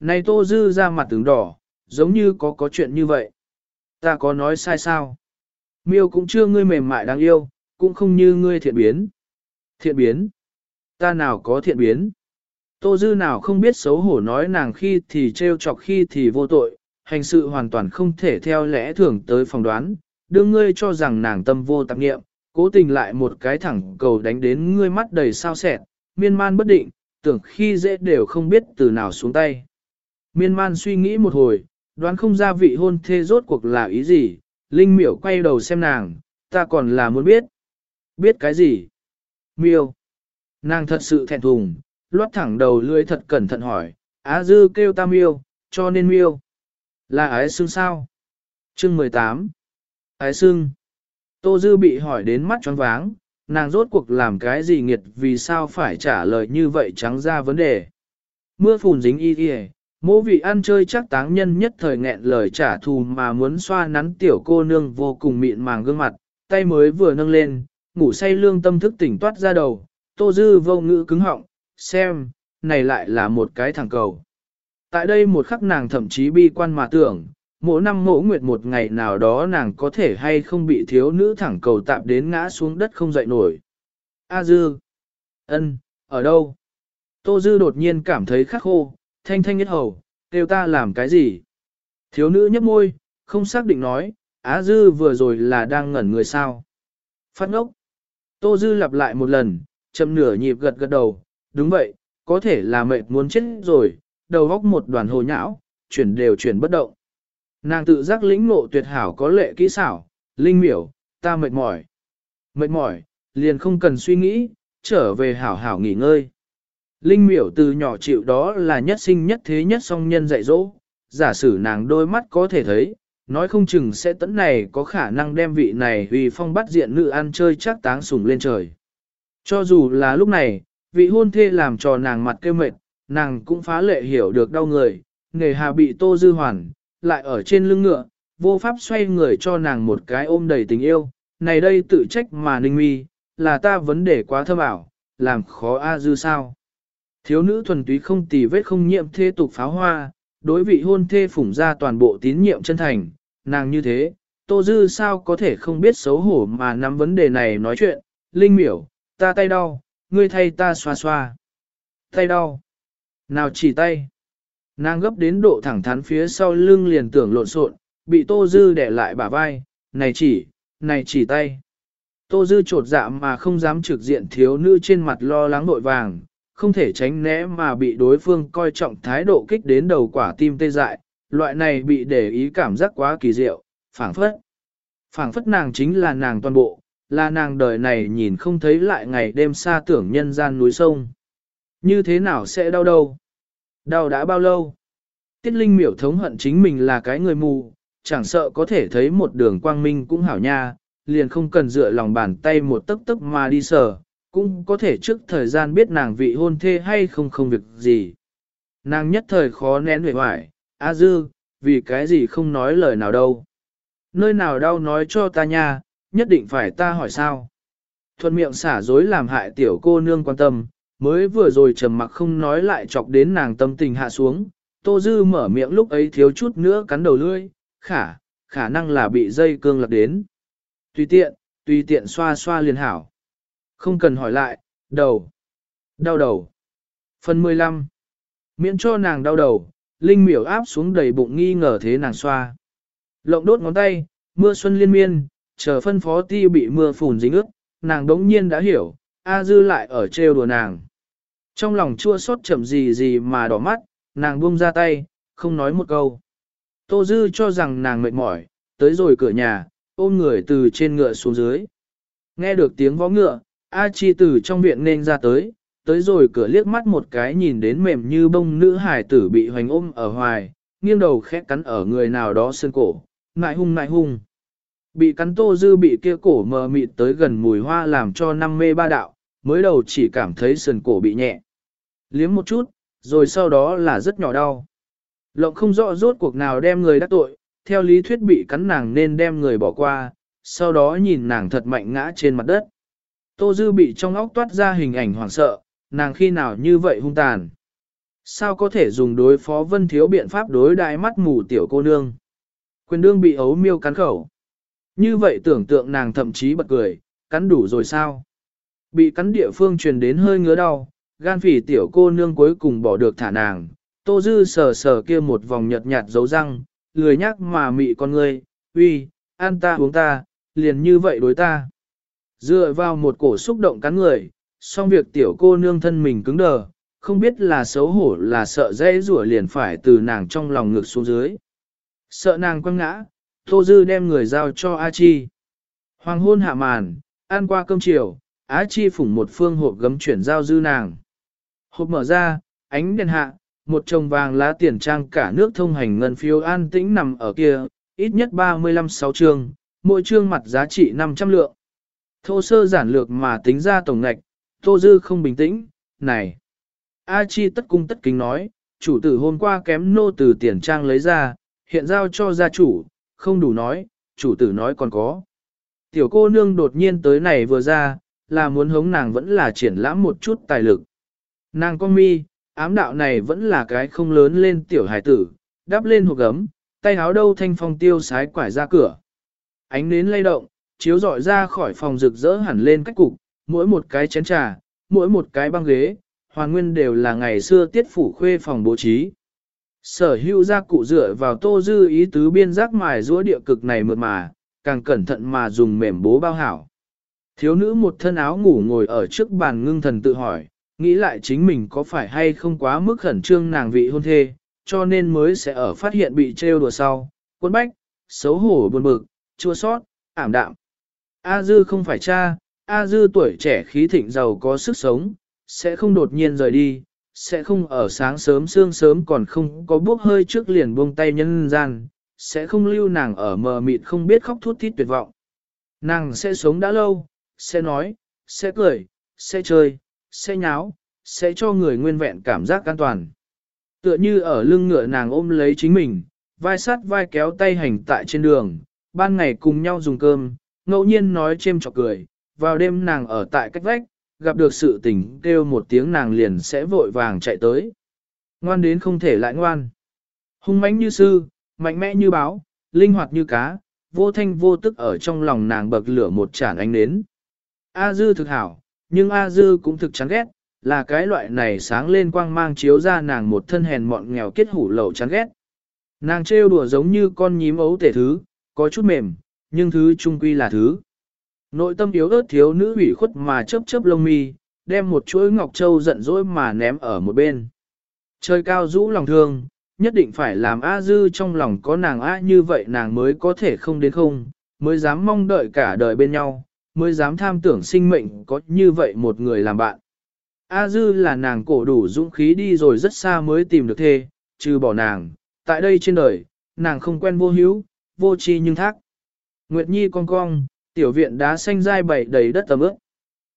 Này Tô Dư ra mặt tướng đỏ, giống như có có chuyện như vậy. Ta có nói sai sao? Miêu cũng chưa ngươi mềm mại đáng yêu, cũng không như ngươi thiện biến. Thiện biến? Ta nào có thiện biến? Tô Dư nào không biết xấu hổ nói nàng khi thì trêu chọc khi thì vô tội, hành sự hoàn toàn không thể theo lẽ thường tới phòng đoán, đương ngươi cho rằng nàng tâm vô tạp nghiệm, cố tình lại một cái thẳng cầu đánh đến ngươi mắt đầy sao sẹt, miên man bất định, tưởng khi dễ đều không biết từ nào xuống tay. Miên man suy nghĩ một hồi, đoán không ra vị hôn thê rốt cuộc là ý gì, Linh miểu quay đầu xem nàng, ta còn là muốn biết. Biết cái gì? Miêu. Nàng thật sự thẹn thùng, loát thẳng đầu lưỡi thật cẩn thận hỏi, Á dư kêu ta miêu, cho nên miêu. Là ái xương sao? Chương 18. Ái xương. Tô dư bị hỏi đến mắt choáng váng, nàng rốt cuộc làm cái gì nghiệt vì sao phải trả lời như vậy trắng ra vấn đề. Mưa phùn dính y y, mỗ vị ăn chơi chắc táng nhân nhất thời nghẹn lời trả thù mà muốn xoa nắn tiểu cô nương vô cùng mịn màng gương mặt, tay mới vừa nâng lên, ngủ say lương tâm thức tỉnh toát ra đầu, tô dư vô ngữ cứng họng, xem, này lại là một cái thằng cầu. Tại đây một khắc nàng thậm chí bi quan mà tưởng, mỗi năm mỗ nguyệt một ngày nào đó nàng có thể hay không bị thiếu nữ thẳng cầu tạm đến ngã xuống đất không dậy nổi. A dư, ân, ở đâu? Tô dư đột nhiên cảm thấy khắc khô, thanh thanh nhất hầu, kêu ta làm cái gì? Thiếu nữ nhấp môi, không xác định nói, Á dư vừa rồi là đang ngẩn người sao? Phát ngốc. Tô dư lặp lại một lần, chậm nửa nhịp gật gật đầu, đúng vậy, có thể là mệt muốn chết rồi, đầu góc một đoàn hồ nhão, chuyển đều chuyển bất động. Nàng tự giác lĩnh ngộ tuyệt hảo có lệ kỹ xảo, linh miểu, ta mệt mỏi. Mệt mỏi, liền không cần suy nghĩ, trở về hảo hảo nghỉ ngơi. Linh miểu từ nhỏ chịu đó là nhất sinh nhất thế nhất song nhân dạy dỗ, giả sử nàng đôi mắt có thể thấy, nói không chừng sẽ tấn này có khả năng đem vị này vì phong bắt diện nữ ăn chơi chắc táng sủng lên trời. Cho dù là lúc này, vị hôn thê làm cho nàng mặt kêu mệt, nàng cũng phá lệ hiểu được đau người, nghề hà bị tô dư hoàn, lại ở trên lưng ngựa, vô pháp xoay người cho nàng một cái ôm đầy tình yêu, này đây tự trách mà ninh mi, là ta vấn đề quá thâm ảo, làm khó a dư sao. Thiếu nữ thuần túy không tì vết không nhiệm thế tục pháo hoa, đối vị hôn thê phủng ra toàn bộ tín nhiệm chân thành, nàng như thế, tô dư sao có thể không biết xấu hổ mà nắm vấn đề này nói chuyện, linh miểu, ta tay đau, ngươi thay ta xoa xoa. Tay đau. Nào chỉ tay. Nàng gấp đến độ thẳng thắn phía sau lưng liền tưởng lộn xộn, bị Tô Dư đè lại bả vai, này chỉ, này chỉ tay. Tô Dư trột dạ mà không dám trực diện thiếu nữ trên mặt lo lắng nội vàng, không thể tránh né mà bị đối phương coi trọng thái độ kích đến đầu quả tim tê dại, loại này bị để ý cảm giác quá kỳ diệu, phảng phất. Phảng phất nàng chính là nàng toàn bộ, là nàng đời này nhìn không thấy lại ngày đêm xa tưởng nhân gian núi sông. Như thế nào sẽ đau đâu? Đau đã bao lâu? Tiết Linh miểu thống hận chính mình là cái người mù, chẳng sợ có thể thấy một đường quang minh cũng hảo nha, liền không cần dựa lòng bàn tay một tấc tấc mà đi sờ, cũng có thể trước thời gian biết nàng vị hôn thê hay không không việc gì. Nàng nhất thời khó nén huệ hoài, A dư, vì cái gì không nói lời nào đâu. Nơi nào đau nói cho ta nha, nhất định phải ta hỏi sao. Thuận miệng xả dối làm hại tiểu cô nương quan tâm, mới vừa rồi trầm mặc không nói lại chọc đến nàng tâm tình hạ xuống. Tô Dư mở miệng lúc ấy thiếu chút nữa cắn đầu lưỡi, khả, khả năng là bị dây cương lật đến. Tùy tiện, tùy tiện xoa xoa liền hảo. Không cần hỏi lại, đầu, đau đầu. Phần 15. Miễn cho nàng đau đầu, Linh miểu áp xuống đầy bụng nghi ngờ thế nàng xoa. Lộng đốt ngón tay, mưa xuân liên miên, chờ phân phó ti bị mưa phùn dính ướt, nàng đống nhiên đã hiểu, A dư lại ở trêu đùa nàng. Trong lòng chua xót chậm gì gì mà đỏ mắt, nàng buông ra tay, không nói một câu. Tô dư cho rằng nàng mệt mỏi, tới rồi cửa nhà, ôm người từ trên ngựa xuống dưới. Nghe được tiếng vó ngựa, A chi từ trong viện nên ra tới, tới rồi cửa liếc mắt một cái nhìn đến mềm như bông nữ hải tử bị hoành ôm ở hoài, nghiêng đầu khẽ cắn ở người nào đó sơn cổ, ngại hung ngại hung. Bị cắn tô dư bị kia cổ mờ mịt tới gần mùi hoa làm cho năm mê ba đạo, mới đầu chỉ cảm thấy sườn cổ bị nhẹ. Liếm một chút, rồi sau đó là rất nhỏ đau. Lộng không rõ rốt cuộc nào đem người đắc tội, theo lý thuyết bị cắn nàng nên đem người bỏ qua, sau đó nhìn nàng thật mạnh ngã trên mặt đất. Tô Dư bị trong óc toát ra hình ảnh hoảng sợ, nàng khi nào như vậy hung tàn. Sao có thể dùng đối phó vân thiếu biện pháp đối đại mắt mù tiểu cô nương? Quyền đương bị ấu miêu cắn khẩu. Như vậy tưởng tượng nàng thậm chí bật cười, cắn đủ rồi sao? Bị cắn địa phương truyền đến hơi ngứa đau, gan phỉ tiểu cô nương cuối cùng bỏ được thả nàng. Tô Dư sờ sờ kia một vòng nhợt nhạt dấu răng, lười nhắc mà mị con ngươi, uy, ăn ta uống ta, liền như vậy đối ta. Dựa vào một cổ xúc động cắn người, song việc tiểu cô nương thân mình cứng đờ, không biết là xấu hổ là sợ dễ rủa liền phải từ nàng trong lòng ngực xuống dưới. Sợ nàng quăng ngã, Tô Dư đem người giao cho A Chi. Hoàng hôn hạ màn, ăn qua cơm chiều, A Chi phủng một phương hộp gấm chuyển giao dư nàng. Hộp mở ra, ánh đèn hạ, một chồng vàng lá tiền trang cả nước thông hành ngân phiếu an tĩnh nằm ở kia, ít nhất 35-6 chương, mỗi chương mặt giá trị 500 lượng. Thô sơ giản lược mà tính ra tổng ngạch, Tô Dư không bình tĩnh, này. A Chi tất cung tất kính nói, chủ tử hôm qua kém nô từ tiền trang lấy ra, hiện giao cho gia chủ, không đủ nói, chủ tử nói còn có. Tiểu cô nương đột nhiên tới này vừa ra, là muốn hống nàng vẫn là triển lãm một chút tài lực. Nàng con mi, ám đạo này vẫn là cái không lớn lên tiểu hải tử, đắp lên hộp gấm, tay áo đâu thanh phong tiêu sái quải ra cửa. Ánh nến lay động, chiếu dọi ra khỏi phòng rực rỡ hẳn lên cách cục, mỗi một cái chén trà, mỗi một cái băng ghế, hoàn nguyên đều là ngày xưa tiết phủ khuê phòng bố trí. Sở hữu gia cụ dựa vào tô dư ý tứ biên giác mài rũa địa cực này mượt mà, càng cẩn thận mà dùng mềm bố bao hảo. Thiếu nữ một thân áo ngủ ngồi ở trước bàn ngưng thần tự hỏi, nghĩ lại chính mình có phải hay không quá mức khẩn trương nàng vị hôn thê, cho nên mới sẽ ở phát hiện bị trêu đùa sau, quân bách, xấu hổ buồn bực, chua sót, ảm đạm. A Dư không phải cha, A Dư tuổi trẻ khí thịnh giàu có sức sống, sẽ không đột nhiên rời đi, sẽ không ở sáng sớm sương sớm còn không có bước hơi trước liền buông tay nhân gian, sẽ không lưu nàng ở mờ mịt không biết khóc thút thít tuyệt vọng. Nàng sẽ sống đã lâu, sẽ nói, sẽ cười, sẽ chơi, sẽ nháo, sẽ cho người nguyên vẹn cảm giác an toàn. Tựa như ở lưng ngựa nàng ôm lấy chính mình, vai sát vai kéo tay hành tại trên đường, ban ngày cùng nhau dùng cơm, ngẫu nhiên nói chêm chọc cười, vào đêm nàng ở tại cách vách, gặp được sự tình kêu một tiếng nàng liền sẽ vội vàng chạy tới. Ngoan đến không thể lại ngoan. Hung mãnh như sư, mạnh mẽ như báo, linh hoạt như cá, vô thanh vô tức ở trong lòng nàng bậc lửa một chản ánh nến. A dư thực hảo, nhưng A dư cũng thực chán ghét, là cái loại này sáng lên quang mang chiếu ra nàng một thân hèn mọn nghèo kết hủ lậu chán ghét. Nàng trêu đùa giống như con nhím ấu tể thứ, có chút mềm, nhưng thứ trung quy là thứ. Nội tâm yếu ớt thiếu nữ ủy khuất mà chớp chớp lông mi, đem một chuỗi ngọc châu giận dỗi mà ném ở một bên. Trời cao rũ lòng thương, nhất định phải làm A Dư trong lòng có nàng A như vậy nàng mới có thể không đến không, mới dám mong đợi cả đời bên nhau, mới dám tham tưởng sinh mệnh có như vậy một người làm bạn. A Dư là nàng cổ đủ dũng khí đi rồi rất xa mới tìm được thê, trừ bỏ nàng, tại đây trên đời, nàng không quen vô hữu, vô tri nhưng thác. Nguyệt Nhi cong cong, tiểu viện đá xanh dai bảy đầy đất tầm ướp.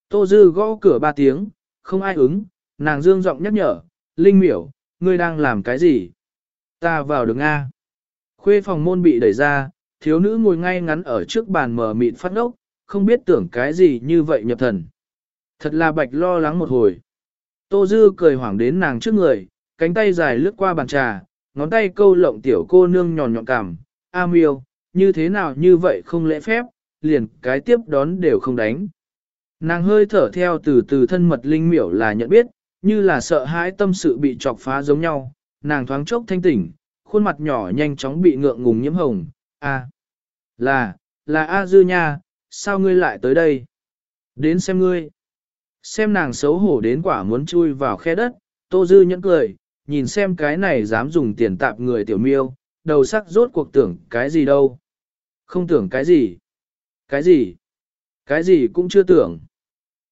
Tô Dư gõ cửa ba tiếng, không ai ứng, nàng dương giọng nhắc nhở, Linh miểu, ngươi đang làm cái gì? Ta vào được Nga. Khuê phòng môn bị đẩy ra, thiếu nữ ngồi ngay ngắn ở trước bàn mờ mịn phát ngốc, không biết tưởng cái gì như vậy nhập thần. Thật là bạch lo lắng một hồi. Tô Dư cười hoảng đến nàng trước người, cánh tay dài lướt qua bàn trà, ngón tay câu lộng tiểu cô nương nhòn nhọn cảm. A miêu, như thế nào như vậy không lễ phép, liền cái tiếp đón đều không đánh. Nàng hơi thở theo từ từ thân mật linh miểu là nhận biết, như là sợ hãi tâm sự bị chọc phá giống nhau, nàng thoáng chốc thanh tỉnh, khuôn mặt nhỏ nhanh chóng bị ngượng ngùng nhiễm hồng, a là, là A Dư nha, sao ngươi lại tới đây? Đến xem ngươi. Xem nàng xấu hổ đến quả muốn chui vào khe đất, Tô Dư nhẫn cười, nhìn xem cái này dám dùng tiền tạp người tiểu miêu, đầu sắc rốt cuộc tưởng cái gì đâu. Không tưởng cái gì. Cái gì? Cái gì cũng chưa tưởng.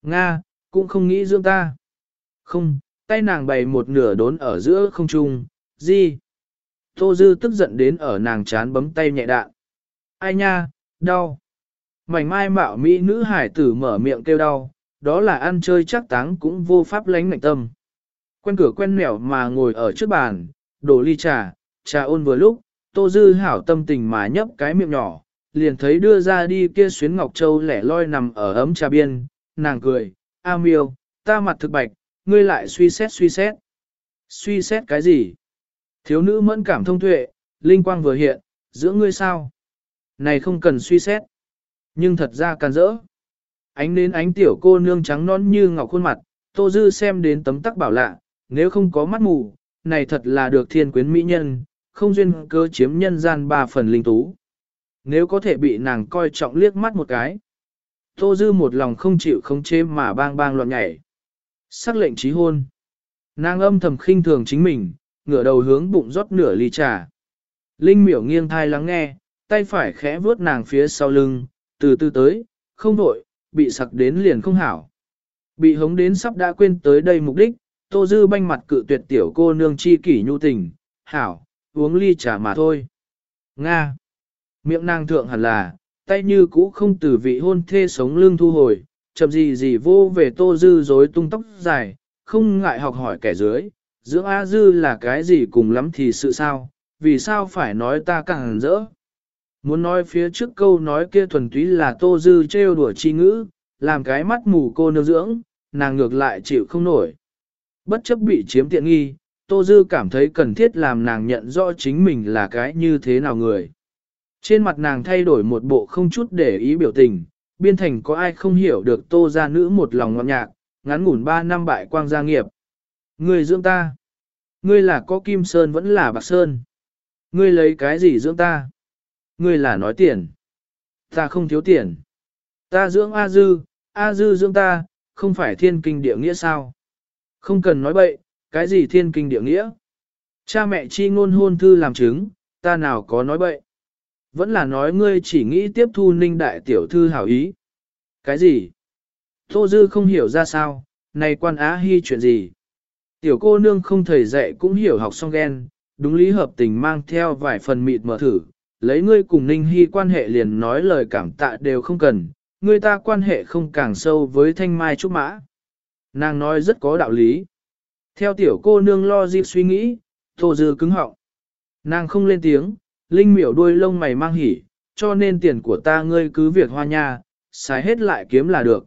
Nga, cũng không nghĩ dưỡng ta. Không, tay nàng bày một nửa đốn ở giữa không trung, gì? Tô Dư tức giận đến ở nàng chán bấm tay nhẹ đạn. Ai nha, đau. Mảnh mai mạo mỹ nữ hải tử mở miệng kêu đau, đó là ăn chơi chắc táng cũng vô pháp lánh ngạnh tâm. Quen cửa quen mẻo mà ngồi ở trước bàn, đổ ly trà, trà ôn vừa lúc, Tô Dư hảo tâm tình mà nhấp cái miệng nhỏ, liền thấy đưa ra đi kia xuyến ngọc châu lẻ loi nằm ở ấm trà biên, nàng cười, A miêu, ta mặt thực bạch, ngươi lại suy xét suy xét. Suy xét cái gì? Thiếu nữ mẫn cảm thông tuệ, linh quang vừa hiện, giữa ngươi sao? Này không cần suy xét. Nhưng thật ra can rỡ. Ánh đến ánh tiểu cô nương trắng non như ngọc khuôn mặt, Tô Dư xem đến tấm tắc bảo lạ, nếu không có mắt mù, này thật là được thiên quyến mỹ nhân, không duyên cơ chiếm nhân gian ba phần linh tú. Nếu có thể bị nàng coi trọng liếc mắt một cái. Tô Dư một lòng không chịu không chế mà bang bang loạn nhảy. Sắc lệnh trí hôn. Nàng âm thầm khinh thường chính mình, ngửa đầu hướng bụng rót nửa ly trà. Linh miểu nghiêng thai lắng nghe, tay phải khẽ vuốt nàng phía sau lưng, từ từ tới, không đổi, bị sặc đến liền không hảo. Bị hống đến sắp đã quên tới đây mục đích, Tô Dư banh mặt cự tuyệt tiểu cô nương chi kỷ nhu tình, hảo, uống ly trà mà thôi. Nga. Miệng nàng thượng hẳn là, tay như cũ không từ vị hôn thê sống lưng thu hồi, chậm gì gì vô về Tô Dư rối tung tóc dài, không ngại học hỏi kẻ dưới, dưỡng A Dư là cái gì cùng lắm thì sự sao, vì sao phải nói ta càng rỡ. Muốn nói phía trước câu nói kia thuần túy là Tô Dư trêu đùa chi ngữ, làm cái mắt mù cô nương dưỡng, nàng ngược lại chịu không nổi. Bất chấp bị chiếm tiện nghi, Tô Dư cảm thấy cần thiết làm nàng nhận rõ chính mình là cái như thế nào người. Trên mặt nàng thay đổi một bộ không chút để ý biểu tình, biên thành có ai không hiểu được Tô gia nữ một lòng ngọt nhạc, ngắn ngủn ba năm bại quang gia nghiệp. Ngươi dưỡng ta. Ngươi là có kim sơn vẫn là bạc sơn. Ngươi lấy cái gì dưỡng ta? Ngươi là nói tiền. Ta không thiếu tiền. Ta dưỡng A Dư, A Dư dưỡng ta, không phải thiên kinh địa nghĩa sao? Không cần nói bậy, cái gì thiên kinh địa nghĩa? Cha mẹ chi ngôn hôn thư làm chứng, ta nào có nói bậy? Vẫn là nói ngươi chỉ nghĩ tiếp thu ninh đại tiểu thư hảo ý. Cái gì? Tô Dư không hiểu ra sao, này quan á hy chuyện gì? Tiểu cô nương không thầy dạy cũng hiểu học xong ghen, đúng lý hợp tình mang theo vài phần mịt mở thử, lấy ngươi cùng Ninh Hy quan hệ liền nói lời cảm tạ đều không cần, người ta quan hệ không càng sâu với thanh mai trúc mã. Nàng nói rất có đạo lý. Theo tiểu cô nương lo dịp suy nghĩ, Tô Dư cứng họng. Nàng không lên tiếng, Linh miểu đuôi lông mày mang hỉ, cho nên tiền của ta ngươi cứ việc hoa nha, xài hết lại kiếm là được.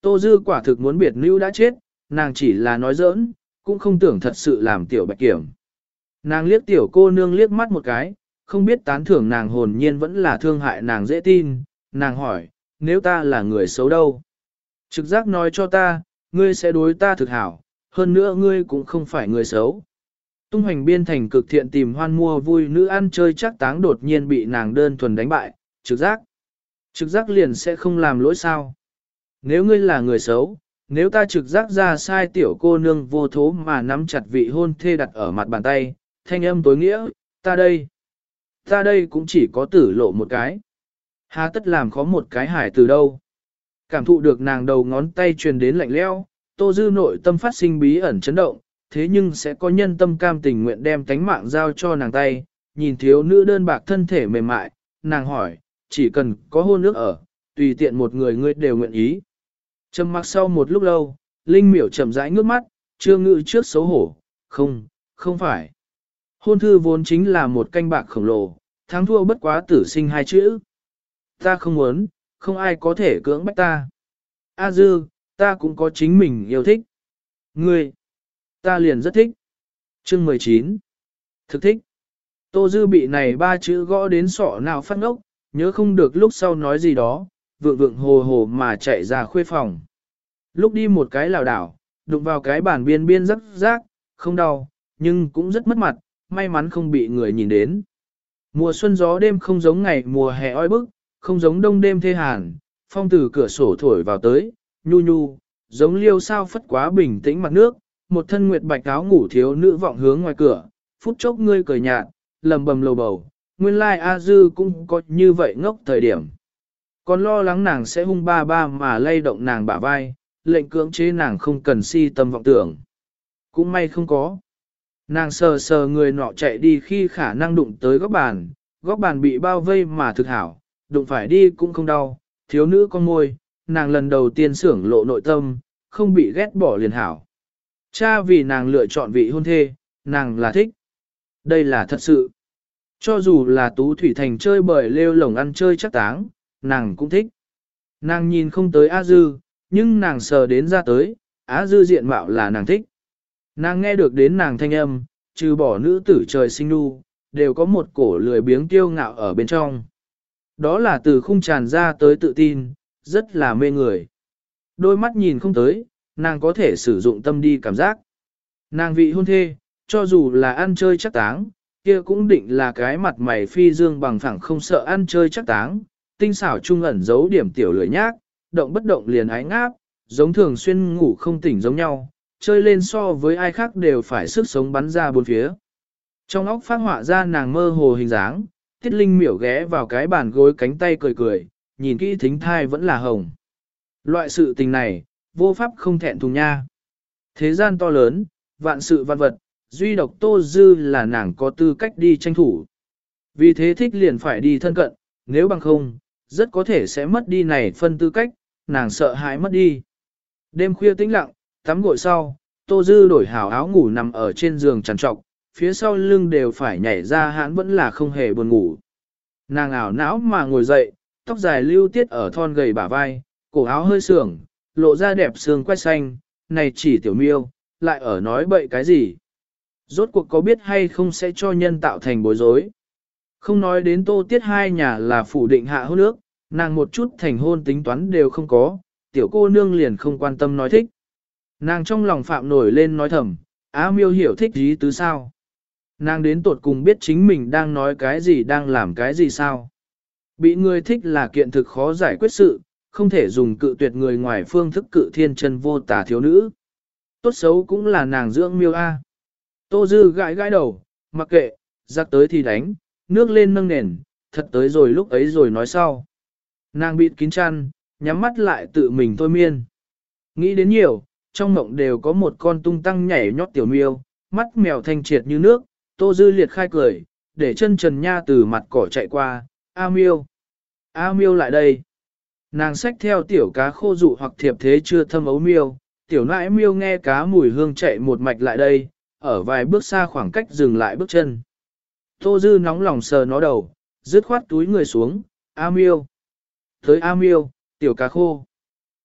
Tô Dư quả thực muốn biệt nữ đã chết, nàng chỉ là nói giỡn, cũng không tưởng thật sự làm tiểu bạch kiểm. Nàng liếc tiểu cô nương liếc mắt một cái, không biết tán thưởng nàng hồn nhiên vẫn là thương hại nàng dễ tin, nàng hỏi, nếu ta là người xấu đâu? Trực giác nói cho ta, ngươi sẽ đối ta thực hảo, hơn nữa ngươi cũng không phải người xấu. Tung hoành biên thành cực thiện tìm hoan mua vui nữ ăn chơi chắc táng đột nhiên bị nàng đơn thuần đánh bại, trực giác. Trực giác liền sẽ không làm lỗi sao. Nếu ngươi là người xấu, nếu ta trực giác ra sai tiểu cô nương vô thố mà nắm chặt vị hôn thê đặt ở mặt bàn tay, thanh âm tối nghĩa, ta đây. Ta đây cũng chỉ có tử lộ một cái. há tất làm khó một cái hải từ đâu. Cảm thụ được nàng đầu ngón tay truyền đến lạnh leo, tô dư nội tâm phát sinh bí ẩn chấn động, thế nhưng sẽ có nhân tâm cam tình nguyện đem tánh mạng giao cho nàng tay, nhìn thiếu nữ đơn bạc thân thể mềm mại, nàng hỏi, chỉ cần có hôn nước ở, tùy tiện một người ngươi đều nguyện ý. Trầm mặc sau một lúc lâu, Linh miểu chậm rãi ngước mắt, chưa ngự trước xấu hổ, không, không phải. Hôn thư vốn chính là một canh bạc khổng lồ, thắng thua bất quá tử sinh hai chữ. Ta không muốn, không ai có thể cưỡng bách ta. A dư, ta cũng có chính mình yêu thích. Ngươi, ta liền rất thích. Chương 19. Thực thích. Tô dư bị này ba chữ gõ đến sọ nào phát ngốc, nhớ không được lúc sau nói gì đó, vượng vượng hồ hồ mà chạy ra khuê phòng. Lúc đi một cái lảo đảo, đụng vào cái bàn biên biên rắc rác, không đau, nhưng cũng rất mất mặt, may mắn không bị người nhìn đến. Mùa xuân gió đêm không giống ngày mùa hè oi bức, không giống đông đêm thê hàn, phong từ cửa sổ thổi vào tới, nhu nhu, giống liêu sao phất quá bình tĩnh mặt nước, một thân nguyệt bạch áo ngủ thiếu nữ vọng hướng ngoài cửa, phút chốc ngươi cười nhạt, lầm bầm lầu bầu, nguyên lai A Dư cũng có như vậy ngốc thời điểm. Còn lo lắng nàng sẽ hung ba ba mà lay động nàng bả vai, lệnh cưỡng chế nàng không cần si tâm vọng tưởng. Cũng may không có. Nàng sờ sờ người nọ chạy đi khi khả năng đụng tới góc bàn, góc bàn bị bao vây mà thực hảo, đụng phải đi cũng không đau, thiếu nữ con môi, nàng lần đầu tiên sưởng lộ nội tâm, không bị ghét bỏ liền hảo. Cha vì nàng lựa chọn vị hôn thê, nàng là thích. Đây là thật sự. Cho dù là tú thủy thành chơi bời lêu lồng ăn chơi chắc táng, nàng cũng thích. Nàng nhìn không tới A Dư, nhưng nàng sờ đến ra tới, Á Dư diện mạo là nàng thích. Nàng nghe được đến nàng thanh âm, trừ bỏ nữ tử trời sinh nu, đều có một cổ lười biếng tiêu ngạo ở bên trong. Đó là từ khung tràn ra tới tự tin, rất là mê người. Đôi mắt nhìn không tới, nàng có thể sử dụng tâm đi cảm giác. Nàng vị hôn thê, cho dù là ăn chơi chắc táng, kia cũng định là cái mặt mày phi dương bằng phẳng không sợ ăn chơi chắc táng, tinh xảo trung ẩn giấu điểm tiểu lưỡi nhác, động bất động liền ái ngáp, giống thường xuyên ngủ không tỉnh giống nhau, chơi lên so với ai khác đều phải sức sống bắn ra bốn phía. Trong óc phát họa ra nàng mơ hồ hình dáng, tiết linh miểu ghé vào cái bàn gối cánh tay cười cười, nhìn kỹ thính thai vẫn là hồng. Loại sự tình này, vô pháp không thẹn thùng nha. Thế gian to lớn, vạn sự vạn vật, duy độc tô dư là nàng có tư cách đi tranh thủ. Vì thế thích liền phải đi thân cận, nếu bằng không, rất có thể sẽ mất đi này phân tư cách, nàng sợ hãi mất đi. Đêm khuya tĩnh lặng, tắm gội sau, tô dư đổi hảo áo ngủ nằm ở trên giường trằn trọc, phía sau lưng đều phải nhảy ra hãn vẫn là không hề buồn ngủ. Nàng ảo não mà ngồi dậy, tóc dài lưu tiết ở thon gầy bả vai, cổ áo hơi sưởng, lộ ra đẹp xương quét xanh, này chỉ tiểu miêu, lại ở nói bậy cái gì. Rốt cuộc có biết hay không sẽ cho nhân tạo thành bối rối. Không nói đến tô tiết hai nhà là phủ định hạ hôn nước, nàng một chút thành hôn tính toán đều không có, tiểu cô nương liền không quan tâm nói thích. Nàng trong lòng phạm nổi lên nói thầm, á miêu hiểu thích gì tứ sao. Nàng đến tột cùng biết chính mình đang nói cái gì đang làm cái gì sao. Bị người thích là kiện thực khó giải quyết sự, không thể dùng cự tuyệt người ngoài phương thức cự thiên chân vô tả thiếu nữ. Tốt xấu cũng là nàng dưỡng miêu A. Tô Dư gãi gãi đầu, mặc kệ, giặc tới thì đánh, nước lên nâng nền, thật tới rồi lúc ấy rồi nói sau. Nàng bịt kín chăn, nhắm mắt lại tự mình thôi miên. Nghĩ đến nhiều, trong mộng đều có một con tung tăng nhảy nhót tiểu miêu, mắt mèo thanh triệt như nước, Tô Dư liệt khai cười, để chân trần nha từ mặt cỏ chạy qua, A miêu. A miêu lại đây. Nàng xách theo tiểu cá khô dụ hoặc thiệp thế chưa thâm ấu miêu, tiểu nãi miêu nghe cá mùi hương chạy một mạch lại đây, ở vài bước xa khoảng cách dừng lại bước chân. Tô Dư nóng lòng sờ nó đầu, dứt khoát túi người xuống, A miêu. Tới A miêu, tiểu cá khô.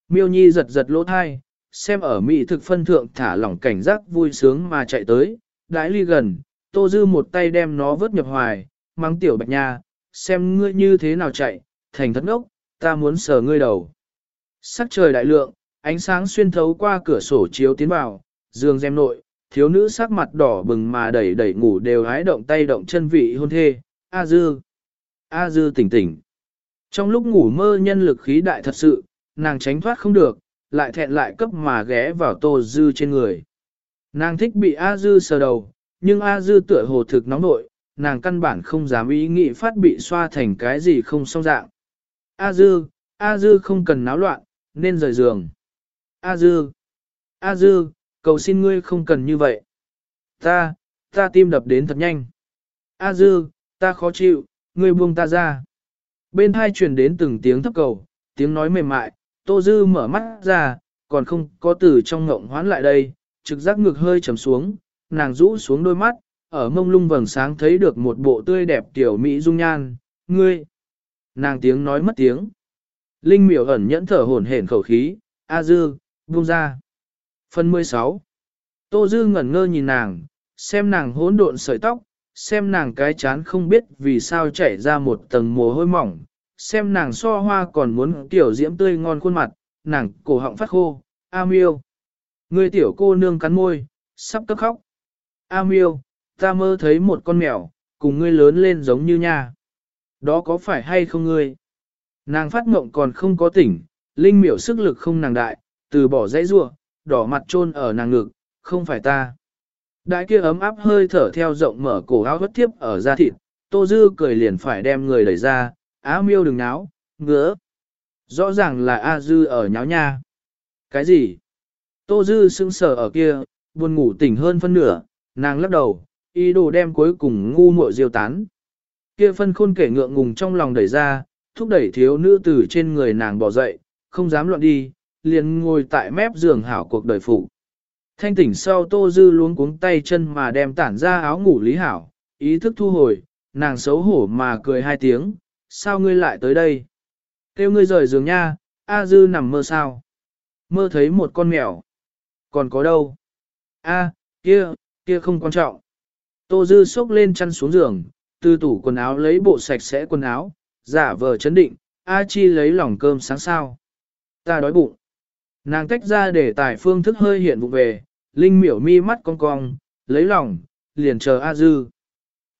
Miêu nhi giật giật lỗ thai, xem ở mỹ thực phân thượng thả lỏng cảnh giác vui sướng mà chạy tới, đãi ly gần, Tô Dư một tay đem nó vớt nhập hoài, mang tiểu bạch nha, xem ngươi như thế nào chạy, thành thất ngốc, ta muốn sờ ngươi đầu. Sắc trời đại lượng, ánh sáng xuyên thấu qua cửa sổ chiếu tiến vào, giường gem nội, thiếu nữ sắc mặt đỏ bừng mà đẩy đẩy ngủ đều hái động tay động chân vị hôn thê, A Dư. A Dư tỉnh tỉnh. Trong lúc ngủ mơ nhân lực khí đại thật sự, nàng tránh thoát không được, lại thẹn lại cấp mà ghé vào Tô Dư trên người. Nàng thích bị A Dư sờ đầu, nhưng A Dư tựa hồ thực nóng nội, nàng căn bản không dám ý nghĩ phát bị xoa thành cái gì không song dạng. A Dư, A Dư không cần náo loạn, nên rời giường. A Dư, A Dư, cầu xin ngươi không cần như vậy. Ta, ta tim đập đến thật nhanh. A Dư, ta khó chịu, ngươi buông ta ra. Bên hai truyền đến từng tiếng thấp cầu, tiếng nói mềm mại, Tô Dư mở mắt ra, còn không có từ trong ngộng hoán lại đây, trực giác ngực hơi trầm xuống, nàng rũ xuống đôi mắt, ở mông lung vầng sáng thấy được một bộ tươi đẹp tiểu mỹ dung nhan, ngươi. Nàng tiếng nói mất tiếng. Linh miểu ẩn nhẫn thở hổn hển khẩu khí, A Dư, buông ra. Phần 16 Tô Dư ngẩn ngơ nhìn nàng, xem nàng hỗn độn sợi tóc, xem nàng cái chán không biết vì sao chảy ra một tầng mồ hôi mỏng, xem nàng so hoa còn muốn tiểu diễm tươi ngon khuôn mặt, nàng cổ họng phát khô, A miêu. Người tiểu cô nương cắn môi, sắp cất khóc. A miêu, ta mơ thấy một con mèo, cùng ngươi lớn lên giống như nha. Đó có phải hay không ngươi? Nàng phát mộng còn không có tỉnh, linh miểu sức lực không nàng đại, từ bỏ dãy rua, đỏ mặt trôn ở nàng ngực, không phải ta. Đại kia ấm áp hơi thở theo rộng mở cổ áo hất thiếp ở da thịt, tô dư cười liền phải đem người đẩy ra, á miêu đừng náo, ngứa. Rõ ràng là A dư ở nháo nha. Cái gì? Tô dư sững sờ ở kia, buồn ngủ tỉnh hơn phân nửa, nàng lắc đầu, ý đồ đem cuối cùng ngu muội diêu tán. Kia phân khôn kể ngượng ngùng trong lòng đẩy ra, thúc đẩy thiếu nữ từ trên người nàng bỏ dậy, không dám loạn đi, liền ngồi tại mép giường hảo cuộc đời phụ. Thanh tỉnh sau tô dư luống cuống tay chân mà đem tản ra áo ngủ lý hảo, ý thức thu hồi, nàng xấu hổ mà cười hai tiếng, sao ngươi lại tới đây? Kêu ngươi rời giường nha, A dư nằm mơ sao? Mơ thấy một con mèo. Còn có đâu? A, kia, kia không quan trọng. Tô Dư xốc lên chăn xuống giường, từ tủ quần áo lấy bộ sạch sẽ quần áo, giả vờ chấn định, A Chi lấy lòng cơm sáng sao. Ta đói bụng. Nàng tách ra để tài phương thức hơi hiện vụ về, Linh miểu mi mắt cong cong, lấy lòng, liền chờ A Dư.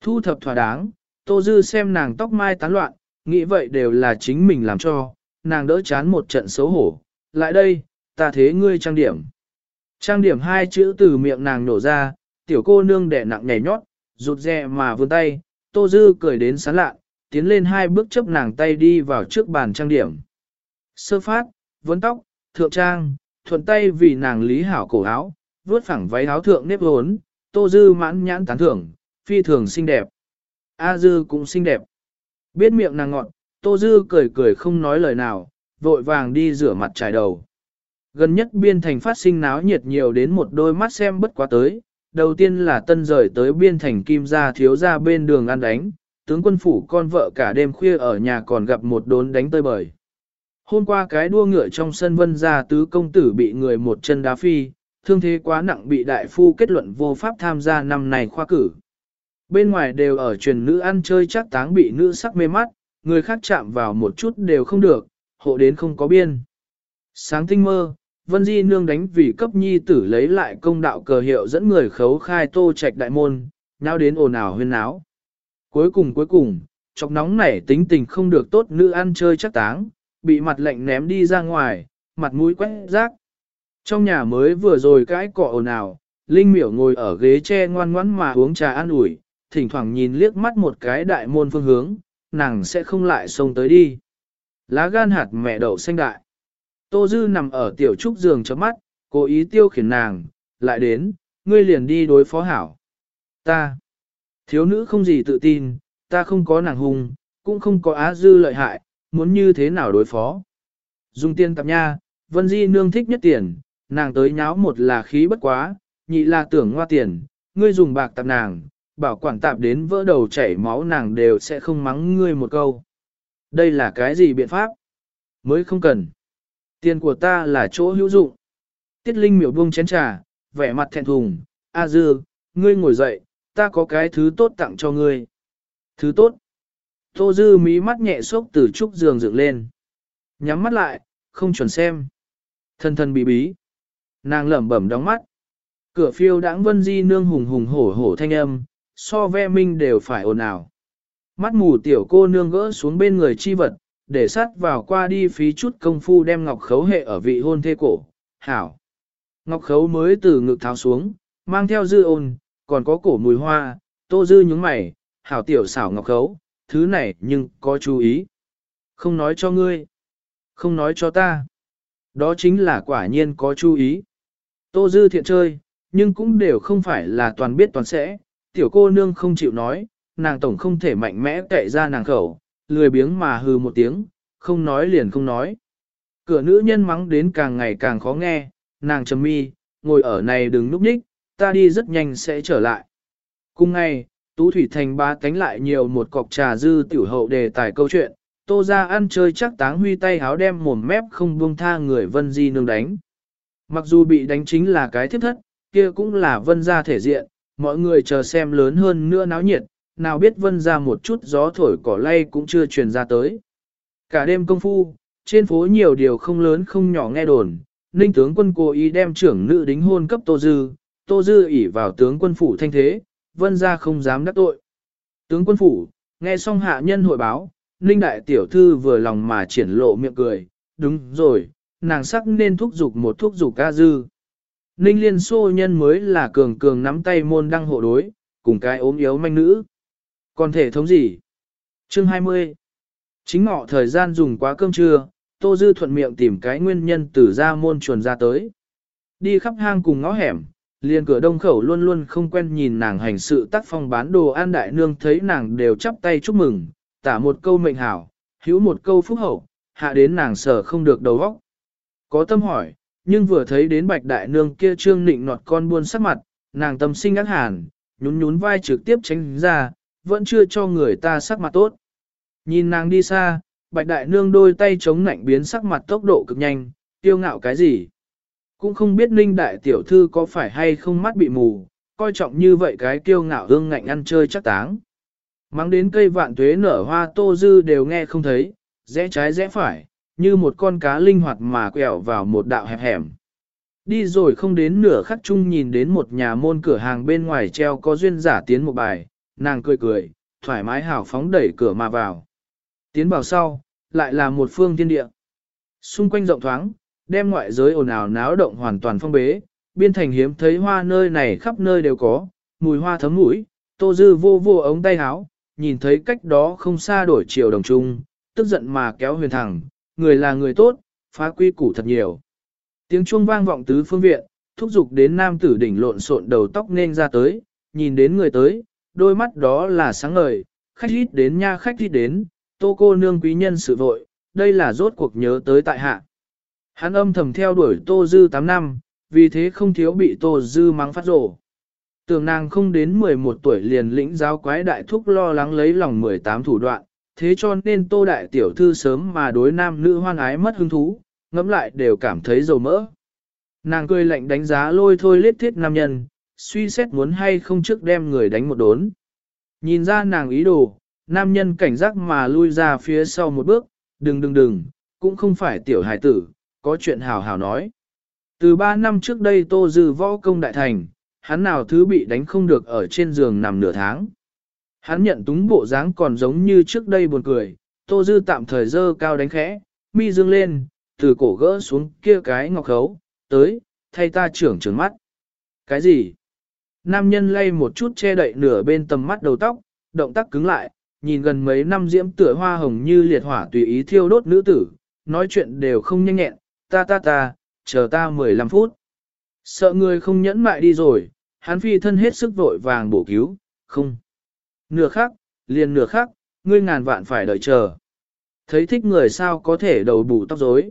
Thu thập thỏa đáng, Tô Dư xem nàng tóc mai tán loạn, nghĩ vậy đều là chính mình làm cho, nàng đỡ chán một trận xấu hổ. Lại đây, ta thế ngươi trang điểm. Trang điểm hai chữ từ miệng nàng nổ ra, tiểu cô nương đẻ nặng nhảy nhót, rụt rè mà vươn tay, Tô Dư cười đến sán lạ, tiến lên hai bước chấp nàng tay đi vào trước bàn trang điểm. Sơ phát, vấn tóc, thượng trang, thuận tay vì nàng lý hảo cổ áo, vuốt phẳng váy áo thượng nếp hốn, Tô Dư mãn nhãn tán thưởng, phi thường xinh đẹp. A Dư cũng xinh đẹp. Biết miệng nàng ngọn, Tô Dư cười cười không nói lời nào, vội vàng đi rửa mặt trải đầu. Gần nhất biên thành phát sinh náo nhiệt nhiều đến một đôi mắt xem bất quá tới. Đầu tiên là tân rời tới biên thành kim gia thiếu gia bên đường ăn đánh, tướng quân phủ con vợ cả đêm khuya ở nhà còn gặp một đốn đánh tơi bời. Hôm qua cái đua ngựa trong sân vân gia tứ công tử bị người một chân đá phi, thương thế quá nặng bị đại phu kết luận vô pháp tham gia năm này khoa cử. Bên ngoài đều ở truyền nữ ăn chơi chắc táng bị nữ sắc mê mắt, người khác chạm vào một chút đều không được, hộ đến không có biên. Sáng tinh mơ, Vân Di nương đánh vì cấp nhi tử lấy lại công đạo cờ hiệu dẫn người khấu khai tô trạch đại môn, nào đến ồn ào huyên náo. Cuối cùng cuối cùng, chọc nóng nảy tính tình không được tốt nữ ăn chơi chắc táng, bị mặt lạnh ném đi ra ngoài, mặt mũi quét rác. Trong nhà mới vừa rồi cãi cọ ồn ào, Linh miểu ngồi ở ghế tre ngoan ngoãn mà uống trà ăn ủi, thỉnh thoảng nhìn liếc mắt một cái đại môn phương hướng, nàng sẽ không lại xông tới đi. Lá gan hạt mẹ đậu xanh đại. Tô Dư nằm ở tiểu trúc giường chấm mắt, cố ý tiêu khiển nàng, lại đến, ngươi liền đi đối phó hảo. Ta, thiếu nữ không gì tự tin, ta không có nàng hùng, cũng không có á dư lợi hại, muốn như thế nào đối phó. Dùng tiền tạp nha, Vân Di nương thích nhất tiền, nàng tới nháo một là khí bất quá, nhị là tưởng ngoa tiền, ngươi dùng bạc tạp nàng, bảo quản tạp đến vỡ đầu chảy máu nàng đều sẽ không mắng ngươi một câu. Đây là cái gì biện pháp? Mới không cần. Tiền của ta là chỗ hữu dụng. Tiết Linh miểu buông chén trà, vẻ mặt thẹn thùng. A dư, ngươi ngồi dậy, ta có cái thứ tốt tặng cho ngươi. Thứ tốt. Tô dư mí mắt nhẹ xốc từ trúc giường dựng lên. Nhắm mắt lại, không chuẩn xem. Thân thân bí bí. Nàng lẩm bẩm đóng mắt. Cửa phiêu đãng vân di nương hùng hùng hổ hổ thanh âm, so ve minh đều phải ồn ào. Mắt mù tiểu cô nương gỡ xuống bên người chi vật, để sát vào qua đi phí chút công phu đem ngọc khấu hệ ở vị hôn thê cổ, hảo. Ngọc khấu mới từ ngực tháo xuống, mang theo dư ôn, còn có cổ mùi hoa, tô dư nhúng mày, hảo tiểu xảo ngọc khấu, thứ này nhưng có chú ý. Không nói cho ngươi, không nói cho ta. Đó chính là quả nhiên có chú ý. Tô dư thiện chơi, nhưng cũng đều không phải là toàn biết toàn sẽ, tiểu cô nương không chịu nói, nàng tổng không thể mạnh mẽ cậy ra nàng khẩu, lười biếng mà hừ một tiếng, không nói liền không nói. Cửa nữ nhân mắng đến càng ngày càng khó nghe, nàng trầm mi, ngồi ở này đừng núp nhích, ta đi rất nhanh sẽ trở lại. Cùng ngày, Tú Thủy Thành ba cánh lại nhiều một cọc trà dư tiểu hậu đề tài câu chuyện, tô ra ăn chơi chắc táng huy tay háo đem mồm mép không buông tha người vân di nương đánh. Mặc dù bị đánh chính là cái thiết thất, kia cũng là vân ra thể diện, mọi người chờ xem lớn hơn nữa náo nhiệt, nào biết vân ra một chút gió thổi cỏ lay cũng chưa truyền ra tới. Cả đêm công phu, trên phố nhiều điều không lớn không nhỏ nghe đồn, ninh tướng quân cố ý đem trưởng nữ đính hôn cấp Tô Dư, Tô Dư ỉ vào tướng quân phủ thanh thế, vân ra không dám đắc tội. Tướng quân phủ, nghe xong hạ nhân hội báo, ninh đại tiểu thư vừa lòng mà triển lộ miệng cười, đúng rồi, nàng sắc nên thúc giục một thúc giục ca dư. Ninh liên xô nhân mới là cường cường nắm tay môn đăng hộ đối, cùng cái ốm yếu manh nữ. Còn thể thống gì? Chương 20 Chính ngọ thời gian dùng quá cơm trưa, Tô Dư thuận miệng tìm cái nguyên nhân từ ra môn chuồn ra tới. Đi khắp hang cùng ngõ hẻm, liền cửa đông khẩu luôn luôn không quen nhìn nàng hành sự tác phong bán đồ an đại nương thấy nàng đều chắp tay chúc mừng, tả một câu mệnh hảo, hữu một câu phúc hậu, hạ đến nàng sở không được đầu óc. Có tâm hỏi, nhưng vừa thấy đến bạch đại nương kia trương nịnh nọt con buôn sắc mặt, nàng tâm sinh ác hàn, nhún nhún vai trực tiếp tránh ra, vẫn chưa cho người ta sắc mặt tốt. Nhìn nàng đi xa, bạch đại nương đôi tay chống nạnh biến sắc mặt tốc độ cực nhanh, tiêu ngạo cái gì. Cũng không biết ninh đại tiểu thư có phải hay không mắt bị mù, coi trọng như vậy cái kiêu ngạo hương ngạnh ăn chơi chắc táng. Mang đến cây vạn tuế nở hoa tô dư đều nghe không thấy, rẽ trái rẽ phải, như một con cá linh hoạt mà quẹo vào một đạo hẹp hẻm. Đi rồi không đến nửa khắc chung nhìn đến một nhà môn cửa hàng bên ngoài treo có duyên giả tiến một bài, nàng cười cười, thoải mái hào phóng đẩy cửa mà vào. Tiến vào sau, lại là một phương thiên địa. Xung quanh rộng thoáng, đem ngoại giới ồn ào náo động hoàn toàn phong bế, biên thành hiếm thấy hoa nơi này khắp nơi đều có, mùi hoa thấm mũi, tô dư vô vô ống tay áo, nhìn thấy cách đó không xa đổi chiều đồng trung, tức giận mà kéo huyền thẳng, người là người tốt, phá quy củ thật nhiều. Tiếng chuông vang vọng tứ phương viện, thúc giục đến nam tử đỉnh lộn xộn đầu tóc nên ra tới, nhìn đến người tới, đôi mắt đó là sáng ngời, khách ít đến nha khách ít đến, tô cô nương quý nhân sự vội, đây là rốt cuộc nhớ tới tại hạ. Hắn âm thầm theo đuổi tô dư 8 năm, vì thế không thiếu bị tô dư mắng phát rổ. Tưởng nàng không đến 11 tuổi liền lĩnh giáo quái đại thúc lo lắng lấy lòng 18 thủ đoạn, thế cho nên tô đại tiểu thư sớm mà đối nam nữ hoan ái mất hứng thú, ngẫm lại đều cảm thấy dầu mỡ. Nàng cười lạnh đánh giá lôi thôi lết thiết nam nhân, suy xét muốn hay không trước đem người đánh một đốn. Nhìn ra nàng ý đồ, nam nhân cảnh giác mà lui ra phía sau một bước, đừng đừng đừng, cũng không phải tiểu hải tử, có chuyện hào hào nói. Từ ba năm trước đây tô dư võ công đại thành, hắn nào thứ bị đánh không được ở trên giường nằm nửa tháng. Hắn nhận túng bộ dáng còn giống như trước đây buồn cười, tô dư tạm thời dơ cao đánh khẽ, mi dương lên, từ cổ gỡ xuống kia cái ngọc khấu, tới, thay ta trưởng trường mắt. Cái gì? Nam nhân lay một chút che đậy nửa bên tầm mắt đầu tóc, động tác cứng lại, nhìn gần mấy năm diễm tựa hoa hồng như liệt hỏa tùy ý thiêu đốt nữ tử, nói chuyện đều không nhanh nhẹn, ta ta ta, chờ ta 15 phút. Sợ người không nhẫn mại đi rồi, hắn phi thân hết sức vội vàng bổ cứu, không. Nửa khắc, liền nửa khắc, ngươi ngàn vạn phải đợi chờ. Thấy thích người sao có thể đầu bù tóc rối.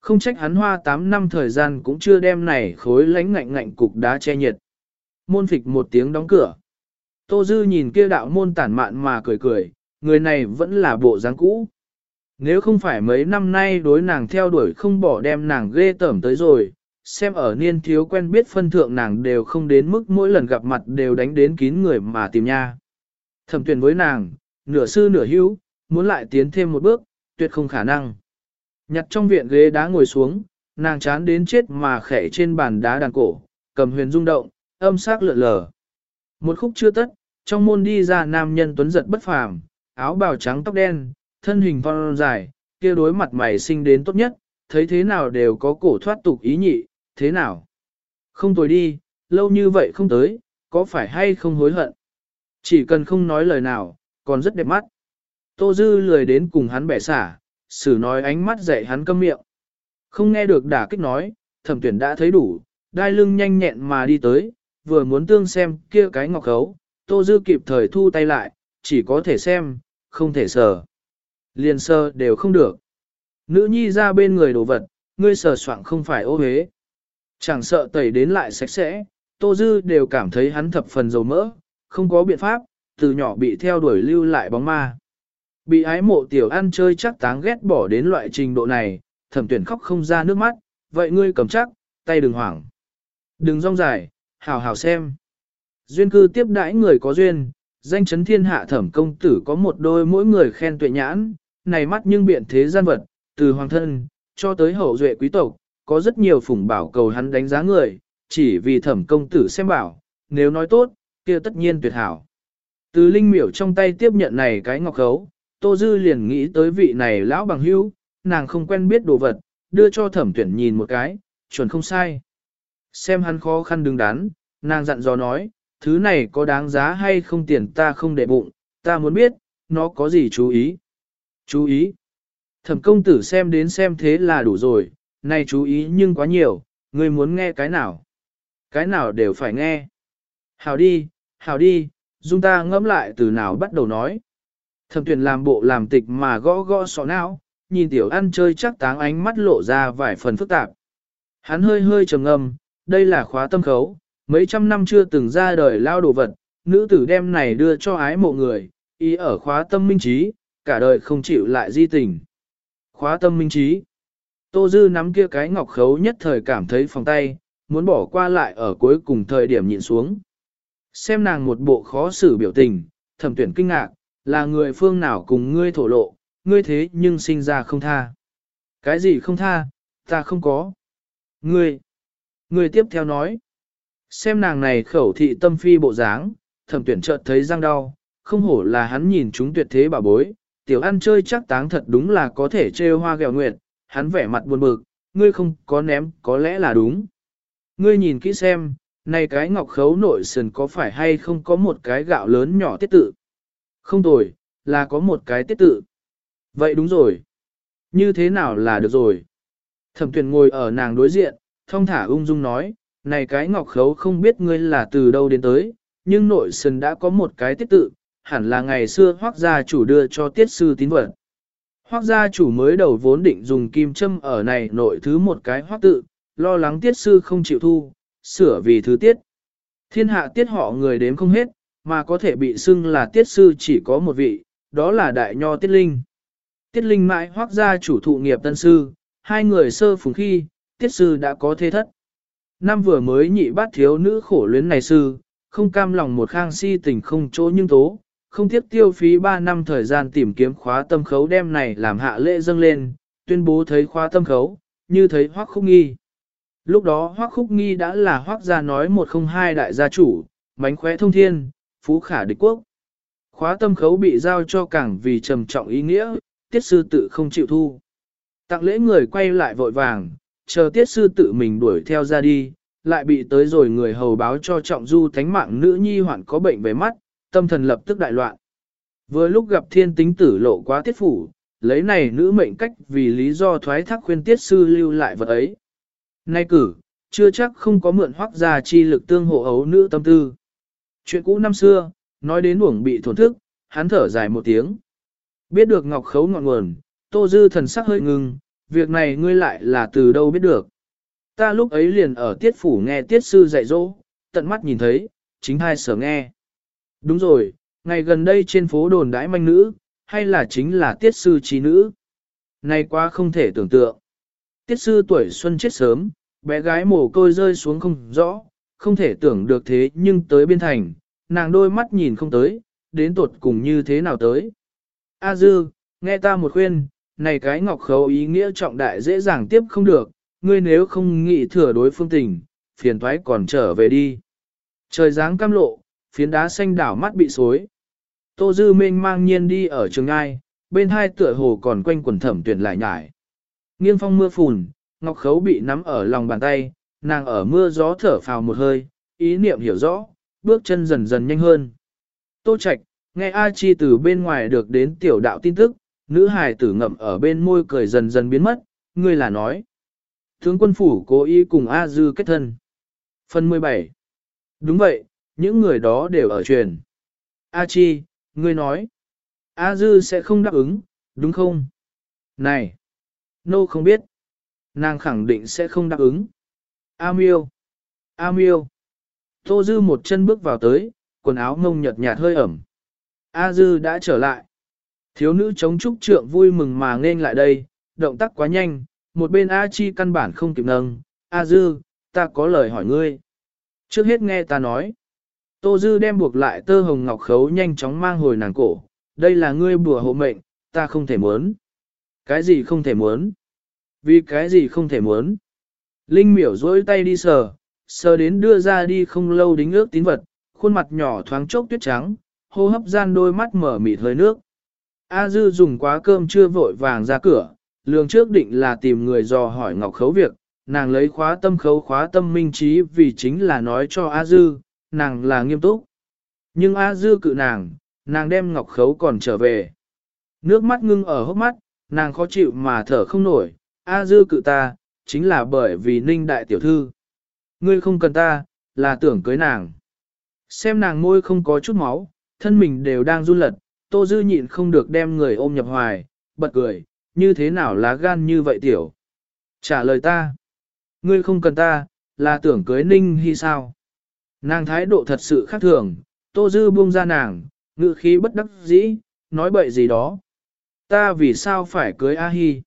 Không trách hắn hoa 8 năm thời gian cũng chưa đem này khối lánh ngạnh ngạnh cục đá che nhiệt. Môn phịch một tiếng đóng cửa. Tô Dư nhìn kia đạo môn tản mạn mà cười cười, người này vẫn là bộ dáng cũ. Nếu không phải mấy năm nay đối nàng theo đuổi không bỏ đem nàng ghê tởm tới rồi, xem ở niên thiếu quen biết phân thượng nàng đều không đến mức mỗi lần gặp mặt đều đánh đến kín người mà tìm nha. Thẩm tuyển với nàng, nửa sư nửa hữu, muốn lại tiến thêm một bước, tuyệt không khả năng. Nhặt trong viện ghế đá ngồi xuống, nàng chán đến chết mà khẽ trên bàn đá đàn cổ, cầm huyền rung động, âm sắc lượn lờ. Một khúc chưa tất, trong môn đi ra nam nhân tuấn giật bất phàm, áo bào trắng tóc đen, thân hình phong dài, kia đối mặt mày sinh đến tốt nhất, thấy thế nào đều có cổ thoát tục ý nhị, thế nào? Không tồi đi, lâu như vậy không tới, có phải hay không hối hận? Chỉ cần không nói lời nào, còn rất đẹp mắt. Tô Dư lười đến cùng hắn bẻ xả, xử nói ánh mắt dạy hắn câm miệng. Không nghe được đả kích nói, thẩm tuyển đã thấy đủ, đai lưng nhanh nhẹn mà đi tới, vừa muốn tương xem kia cái ngọc khấu, Tô Dư kịp thời thu tay lại, chỉ có thể xem, không thể sờ. Liền sờ đều không được. Nữ nhi ra bên người đồ vật, ngươi sờ soạn không phải ô hế. Chẳng sợ tẩy đến lại sạch sẽ, Tô Dư đều cảm thấy hắn thập phần dầu mỡ, không có biện pháp, từ nhỏ bị theo đuổi lưu lại bóng ma. Bị ái mộ tiểu ăn chơi chắc táng ghét bỏ đến loại trình độ này, thẩm tuyển khóc không ra nước mắt, vậy ngươi cầm chắc, tay đừng hoảng. Đừng rong dài, hảo hảo xem. Duyên cư tiếp đãi người có duyên, danh chấn thiên hạ thẩm công tử có một đôi mỗi người khen tuệ nhãn, này mắt nhưng biện thế gian vật, từ hoàng thân, cho tới hậu duệ quý tộc, có rất nhiều phủng bảo cầu hắn đánh giá người, chỉ vì thẩm công tử xem bảo, nếu nói tốt, kia tất nhiên tuyệt hảo. Từ linh miểu trong tay tiếp nhận này cái ngọc khấu, Tô Dư liền nghĩ tới vị này lão bằng hữu, nàng không quen biết đồ vật, đưa cho thẩm tuyển nhìn một cái, chuẩn không sai. Xem hắn khó khăn đứng đắn, nàng dặn dò nói, thứ này có đáng giá hay không tiền ta không để bụng, ta muốn biết, nó có gì chú ý. Chú ý. Thẩm công tử xem đến xem thế là đủ rồi, này chú ý nhưng quá nhiều, người muốn nghe cái nào. Cái nào đều phải nghe. Hào đi, hào đi, dung ta ngẫm lại từ nào bắt đầu nói. Thẩm tuyển làm bộ làm tịch mà gõ gõ sọ não, nhìn tiểu ăn chơi chắc táng ánh mắt lộ ra vài phần phức tạp. Hắn hơi hơi trầm ngâm, đây là khóa tâm khấu, mấy trăm năm chưa từng ra đời lao đồ vật, nữ tử đem này đưa cho ái mộ người, ý ở khóa tâm minh trí, cả đời không chịu lại di tình. Khóa tâm minh trí. Tô Dư nắm kia cái ngọc khấu nhất thời cảm thấy phòng tay, muốn bỏ qua lại ở cuối cùng thời điểm nhịn xuống. Xem nàng một bộ khó xử biểu tình, thẩm tuyển kinh ngạc, là người phương nào cùng ngươi thổ lộ, ngươi thế nhưng sinh ra không tha. Cái gì không tha, ta không có. Ngươi, Người tiếp theo nói. Xem nàng này khẩu thị tâm phi bộ dáng, thẩm tuyển chợt thấy răng đau, không hổ là hắn nhìn chúng tuyệt thế bà bối, tiểu ăn chơi chắc táng thật đúng là có thể trêu hoa gẹo nguyệt, hắn vẻ mặt buồn bực, ngươi không có ném, có lẽ là đúng. Ngươi nhìn kỹ xem, này cái ngọc khấu nội sườn có phải hay không có một cái gạo lớn nhỏ tiết tự? Không tồi, là có một cái tiết tự. Vậy đúng rồi. Như thế nào là được rồi? Thẩm tuyển ngồi ở nàng đối diện, thông thả ung dung nói, này cái ngọc khấu không biết ngươi là từ đâu đến tới, nhưng nội sườn đã có một cái tiết tự, hẳn là ngày xưa hoác gia chủ đưa cho tiết sư tín vật. Hoác gia chủ mới đầu vốn định dùng kim châm ở này nội thứ một cái hoác tự, lo lắng tiết sư không chịu thu, sửa vì thứ tiết. Thiên hạ tiết họ người đếm không hết, mà có thể bị xưng là tiết sư chỉ có một vị, đó là đại nho tiết linh. Tiết linh mãi hoác gia chủ thụ nghiệp tân sư, hai người sơ phùng khi, tiết sư đã có thế thất. Năm vừa mới nhị bát thiếu nữ khổ luyến này sư, không cam lòng một khang si tình không chỗ nhưng tố, không tiếc tiêu phí 3 năm thời gian tìm kiếm khóa tâm khấu đem này làm hạ lễ dâng lên, tuyên bố thấy khóa tâm khấu, như thấy hoác khúc nghi. Lúc đó hoác khúc nghi đã là hoác gia nói một không hai đại gia chủ, mánh khóe thông thiên, phú khả địch quốc. Khóa tâm khấu bị giao cho cảng vì trầm trọng ý nghĩa, tiết sư tự không chịu thu. Tặng lễ người quay lại vội vàng, chờ tiết sư tự mình đuổi theo ra đi, lại bị tới rồi người hầu báo cho trọng du thánh mạng nữ nhi hoạn có bệnh về mắt, tâm thần lập tức đại loạn. Vừa lúc gặp thiên tính tử lộ quá tiết phủ, lấy này nữ mệnh cách vì lý do thoái thác khuyên tiết sư lưu lại vật ấy. Nay cử, chưa chắc không có mượn hoác gia chi lực tương hộ ấu nữ tâm tư. Chuyện cũ năm xưa, nói đến uổng bị thổn thức, hắn thở dài một tiếng. Biết được ngọc khấu ngọn nguồn, tô dư thần sắc hơi ngừng, việc này ngươi lại là từ đâu biết được. Ta lúc ấy liền ở tiết phủ nghe tiết sư dạy dỗ, tận mắt nhìn thấy, chính hai sở nghe. Đúng rồi, ngày gần đây trên phố đồn đãi manh nữ, hay là chính là tiết sư trí nữ. Này quá không thể tưởng tượng. Tiết sư tuổi xuân chết sớm, bé gái mồ côi rơi xuống không rõ, không thể tưởng được thế nhưng tới biên thành, nàng đôi mắt nhìn không tới, đến tột cùng như thế nào tới. A dư, nghe ta một khuyên, này cái ngọc khấu ý nghĩa trọng đại dễ dàng tiếp không được, ngươi nếu không nghĩ thừa đối phương tình, phiền thoái còn trở về đi. Trời dáng cam lộ, phiến đá xanh đảo mắt bị xối. Tô Dư minh mang nhiên đi ở trường ai, bên hai tựa hồ còn quanh quần thẩm tuyển lại nhải. Nghiêng phong mưa phùn, ngọc khấu bị nắm ở lòng bàn tay, nàng ở mưa gió thở phào một hơi, ý niệm hiểu rõ, bước chân dần dần nhanh hơn. Tô Trạch, nghe A Chi từ bên ngoài được đến tiểu đạo tin tức, nữ hài tử ngậm ở bên môi cười dần dần biến mất, ngươi là nói. Tướng quân phủ cố ý cùng A Dư kết thân. Phần 17 Đúng vậy, những người đó đều ở truyền. A Chi, ngươi nói. A Dư sẽ không đáp ứng, đúng không? Này! Nô no không biết. Nàng khẳng định sẽ không đáp ứng. A Miêu! A Miêu! Tô Dư một chân bước vào tới, quần áo ngông nhợt nhạt hơi ẩm. A Dư đã trở lại. Thiếu nữ chống trúc trượng vui mừng mà nên lại đây, động tác quá nhanh, một bên A Chi căn bản không kịp nâng. A Dư, ta có lời hỏi ngươi. Trước hết nghe ta nói. Tô Dư đem buộc lại tơ hồng ngọc khấu nhanh chóng mang hồi nàng cổ. Đây là ngươi bùa hộ mệnh, ta không thể muốn. Cái gì không thể muốn? Vì cái gì không thể muốn? Linh miểu dối tay đi sờ, sờ đến đưa ra đi không lâu đính ước tín vật, khuôn mặt nhỏ thoáng chốc tuyết trắng, hô hấp gian đôi mắt mở mịt hơi nước. A Dư dùng quá cơm chưa vội vàng ra cửa, lường trước định là tìm người dò hỏi Ngọc Khấu việc, nàng lấy khóa tâm khấu khóa tâm minh trí vì chính là nói cho A Dư, nàng là nghiêm túc. Nhưng A Dư cự nàng, nàng đem Ngọc Khấu còn trở về. Nước mắt ngưng ở hốc mắt, nàng khó chịu mà thở không nổi, A Dư cự ta, chính là bởi vì ninh đại tiểu thư. Ngươi không cần ta, là tưởng cưới nàng. Xem nàng môi không có chút máu, thân mình đều đang run lật, Tô Dư nhịn không được đem người ôm nhập hoài, bật cười, như thế nào lá gan như vậy tiểu? Trả lời ta. Ngươi không cần ta, là tưởng cưới ninh Hi sao? Nàng thái độ thật sự khác thường, Tô Dư buông ra nàng, ngự khí bất đắc dĩ, nói bậy gì đó. Ta vì sao phải cưới A Hi?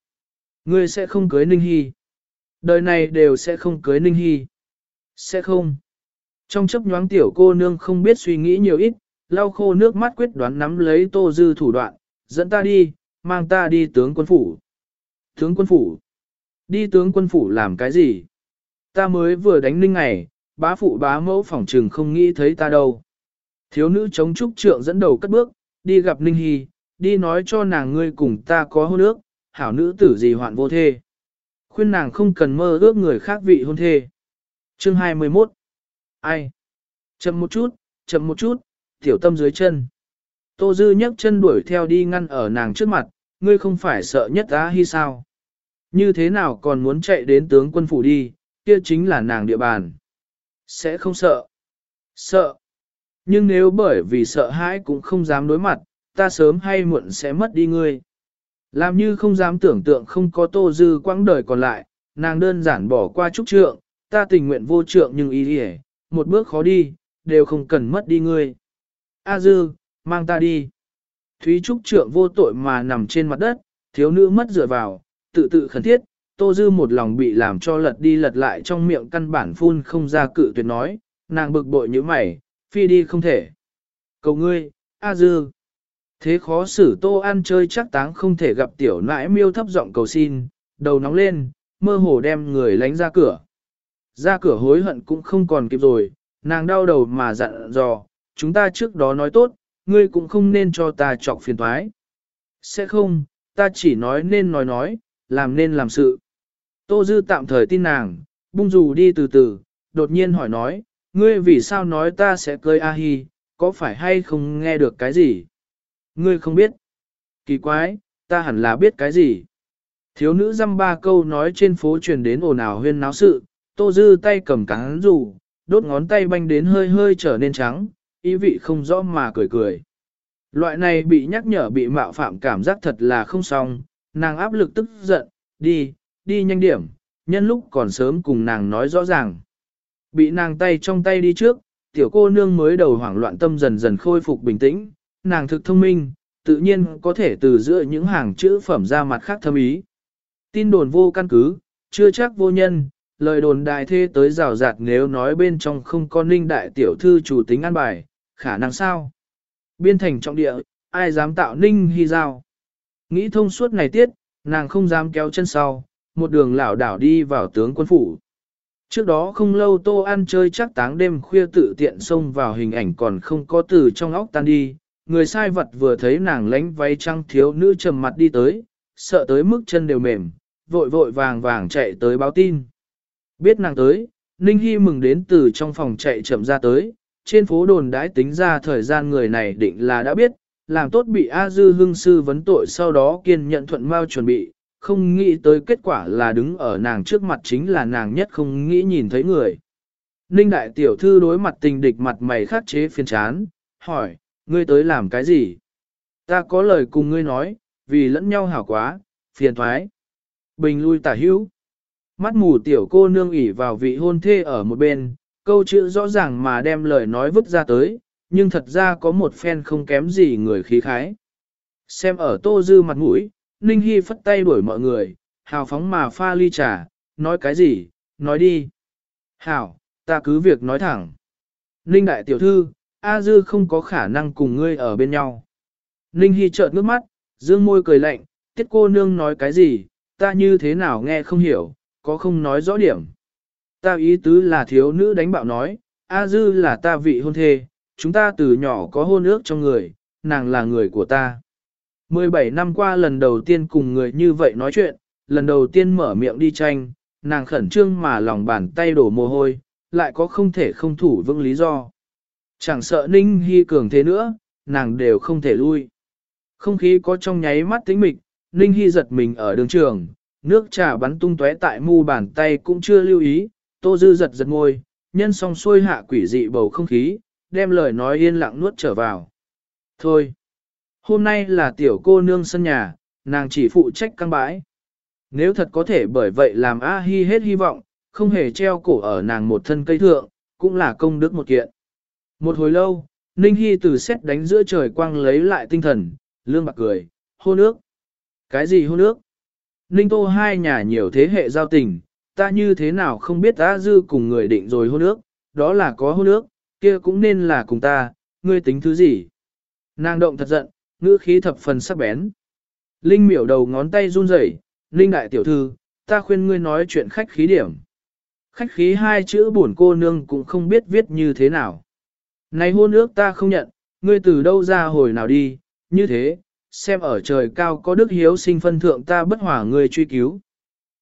Ngươi sẽ không cưới Ninh Hi. Đời này đều sẽ không cưới Ninh Hi. Sẽ không. Trong chấp nhoáng tiểu cô nương không biết suy nghĩ nhiều ít, lau khô nước mắt quyết đoán nắm lấy tô dư thủ đoạn, dẫn ta đi, mang ta đi tướng quân phủ. Tướng quân phủ? Đi tướng quân phủ làm cái gì? Ta mới vừa đánh ninh ngày, bá phụ bá mẫu phỏng trừng không nghĩ thấy ta đâu. Thiếu nữ chống trúc trượng dẫn đầu cất bước, đi gặp Ninh Hy, đi nói cho nàng ngươi cùng ta có hôn ước, hảo nữ tử gì hoạn vô thê. Khuyên nàng không cần mơ ước người khác vị hôn thê. Chương 21 Ai? Chậm một chút, chậm một chút, tiểu tâm dưới chân. Tô Dư nhấc chân đuổi theo đi ngăn ở nàng trước mặt, ngươi không phải sợ nhất á hy sao? Như thế nào còn muốn chạy đến tướng quân phủ đi, kia chính là nàng địa bàn. Sẽ không sợ. Sợ. Nhưng nếu bởi vì sợ hãi cũng không dám đối mặt, ta sớm hay muộn sẽ mất đi ngươi. Làm như không dám tưởng tượng không có tô dư quãng đời còn lại, nàng đơn giản bỏ qua trúc trượng, ta tình nguyện vô trượng nhưng ý hề, một bước khó đi, đều không cần mất đi ngươi. A dư, mang ta đi. Thúy trúc trượng vô tội mà nằm trên mặt đất, thiếu nữ mất dựa vào, tự tự khẩn thiết, tô dư một lòng bị làm cho lật đi lật lại trong miệng căn bản phun không ra cự tuyệt nói, nàng bực bội như mày, phi đi không thể. Cầu ngươi, A dư. Thế khó xử tô An chơi chắc táng không thể gặp tiểu nãi miêu thấp giọng cầu xin, đầu nóng lên, mơ hồ đem người lánh ra cửa. Ra cửa hối hận cũng không còn kịp rồi, nàng đau đầu mà dặn dò, chúng ta trước đó nói tốt, ngươi cũng không nên cho ta chọc phiền thoái. Sẽ không, ta chỉ nói nên nói nói, làm nên làm sự. Tô Dư tạm thời tin nàng, bung dù đi từ từ, đột nhiên hỏi nói, ngươi vì sao nói ta sẽ cưới A-hi, có phải hay không nghe được cái gì? Ngươi không biết. Kỳ quái, ta hẳn là biết cái gì. Thiếu nữ dăm ba câu nói trên phố truyền đến ồn ào huyên náo sự, tô dư tay cầm cán rủ, đốt ngón tay banh đến hơi hơi trở nên trắng, ý vị không rõ mà cười cười. Loại này bị nhắc nhở bị mạo phạm cảm giác thật là không xong, nàng áp lực tức giận, đi, đi nhanh điểm, nhân lúc còn sớm cùng nàng nói rõ ràng. Bị nàng tay trong tay đi trước, tiểu cô nương mới đầu hoảng loạn tâm dần dần khôi phục bình tĩnh, nàng thực thông minh, tự nhiên có thể từ giữa những hàng chữ phẩm ra mặt khác thâm ý. Tin đồn vô căn cứ, chưa chắc vô nhân, lời đồn đại thê tới rào rạt nếu nói bên trong không có ninh đại tiểu thư chủ tính an bài, khả năng sao? Biên thành trọng địa, ai dám tạo ninh hy giao? Nghĩ thông suốt này tiết, nàng không dám kéo chân sau, một đường lảo đảo đi vào tướng quân phủ. Trước đó không lâu tô ăn chơi chắc táng đêm khuya tự tiện xông vào hình ảnh còn không có từ trong óc tan đi, người sai vật vừa thấy nàng lánh váy trăng thiếu nữ trầm mặt đi tới, sợ tới mức chân đều mềm, vội vội vàng vàng chạy tới báo tin. Biết nàng tới, Ninh Hy mừng đến từ trong phòng chạy chậm ra tới, trên phố đồn đãi tính ra thời gian người này định là đã biết, làm tốt bị A Dư hưng sư vấn tội sau đó kiên nhận thuận mau chuẩn bị, không nghĩ tới kết quả là đứng ở nàng trước mặt chính là nàng nhất không nghĩ nhìn thấy người. Ninh đại tiểu thư đối mặt tình địch mặt mày khắc chế phiền chán, hỏi, ngươi tới làm cái gì? Ta có lời cùng ngươi nói, vì lẫn nhau hảo quá, phiền thoái. Bình lui tả hữu. Mắt mù tiểu cô nương ỉ vào vị hôn thê ở một bên, câu chữ rõ ràng mà đem lời nói vứt ra tới, nhưng thật ra có một phen không kém gì người khí khái. Xem ở tô dư mặt mũi, Ninh Hy phất tay đuổi mọi người, hào phóng mà pha ly trà, nói cái gì, nói đi. Hảo, ta cứ việc nói thẳng. Ninh đại tiểu thư, A Dư không có khả năng cùng ngươi ở bên nhau. Ninh Hy trợn nước mắt, dương môi cười lạnh, tiết cô nương nói cái gì, ta như thế nào nghe không hiểu, có không nói rõ điểm. Ta ý tứ là thiếu nữ đánh bạo nói, A Dư là ta vị hôn thê, chúng ta từ nhỏ có hôn ước trong người, nàng là người của ta. 17 năm qua lần đầu tiên cùng người như vậy nói chuyện, lần đầu tiên mở miệng đi tranh, nàng khẩn trương mà lòng bàn tay đổ mồ hôi, lại có không thể không thủ vững lý do. Chẳng sợ Ninh Hy cường thế nữa, nàng đều không thể lui. Không khí có trong nháy mắt tĩnh mịch, Ninh Hy giật mình ở đường trường, nước trà bắn tung tóe tại mu bàn tay cũng chưa lưu ý, tô dư giật giật môi, nhân song xuôi hạ quỷ dị bầu không khí, đem lời nói yên lặng nuốt trở vào. Thôi, hôm nay là tiểu cô nương sân nhà, nàng chỉ phụ trách căng bãi. Nếu thật có thể bởi vậy làm A Hi hết hy vọng, không hề treo cổ ở nàng một thân cây thượng, cũng là công đức một kiện. Một hồi lâu, Ninh Hi từ xét đánh giữa trời quang lấy lại tinh thần, lương bạc cười, hôn ước. Cái gì hôn ước? Ninh Tô hai nhà nhiều thế hệ giao tình, ta như thế nào không biết ta dư cùng người định rồi hôn ước, đó là có hôn ước, kia cũng nên là cùng ta, ngươi tính thứ gì? Nàng động thật giận, ngữ khí thập phần sắc bén. Linh miểu đầu ngón tay run rẩy, Linh đại tiểu thư, ta khuyên ngươi nói chuyện khách khí điểm. Khách khí hai chữ buồn cô nương cũng không biết viết như thế nào. Này hôn ước ta không nhận, ngươi từ đâu ra hồi nào đi, như thế, xem ở trời cao có đức hiếu sinh phân thượng ta bất hỏa ngươi truy cứu.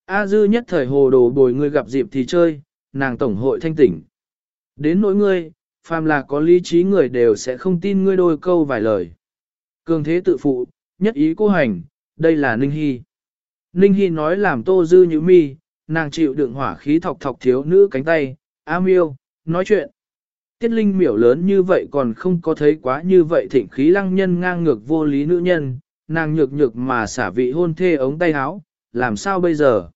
A dư nhất thời hồ đồ bồi ngươi gặp dịp thì chơi, nàng tổng hội thanh tỉnh. Đến nỗi ngươi, phàm là có lý trí người đều sẽ không tin ngươi đôi câu vài lời. Cường thế tự phụ, nhất ý cô hành, đây là Ninh Hy. Ninh Hy nói làm tô dư như mi, nàng chịu đựng hỏa khí thọc thọc thiếu nữ cánh tay, A miêu, nói chuyện. Tiết linh miểu lớn như vậy còn không có thấy quá như vậy thịnh khí lăng nhân ngang ngược vô lý nữ nhân, nàng nhược nhược mà xả vị hôn thê ống tay áo, làm sao bây giờ?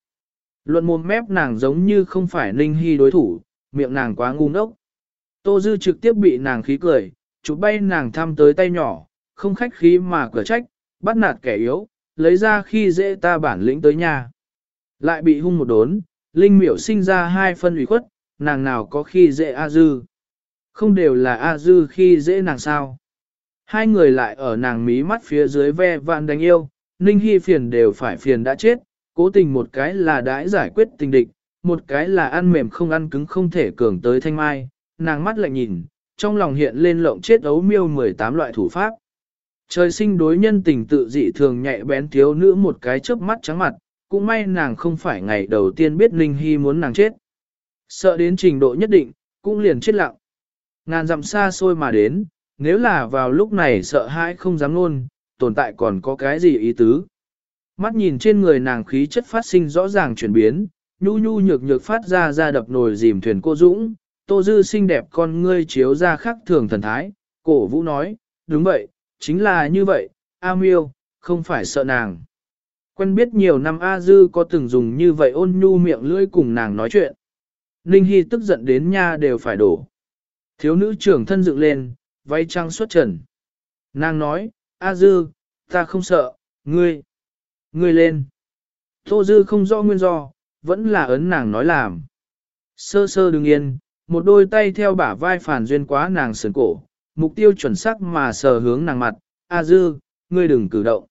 Luận mồm mép nàng giống như không phải Ninh Hy đối thủ, miệng nàng quá ngu ngốc. Tô Dư trực tiếp bị nàng khí cười, chụp bay nàng thăm tới tay nhỏ, không khách khí mà cửa trách, bắt nạt kẻ yếu, lấy ra khi dễ ta bản lĩnh tới nhà. Lại bị hung một đốn, Linh miểu sinh ra hai phân ủy khuất, nàng nào có khi dễ A Dư. Không đều là A Dư khi dễ nàng sao. Hai người lại ở nàng mí mắt phía dưới ve vạn đánh yêu, Ninh Hy phiền đều phải phiền đã chết, cố tình một cái là đãi giải quyết tình địch, một cái là ăn mềm không ăn cứng không thể cường tới thanh mai, nàng mắt lại nhìn, trong lòng hiện lên lộng chết ấu miêu 18 loại thủ pháp. Trời sinh đối nhân tình tự dị thường nhạy bén thiếu nữ một cái chớp mắt trắng mặt, cũng may nàng không phải ngày đầu tiên biết Ninh Hy muốn nàng chết. Sợ đến trình độ nhất định, cũng liền chết lặng. Ngàn dặm xa xôi mà đến, nếu là vào lúc này sợ hãi không dám luôn, tồn tại còn có cái gì ý tứ. Mắt nhìn trên người nàng khí chất phát sinh rõ ràng chuyển biến, nhu nhu nhược nhược phát ra ra đập nồi dìm thuyền cô Dũng, tô dư xinh đẹp con ngươi chiếu ra khắc thường thần thái, cổ vũ nói, đúng vậy, chính là như vậy, A miêu, không phải sợ nàng. Quen biết nhiều năm A dư có từng dùng như vậy ôn nhu miệng lưỡi cùng nàng nói chuyện. Ninh Hy tức giận đến nha đều phải đổ. Thiếu nữ trưởng thân dựng lên, váy trăng xuất trần. Nàng nói, A dư, ta không sợ, ngươi, ngươi lên. Tô dư không rõ nguyên do, vẫn là ấn nàng nói làm. Sơ sơ đừng yên, một đôi tay theo bả vai phản duyên quá nàng sườn cổ, mục tiêu chuẩn xác mà sờ hướng nàng mặt, A dư, ngươi đừng cử động.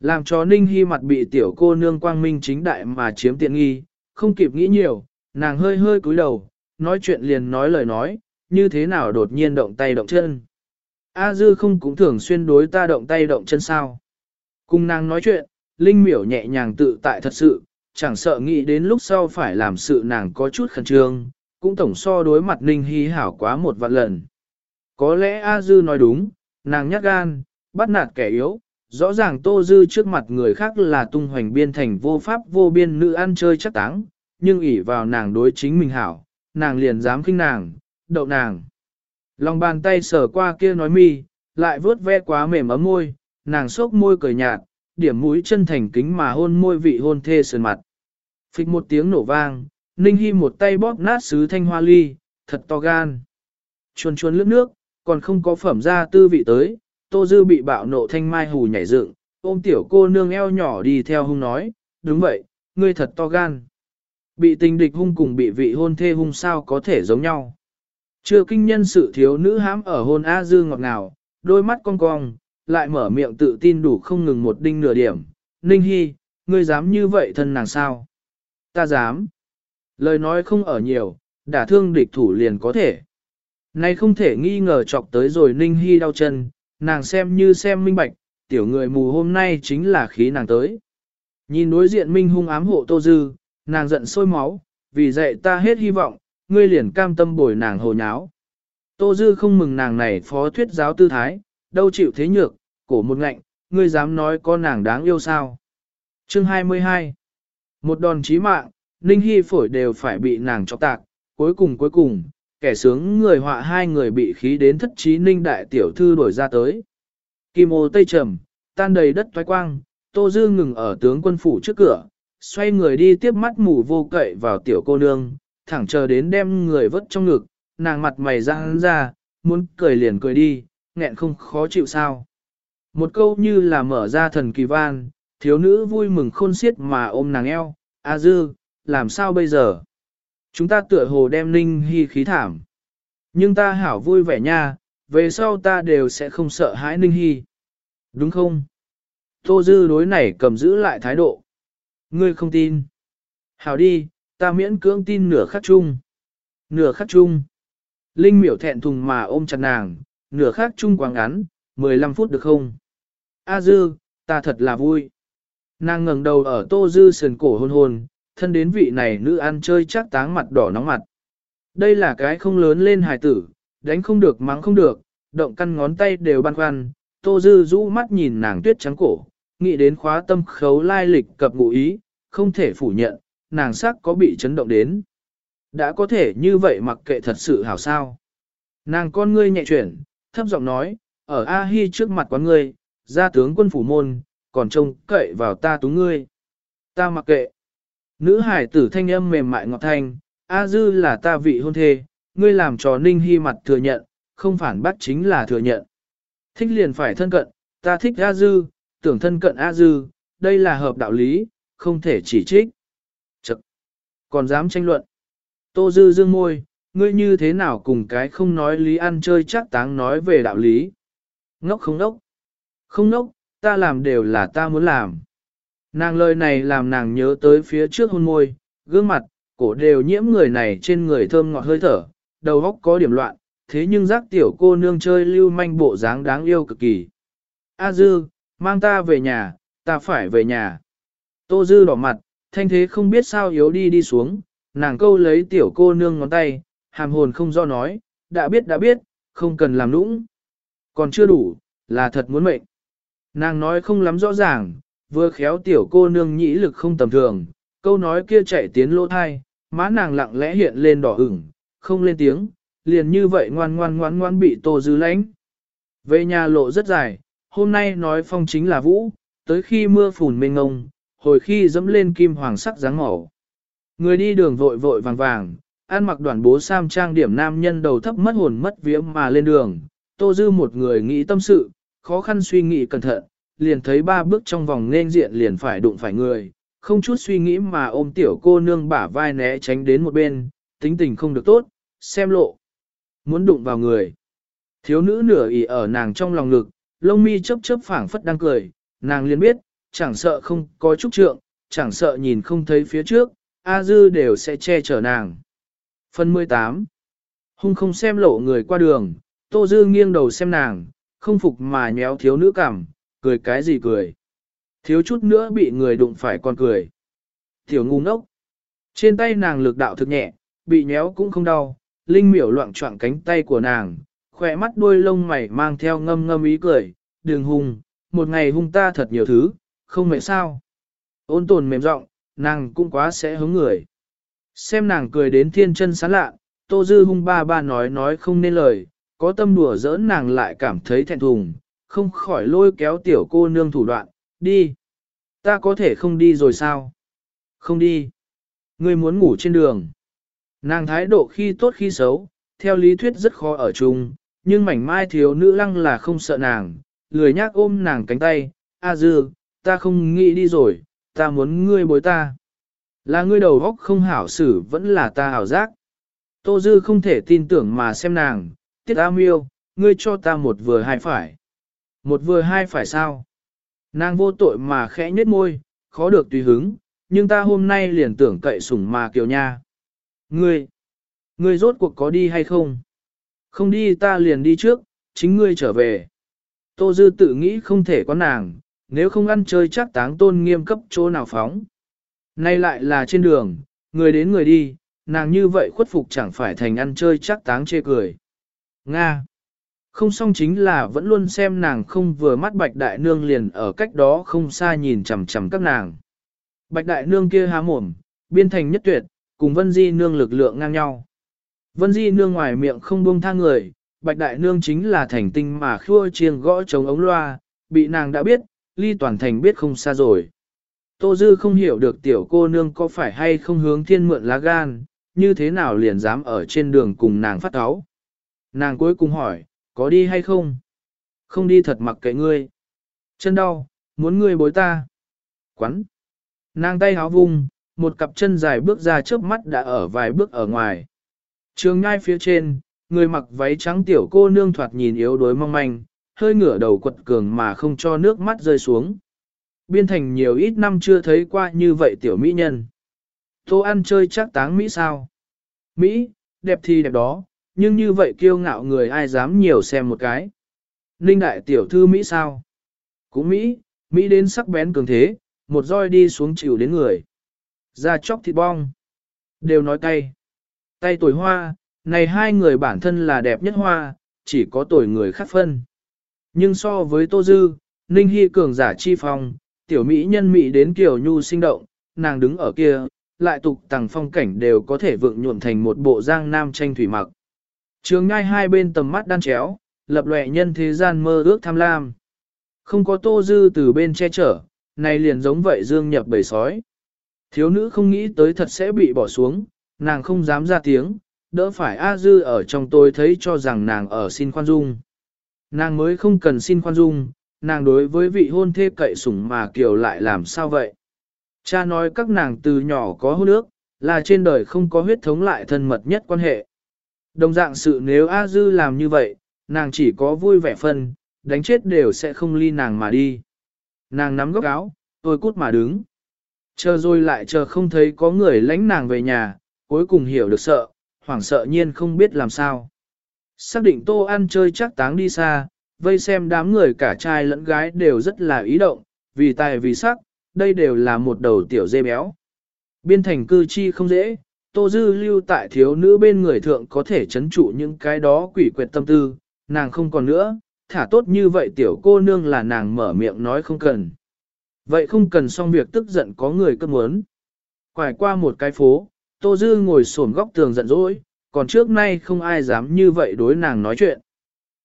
Làm cho Ninh Hy mặt bị tiểu cô nương quang minh chính đại mà chiếm tiện nghi, không kịp nghĩ nhiều, nàng hơi hơi cúi đầu, nói chuyện liền nói lời nói, như thế nào đột nhiên động tay động chân. A dư không cũng thường xuyên đối ta động tay động chân sao. Cùng nàng nói chuyện, Linh miểu nhẹ nhàng tự tại thật sự, chẳng sợ nghĩ đến lúc sau phải làm sự nàng có chút khẩn trương, cũng tổng so đối mặt Ninh Hy hảo quá một vạn lần. Có lẽ A Dư nói đúng, nàng nhát gan, bắt nạt kẻ yếu, rõ ràng Tô Dư trước mặt người khác là tung hoành biên thành vô pháp vô biên nữ ăn chơi chắc táng, nhưng ỷ vào nàng đối chính mình hảo, nàng liền dám khinh nàng, đậu nàng. Lòng bàn tay sờ qua kia nói mi, lại vớt ve quá mềm ấm môi, nàng sốc môi cười nhạt, điểm mũi chân thành kính mà hôn môi vị hôn thê sườn mặt. Phịch một tiếng nổ vang, Ninh Hy một tay bóp nát sứ thanh hoa ly, thật to gan. Chuồn chuồn lướt nước, còn không có phẩm ra tư vị tới, Tô Dư bị bạo nộ thanh mai hù nhảy dựng, ôm tiểu cô nương eo nhỏ đi theo hung nói, đúng vậy, ngươi thật to gan. Bị tình địch hung cùng bị vị hôn thê hung sao có thể giống nhau. Chưa kinh nhân sự thiếu nữ hãm ở hôn A Dư ngọt ngào, đôi mắt cong cong, lại mở miệng tự tin đủ không ngừng một đinh nửa điểm. Ninh Hy, ngươi dám như vậy thân nàng sao? Ta dám. Lời nói không ở nhiều, đả thương địch thủ liền có thể. Này không thể nghi ngờ chọc tới rồi Ninh Hy đau chân, nàng xem như xem minh bạch, tiểu người mù hôm nay chính là khí nàng tới. Nhìn đối diện Minh hung ám hộ Tô Dư, nàng giận sôi máu, vì dạy ta hết hy vọng, ngươi liền cam tâm bồi nàng hồ nháo. Tô Dư không mừng nàng này phó thuyết giáo tư thái, đâu chịu thế nhược, cổ một ngạnh, ngươi dám nói con nàng đáng yêu sao. Chương 22 Một đòn chí mạng, Ninh Hy phổi đều phải bị nàng chọc tạc, cuối cùng cuối cùng, kẻ sướng người họa hai người bị khí đến thất trí Ninh đại tiểu thư đổi ra tới. Kim ô tây trầm, tan đầy đất toái quang, Tô Dư ngừng ở tướng quân phủ trước cửa, xoay người đi tiếp mắt mù vô cậy vào tiểu cô nương, thẳng chờ đến đem người vớt trong ngực, nàng mặt mày răng ra, muốn cười liền cười đi, nghẹn không khó chịu sao. Một câu như là mở ra thần kỳ van, thiếu nữ vui mừng khôn xiết mà ôm nàng eo, A dư, làm sao bây giờ? Chúng ta tựa hồ đem ninh hy khí thảm. Nhưng ta hảo vui vẻ nha, về sau ta đều sẽ không sợ hãi Ninh Hy. Đúng không? Tô Dư đối này cầm giữ lại thái độ. Ngươi không tin. Hảo đi, ta miễn cưỡng tin nửa khắc chung. Nửa khắc chung. Linh miểu thẹn thùng mà ôm chặt nàng, nửa khắc chung quá ngắn, 15 phút được không? A Dư, ta thật là vui. Nàng ngẩng đầu ở Tô Dư sườn cổ hôn hôn, thân đến vị này nữ ăn chơi chắc táng mặt đỏ nóng mặt. Đây là cái không lớn lên hài tử, đánh không được mắng không được, động căn ngón tay đều băn khoăn, Tô Dư rũ mắt nhìn nàng tuyết trắng cổ, nghĩ đến khóa tâm khấu lai lịch cập ngụ ý, không thể phủ nhận, nàng sắc có bị chấn động đến. Đã có thể như vậy mặc kệ thật sự hảo sao. Nàng con ngươi nhẹ chuyển, thấp giọng nói, ở A-hi trước mặt quán ngươi, ra tướng quân phủ môn, còn trông cậy vào ta tú ngươi. Ta mặc kệ. Nữ hải tử thanh âm mềm mại ngọt thanh, A dư là ta vị hôn thê, ngươi làm trò ninh hy mặt thừa nhận, không phản bác chính là thừa nhận. Thích liền phải thân cận, ta thích A dư, tưởng thân cận A dư, đây là hợp đạo lý, không thể chỉ trích. Còn dám tranh luận. Tô dư dương môi, ngươi như thế nào cùng cái không nói lý ăn chơi chắc táng nói về đạo lý. Ngốc không ngốc. Không ngốc, ta làm đều là ta muốn làm. Nàng lời này làm nàng nhớ tới phía trước hôn môi, gương mặt, cổ đều nhiễm người này trên người thơm ngọt hơi thở, đầu óc có điểm loạn, thế nhưng giác tiểu cô nương chơi lưu manh bộ dáng đáng yêu cực kỳ. A Dư, mang ta về nhà, ta phải về nhà. Tô Dư đỏ mặt, thanh thế không biết sao yếu đi đi xuống, nàng câu lấy tiểu cô nương ngón tay, hàm hồn không do nói, đã biết đã biết, không cần làm nũng. Còn chưa đủ, là thật muốn mệnh. Nàng nói không lắm rõ ràng, vừa khéo tiểu cô nương nhĩ lực không tầm thường, câu nói kia chạy tiến lỗ thai, má nàng lặng lẽ hiện lên đỏ ửng, không lên tiếng, liền như vậy ngoan ngoan ngoan ngoan bị tô dư lánh. Về nhà lộ rất dài, hôm nay nói phong chính là vũ, tới khi mưa phùn mênh ngông, hồi khi dẫm lên kim hoàng sắc dáng màu. Người đi đường vội vội vàng vàng, ăn mặc đoàn bố sam trang điểm nam nhân đầu thấp mất hồn mất vía mà lên đường, tô dư một người nghĩ tâm sự, khó khăn suy nghĩ cẩn thận, liền thấy ba bước trong vòng nên diện liền phải đụng phải người, không chút suy nghĩ mà ôm tiểu cô nương bả vai né tránh đến một bên, tính tình không được tốt, xem lộ. Muốn đụng vào người. Thiếu nữ nửa ỉ ở nàng trong lòng ngực, lông mi chớp chớp phảng phất đang cười, nàng liền biết, chẳng sợ không có chút trượng, chẳng sợ nhìn không thấy phía trước, A Dư đều sẽ che chở nàng. Phần 18 Hung không xem lộ người qua đường, Tô Dư nghiêng đầu xem nàng, không phục mà nhéo thiếu nữ cảm, cười cái gì cười. Thiếu chút nữa bị người đụng phải còn cười. Tiểu ngu ngốc. Trên tay nàng lực đạo thực nhẹ, bị nhéo cũng không đau, linh miểu loạn trọng cánh tay của nàng, khỏe mắt đuôi lông mày mang theo ngâm ngâm ý cười, đường hung, một ngày hung ta thật nhiều thứ, không mệt sao. Ôn tồn mềm giọng, nàng cũng quá sẽ hứng người. Xem nàng cười đến thiên chân sán lạ, tô dư hung ba ba nói nói không nên lời, có tâm đùa giỡn nàng lại cảm thấy thẹn thùng, không khỏi lôi kéo tiểu cô nương thủ đoạn, đi. Ta có thể không đi rồi sao? Không đi. Ngươi muốn ngủ trên đường. Nàng thái độ khi tốt khi xấu, theo lý thuyết rất khó ở chung, nhưng mảnh mai thiếu nữ lăng là không sợ nàng, lười nhác ôm nàng cánh tay, A dư, ta không nghĩ đi rồi, ta muốn ngươi bối ta. Là ngươi đầu góc không hảo xử vẫn là ta hảo giác. Tô dư không thể tin tưởng mà xem nàng, tiết A miêu, ngươi cho ta một vừa hai phải. Một vừa hai phải sao? Nàng vô tội mà khẽ nhếch môi, khó được tùy hứng, nhưng ta hôm nay liền tưởng cậy sủng mà kiều nha. Ngươi, ngươi rốt cuộc có đi hay không? Không đi ta liền đi trước, chính ngươi trở về. Tô Dư tự nghĩ không thể có nàng, nếu không ăn chơi chắc táng tôn nghiêm cấp chỗ nào phóng. Nay lại là trên đường, người đến người đi, nàng như vậy khuất phục chẳng phải thành ăn chơi chắc táng chê cười. Nga không xong chính là vẫn luôn xem nàng không vừa mắt bạch đại nương liền ở cách đó không xa nhìn chằm chằm các nàng. Bạch đại nương kia há mồm, biên thành nhất tuyệt, cùng vân di nương lực lượng ngang nhau. Vân di nương ngoài miệng không buông tha người, bạch đại nương chính là thành tinh mà khua chiêng gõ chống ống loa, bị nàng đã biết, ly toàn thành biết không xa rồi. Tô Dư không hiểu được tiểu cô nương có phải hay không hướng thiên mượn lá gan, như thế nào liền dám ở trên đường cùng nàng phát áo. Nàng cuối cùng hỏi, có đi hay không? Không đi thật mặc kệ ngươi. Chân đau, muốn ngươi bối ta. Quắn. Nàng tay háo vung, một cặp chân dài bước ra trước mắt đã ở vài bước ở ngoài. Trường ngai phía trên, người mặc váy trắng tiểu cô nương thoạt nhìn yếu đuối mong manh, hơi ngửa đầu quật cường mà không cho nước mắt rơi xuống. Biên thành nhiều ít năm chưa thấy qua như vậy tiểu mỹ nhân. Tô ăn chơi chắc táng Mỹ sao? Mỹ, đẹp thì đẹp đó, nhưng như vậy kiêu ngạo người ai dám nhiều xem một cái. Ninh đại tiểu thư Mỹ sao? Cũng Mỹ, Mỹ đến sắc bén cường thế, một roi đi xuống chịu đến người. Ra chóc thịt bong. Đều nói tay. Tay tuổi hoa, này hai người bản thân là đẹp nhất hoa, chỉ có tuổi người khác phân. Nhưng so với Tô Dư, Ninh Hy cường giả chi phong, tiểu Mỹ nhân Mỹ đến kiểu nhu sinh động, nàng đứng ở kia, lại tục tàng phong cảnh đều có thể vượng nhuộm thành một bộ giang nam tranh thủy mặc. Trường ngai hai bên tầm mắt đan chéo, lập lệ nhân thế gian mơ ước tham lam. Không có tô dư từ bên che chở, này liền giống vậy dương nhập bầy sói. Thiếu nữ không nghĩ tới thật sẽ bị bỏ xuống, nàng không dám ra tiếng, đỡ phải A dư ở trong tôi thấy cho rằng nàng ở xin khoan dung. Nàng mới không cần xin khoan dung, nàng đối với vị hôn thê cậy sủng mà kiều lại làm sao vậy? Cha nói các nàng từ nhỏ có hôn ước, là trên đời không có huyết thống lại thân mật nhất quan hệ. Đồng dạng sự nếu A Dư làm như vậy, nàng chỉ có vui vẻ phân, đánh chết đều sẽ không ly nàng mà đi. Nàng nắm góc áo, tôi cút mà đứng. Chờ rồi lại chờ không thấy có người lãnh nàng về nhà, cuối cùng hiểu được sợ, hoảng sợ nhiên không biết làm sao. Xác định tô ăn chơi chắc táng đi xa, vây xem đám người cả trai lẫn gái đều rất là ý động, vì tài vì sắc, đây đều là một đầu tiểu dê béo. Biên thành cư chi không dễ, Tô Dư lưu tại thiếu nữ bên người thượng có thể chấn trụ những cái đó quỷ quyệt tâm tư, nàng không còn nữa, thả tốt như vậy tiểu cô nương là nàng mở miệng nói không cần. Vậy không cần xong việc tức giận có người cơn muốn. Quải qua một cái phố, Tô Dư ngồi xổm góc tường giận dỗi, còn trước nay không ai dám như vậy đối nàng nói chuyện.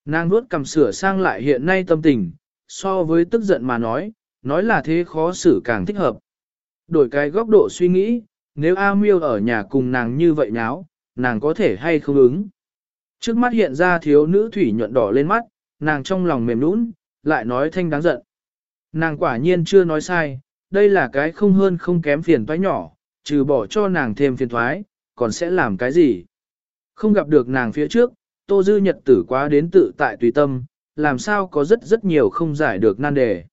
Nàng nuốt cầm sửa sang lại hiện nay tâm tình, so với tức giận mà nói, nói là thế khó xử càng thích hợp. Đổi cái góc độ suy nghĩ, nếu A Miêu ở nhà cùng nàng như vậy nháo, nàng có thể hay không ứng. Trước mắt hiện ra thiếu nữ thủy nhuận đỏ lên mắt, nàng trong lòng mềm nũng, lại nói thanh đáng giận. Nàng quả nhiên chưa nói sai, đây là cái không hơn không kém phiền toái nhỏ, trừ bỏ cho nàng thêm phiền thoái, còn sẽ làm cái gì. Không gặp được nàng phía trước, Tô Dư Nhật tử quá đến tự tại tùy tâm, làm sao có rất rất nhiều không giải được nan đề.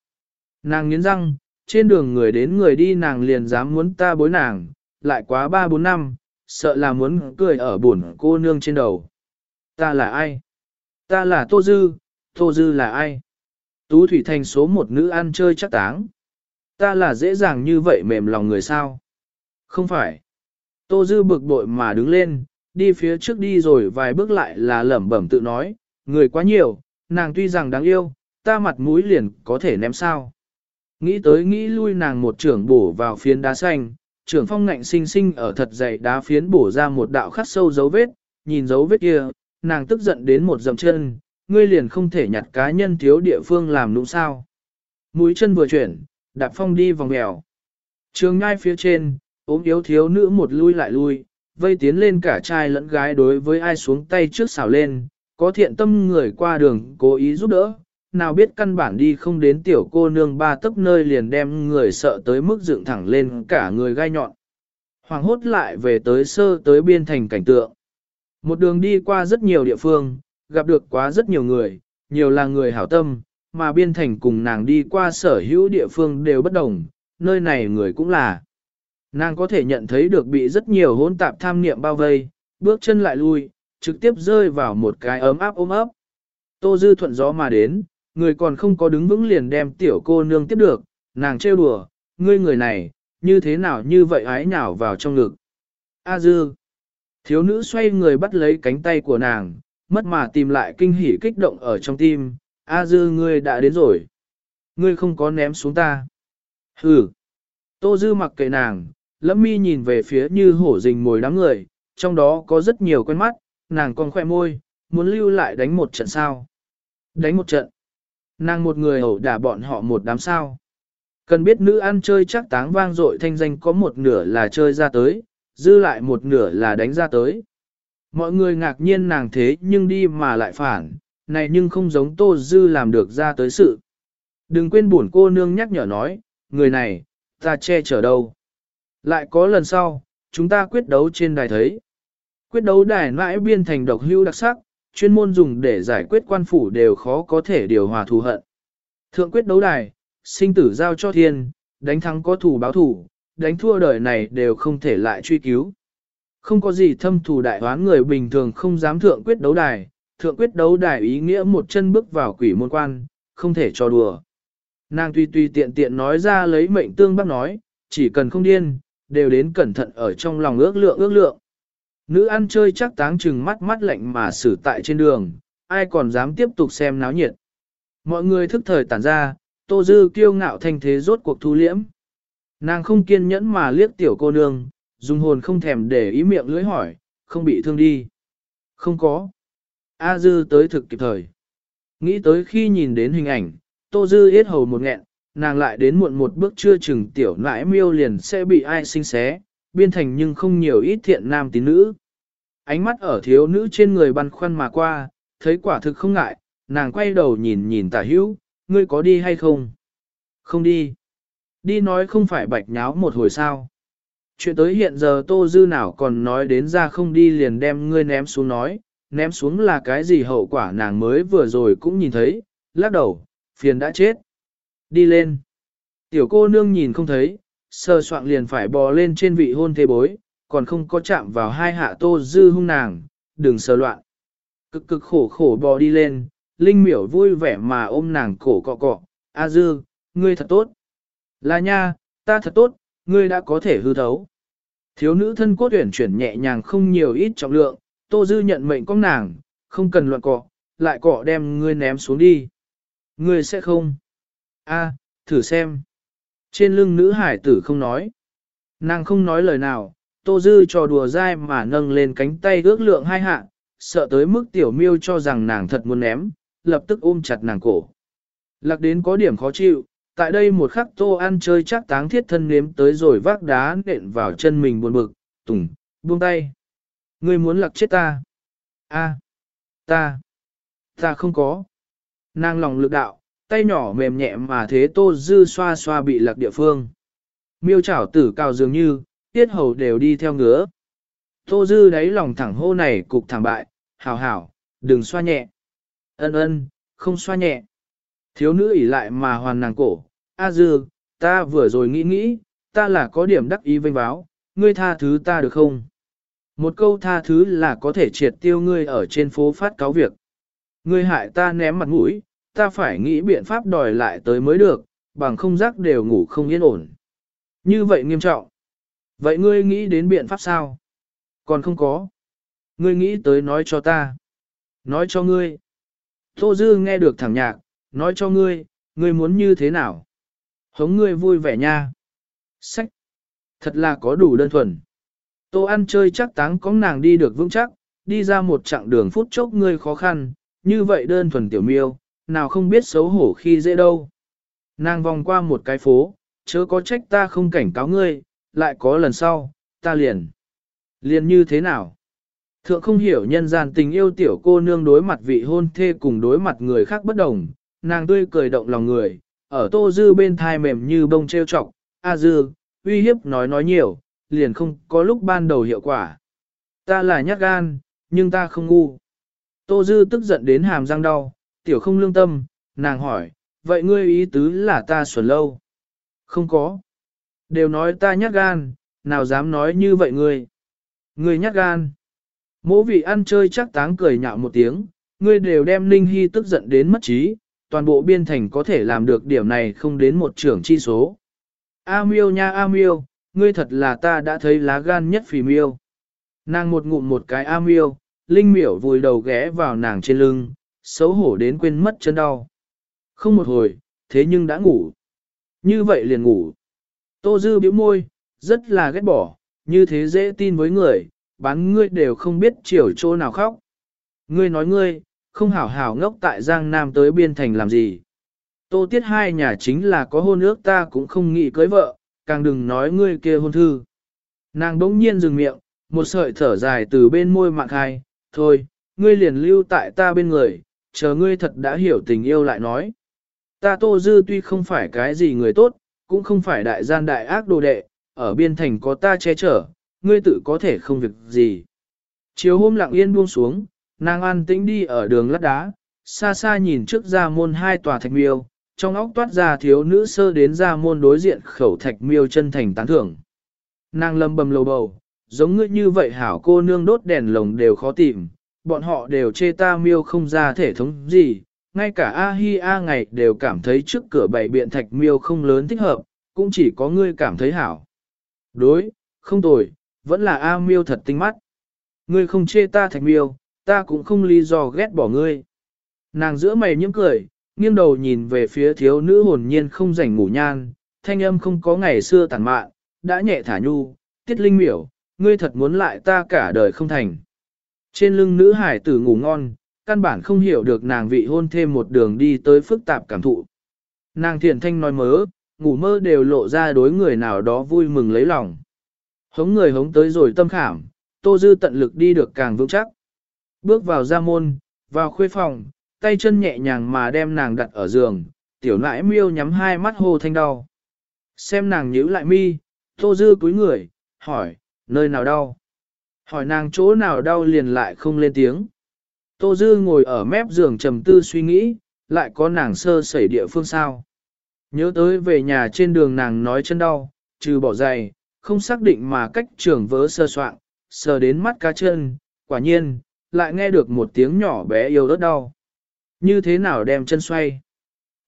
Nàng nghiến răng, trên đường người đến người đi nàng liền dám muốn ta bối nàng, lại quá 3-4 năm, sợ là muốn cười ở buồn cô nương trên đầu. Ta là ai? Ta là Tô Dư, Tô Dư là ai? Tú Thủy Thành số một nữ ăn chơi chắc táng. Ta là dễ dàng như vậy mềm lòng người sao? Không phải. Tô Dư bực bội mà đứng lên, đi phía trước đi rồi vài bước lại là lẩm bẩm tự nói, người quá nhiều, nàng tuy rằng đáng yêu, ta mặt mũi liền có thể ném sao. Nghĩ tới nghĩ lui nàng một trưởng bổ vào phiến đá xanh, trưởng phong ngạnh sinh sinh ở thật dày đá phiến bổ ra một đạo khắc sâu dấu vết, nhìn dấu vết kia, nàng tức giận đến một dầm chân, ngươi liền không thể nhặt cá nhân thiếu địa phương làm nũng sao. Mũi chân vừa chuyển, đạp phong đi vòng mèo. Trường ngai phía trên, ốm yếu thiếu nữ một lui lại lui, vây tiến lên cả trai lẫn gái đối với ai xuống tay trước xào lên, có thiện tâm người qua đường cố ý giúp đỡ, nào biết căn bản đi không đến tiểu cô nương ba tấc nơi liền đem người sợ tới mức dựng thẳng lên cả người gai nhọn. Hoàng hốt lại về tới sơ tới biên thành cảnh tượng. Một đường đi qua rất nhiều địa phương, gặp được quá rất nhiều người, nhiều là người hảo tâm, mà biên thành cùng nàng đi qua sở hữu địa phương đều bất đồng, nơi này người cũng là. Nàng có thể nhận thấy được bị rất nhiều hỗn tạp tham niệm bao vây, bước chân lại lui, trực tiếp rơi vào một cái ấm áp ôm ấp. Tô Dư thuận gió mà đến, người còn không có đứng vững liền đem tiểu cô nương tiếp được, nàng trêu đùa, ngươi người này, như thế nào như vậy ái nhào vào trong ngực. A dư, thiếu nữ xoay người bắt lấy cánh tay của nàng, mất mà tìm lại kinh hỉ kích động ở trong tim, A dư ngươi đã đến rồi. Ngươi không có ném xuống ta. Hừ. Tô dư mặc kệ nàng, lẫm mi nhìn về phía như hổ rình mồi đám người, trong đó có rất nhiều quen mắt, nàng còn khoe môi, muốn lưu lại đánh một trận sao. Đánh một trận. Nàng một người ẩu đả bọn họ một đám sao. Cần biết nữ ăn chơi chắc táng vang dội thanh danh có một nửa là chơi ra tới, dư lại một nửa là đánh ra tới. Mọi người ngạc nhiên nàng thế nhưng đi mà lại phản, này nhưng không giống tô dư làm được ra tới sự. Đừng quên buồn cô nương nhắc nhở nói, người này, ta che chở đâu. Lại có lần sau, chúng ta quyết đấu trên đài thấy. Quyết đấu đài mãi biên thành độc hưu đặc sắc, chuyên môn dùng để giải quyết quan phủ đều khó có thể điều hòa thù hận. Thượng quyết đấu đài, sinh tử giao cho thiên, đánh thắng có thủ báo thủ, đánh thua đời này đều không thể lại truy cứu. Không có gì thâm thù đại hoán người bình thường không dám thượng quyết đấu đài, thượng quyết đấu đài ý nghĩa một chân bước vào quỷ môn quan, không thể cho đùa. Nàng tuy tuy tiện tiện nói ra lấy mệnh tương bác nói, chỉ cần không điên, đều đến cẩn thận ở trong lòng ước lượng ước lượng. Nữ ăn chơi chắc táng chừng mắt mắt lạnh mà xử tại trên đường, ai còn dám tiếp tục xem náo nhiệt. Mọi người thức thời tản ra, Tô Dư kiêu ngạo thanh thế rốt cuộc thu liễm. Nàng không kiên nhẫn mà liếc tiểu cô nương, dùng hồn không thèm để ý miệng lưỡi hỏi, không bị thương đi. Không có. A Dư tới thực kịp thời. Nghĩ tới khi nhìn đến hình ảnh, Tô Dư yết hầu một nghẹn, nàng lại đến muộn một bước chưa chừng tiểu nãi miêu liền sẽ bị ai sinh xé, biên thành nhưng không nhiều ít thiện nam tín nữ. Ánh mắt ở thiếu nữ trên người băn khoăn mà qua, thấy quả thực không ngại, nàng quay đầu nhìn nhìn tả hữu, ngươi có đi hay không? Không đi. Đi nói không phải bạch nháo một hồi sao. Chuyện tới hiện giờ Tô Dư nào còn nói đến ra không đi liền đem ngươi ném xuống nói, ném xuống là cái gì hậu quả nàng mới vừa rồi cũng nhìn thấy, lắc đầu, phiền đã chết. Đi lên. Tiểu cô nương nhìn không thấy, sơ soạn liền phải bò lên trên vị hôn thế bối, còn không có chạm vào hai hạ Tô Dư hung nàng, đừng sơ loạn. Cực cực khổ khổ bò đi lên, Linh miểu vui vẻ mà ôm nàng cổ cọ cọ, A Dư, ngươi thật tốt. Là nha, ta thật tốt, ngươi đã có thể hư thấu. Thiếu nữ thân cốt tuyển chuyển nhẹ nhàng không nhiều ít trọng lượng, Tô Dư nhận mệnh con nàng, không cần loạn cọ, lại cọ đem ngươi ném xuống đi. Ngươi sẽ không. A, thử xem. Trên lưng nữ hải tử không nói. Nàng không nói lời nào, Tô Dư trò đùa dai mà nâng lên cánh tay ước lượng hai hạ, sợ tới mức tiểu miêu cho rằng nàng thật muốn ném, lập tức ôm chặt nàng cổ. Lạc đến có điểm khó chịu, tại đây một khắc tô ăn chơi chắc táng thiết thân nếm tới rồi vác đá nện vào chân mình buồn bực, tùng, buông tay. Ngươi muốn lạc chết ta. a ta, ta không có. Nàng lòng lực đạo, tay nhỏ mềm nhẹ mà thế tô dư xoa xoa bị lạc địa phương. Miêu chảo tử cao dường như, tiết hầu đều đi theo ngứa. Tô dư đáy lòng thẳng hô này cục thẳng bại, hảo hảo, đừng xoa nhẹ. Ân ân, không xoa nhẹ. Thiếu nữ ỉ lại mà hoàn nàng cổ, A dư, ta vừa rồi nghĩ nghĩ, ta là có điểm đắc ý vinh báo, ngươi tha thứ ta được không? Một câu tha thứ là có thể triệt tiêu ngươi ở trên phố phát cáo việc. Ngươi hại ta ném mặt mũi, ta phải nghĩ biện pháp đòi lại tới mới được, bằng không giác đều ngủ không yên ổn. Như vậy nghiêm trọng. Vậy ngươi nghĩ đến biện pháp sao? Còn không có. Ngươi nghĩ tới nói cho ta. Nói cho ngươi. Tô Dư nghe được thẳng nhạc, nói cho ngươi, ngươi muốn như thế nào? Hống ngươi vui vẻ nha. Sách. Thật là có đủ đơn thuần. Tô ăn chơi chắc táng có nàng đi được vững chắc, đi ra một chặng đường phút chốc ngươi khó khăn, như vậy đơn thuần tiểu miêu, nào không biết xấu hổ khi dễ đâu. Nàng vòng qua một cái phố, chớ có trách ta không cảnh cáo ngươi, lại có lần sau, ta liền. Liền như thế nào? Thượng không hiểu nhân gian tình yêu tiểu cô nương đối mặt vị hôn thê cùng đối mặt người khác bất đồng, nàng tươi cười động lòng người, ở tô dư bên thai mềm như bông treo trọc, a dư, uy hiếp nói nói nhiều, liền không có lúc ban đầu hiệu quả. Ta là nhát gan, nhưng ta không ngu. Tô dư tức giận đến hàm răng đau, tiểu không lương tâm, nàng hỏi, vậy ngươi ý tứ là ta xuẩn lâu? Không có. Đều nói ta nhát gan, nào dám nói như vậy ngươi? Ngươi nhát gan. Mỗ vị ăn chơi chắc táng cười nhạo một tiếng, ngươi đều đem Ninh Hy tức giận đến mất trí, toàn bộ biên thành có thể làm được điểm này không đến một trưởng chi số. A miêu nha A miêu, ngươi thật là ta đã thấy lá gan nhất phì miêu. Nàng một ngụm một cái A miêu, Linh miểu vùi đầu ghé vào nàng trên lưng, xấu hổ đến quên mất chân đau. Không một hồi, thế nhưng đã ngủ. Như vậy liền ngủ. Tô Dư bĩu môi, rất là ghét bỏ, như thế dễ tin với người, bán ngươi đều không biết chiều chỗ nào khóc. Ngươi nói ngươi, không hảo hảo ngốc tại Giang Nam tới biên thành làm gì. Tô tiết hai nhà chính là có hôn ước ta cũng không nghĩ cưới vợ, càng đừng nói ngươi kia hôn thư. Nàng đống nhiên dừng miệng, một sợi thở dài từ bên môi mạng hai, thôi, ngươi liền lưu tại ta bên người, chờ ngươi thật đã hiểu tình yêu lại nói. Ta Tô Dư tuy không phải cái gì người tốt, cũng không phải đại gian đại ác đồ đệ, ở biên thành có ta che chở, ngươi tự có thể không việc gì. Chiều hôm lặng yên buông xuống, nàng an tĩnh đi ở đường lát đá, xa xa nhìn trước ra môn hai tòa thạch miêu, trong óc toát ra thiếu nữ sơ đến ra môn đối diện khẩu thạch miêu chân thành tán thưởng. Nàng lâm bầm lầu bầu, giống ngươi như vậy hảo cô nương đốt đèn lồng đều khó tìm, bọn họ đều chê ta miêu không ra thể thống gì, ngay cả A-hi A ngày đều cảm thấy trước cửa bảy biện thạch miêu không lớn thích hợp, cũng chỉ có ngươi cảm thấy hảo. Đối, không tồi, vẫn là A miêu thật tinh mắt. Ngươi không chê ta thạch miêu, ta cũng không lý do ghét bỏ ngươi. Nàng giữa mày nhiễm cười, nghiêng đầu nhìn về phía thiếu nữ hồn nhiên không rảnh ngủ nhan, thanh âm không có ngày xưa tàn mạn, đã nhẹ thả nhu, tiết linh miểu, ngươi thật muốn lại ta cả đời không thành. Trên lưng nữ hải tử ngủ ngon, căn bản không hiểu được nàng vị hôn thêm một đường đi tới phức tạp cảm thụ. Nàng thiện thanh nói mớ, ngủ mơ đều lộ ra đối người nào đó vui mừng lấy lòng. Hống người hống tới rồi tâm khảm, tô dư tận lực đi được càng vững chắc. Bước vào ra môn, vào khuê phòng, tay chân nhẹ nhàng mà đem nàng đặt ở giường, tiểu nãi miêu nhắm hai mắt hồ thanh đau. Xem nàng nhíu lại mi, tô dư cúi người, hỏi, nơi nào đau? Hỏi nàng chỗ nào đau liền lại không lên tiếng. Tô dư ngồi ở mép giường trầm tư suy nghĩ, lại có nàng sơ sẩy địa phương sao. Nhớ tới về nhà trên đường nàng nói chân đau, trừ bỏ giày, không xác định mà cách trường vớ sơ soạn, sờ đến mắt cá chân, quả nhiên, lại nghe được một tiếng nhỏ bé yêu đất đau. Như thế nào đem chân xoay?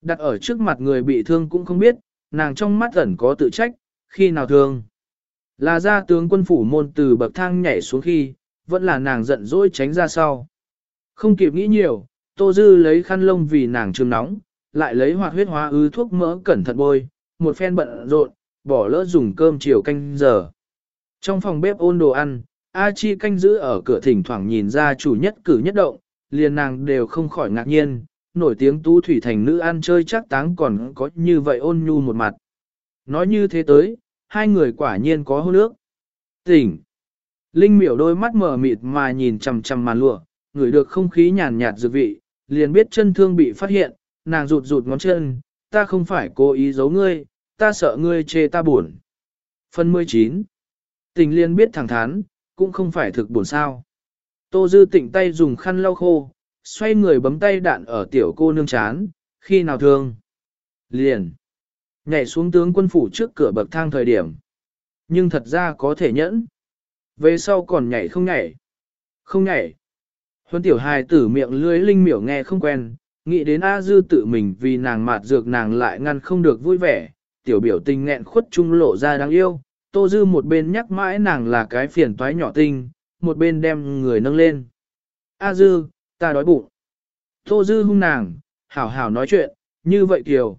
Đặt ở trước mặt người bị thương cũng không biết, nàng trong mắt ẩn có tự trách, khi nào thương. Là ra tướng quân phủ môn từ bậc thang nhảy xuống khi, vẫn là nàng giận dỗi tránh ra sau. Không kịp nghĩ nhiều, Tô Dư lấy khăn lông vì nàng trường nóng, lại lấy hoạt huyết hóa ứ thuốc mỡ cẩn thận bôi, một phen bận rộn, bỏ lỡ dùng cơm chiều canh giờ. Trong phòng bếp ôn đồ ăn, A Chi canh giữ ở cửa thỉnh thoảng nhìn ra chủ nhất cử nhất động, liền nàng đều không khỏi ngạc nhiên, nổi tiếng tú thủy thành nữ ăn chơi chắc táng còn có như vậy ôn nhu một mặt. Nói như thế tới, hai người quả nhiên có hôn ước. Tỉnh! Linh miểu đôi mắt mở mịt mà nhìn chằm chằm màn lụa, ngửi được không khí nhàn nhạt dược vị, liền biết chân thương bị phát hiện, nàng rụt rụt ngón chân, ta không phải cố ý giấu ngươi, ta sợ ngươi chê ta buồn. Phần 19 Tình liên biết thẳng thắn, cũng không phải thực buồn sao. Tô Dư tịnh tay dùng khăn lau khô, xoay người bấm tay đạn ở tiểu cô nương chán, khi nào thương. Liền. Nhảy xuống tướng quân phủ trước cửa bậc thang thời điểm. Nhưng thật ra có thể nhẫn. Về sau còn nhảy không nhảy. Không nhảy. Huân tiểu hài tử miệng lưới linh miểu nghe không quen, nghĩ đến A Dư tự mình vì nàng mạt dược nàng lại ngăn không được vui vẻ, tiểu biểu tình nghẹn khuất trung lộ ra đáng yêu, Tô Dư một bên nhắc mãi nàng là cái phiền toái nhỏ tinh, một bên đem người nâng lên. A Dư, ta đói bụng. Tô Dư hung nàng, hảo hảo nói chuyện, như vậy kiều.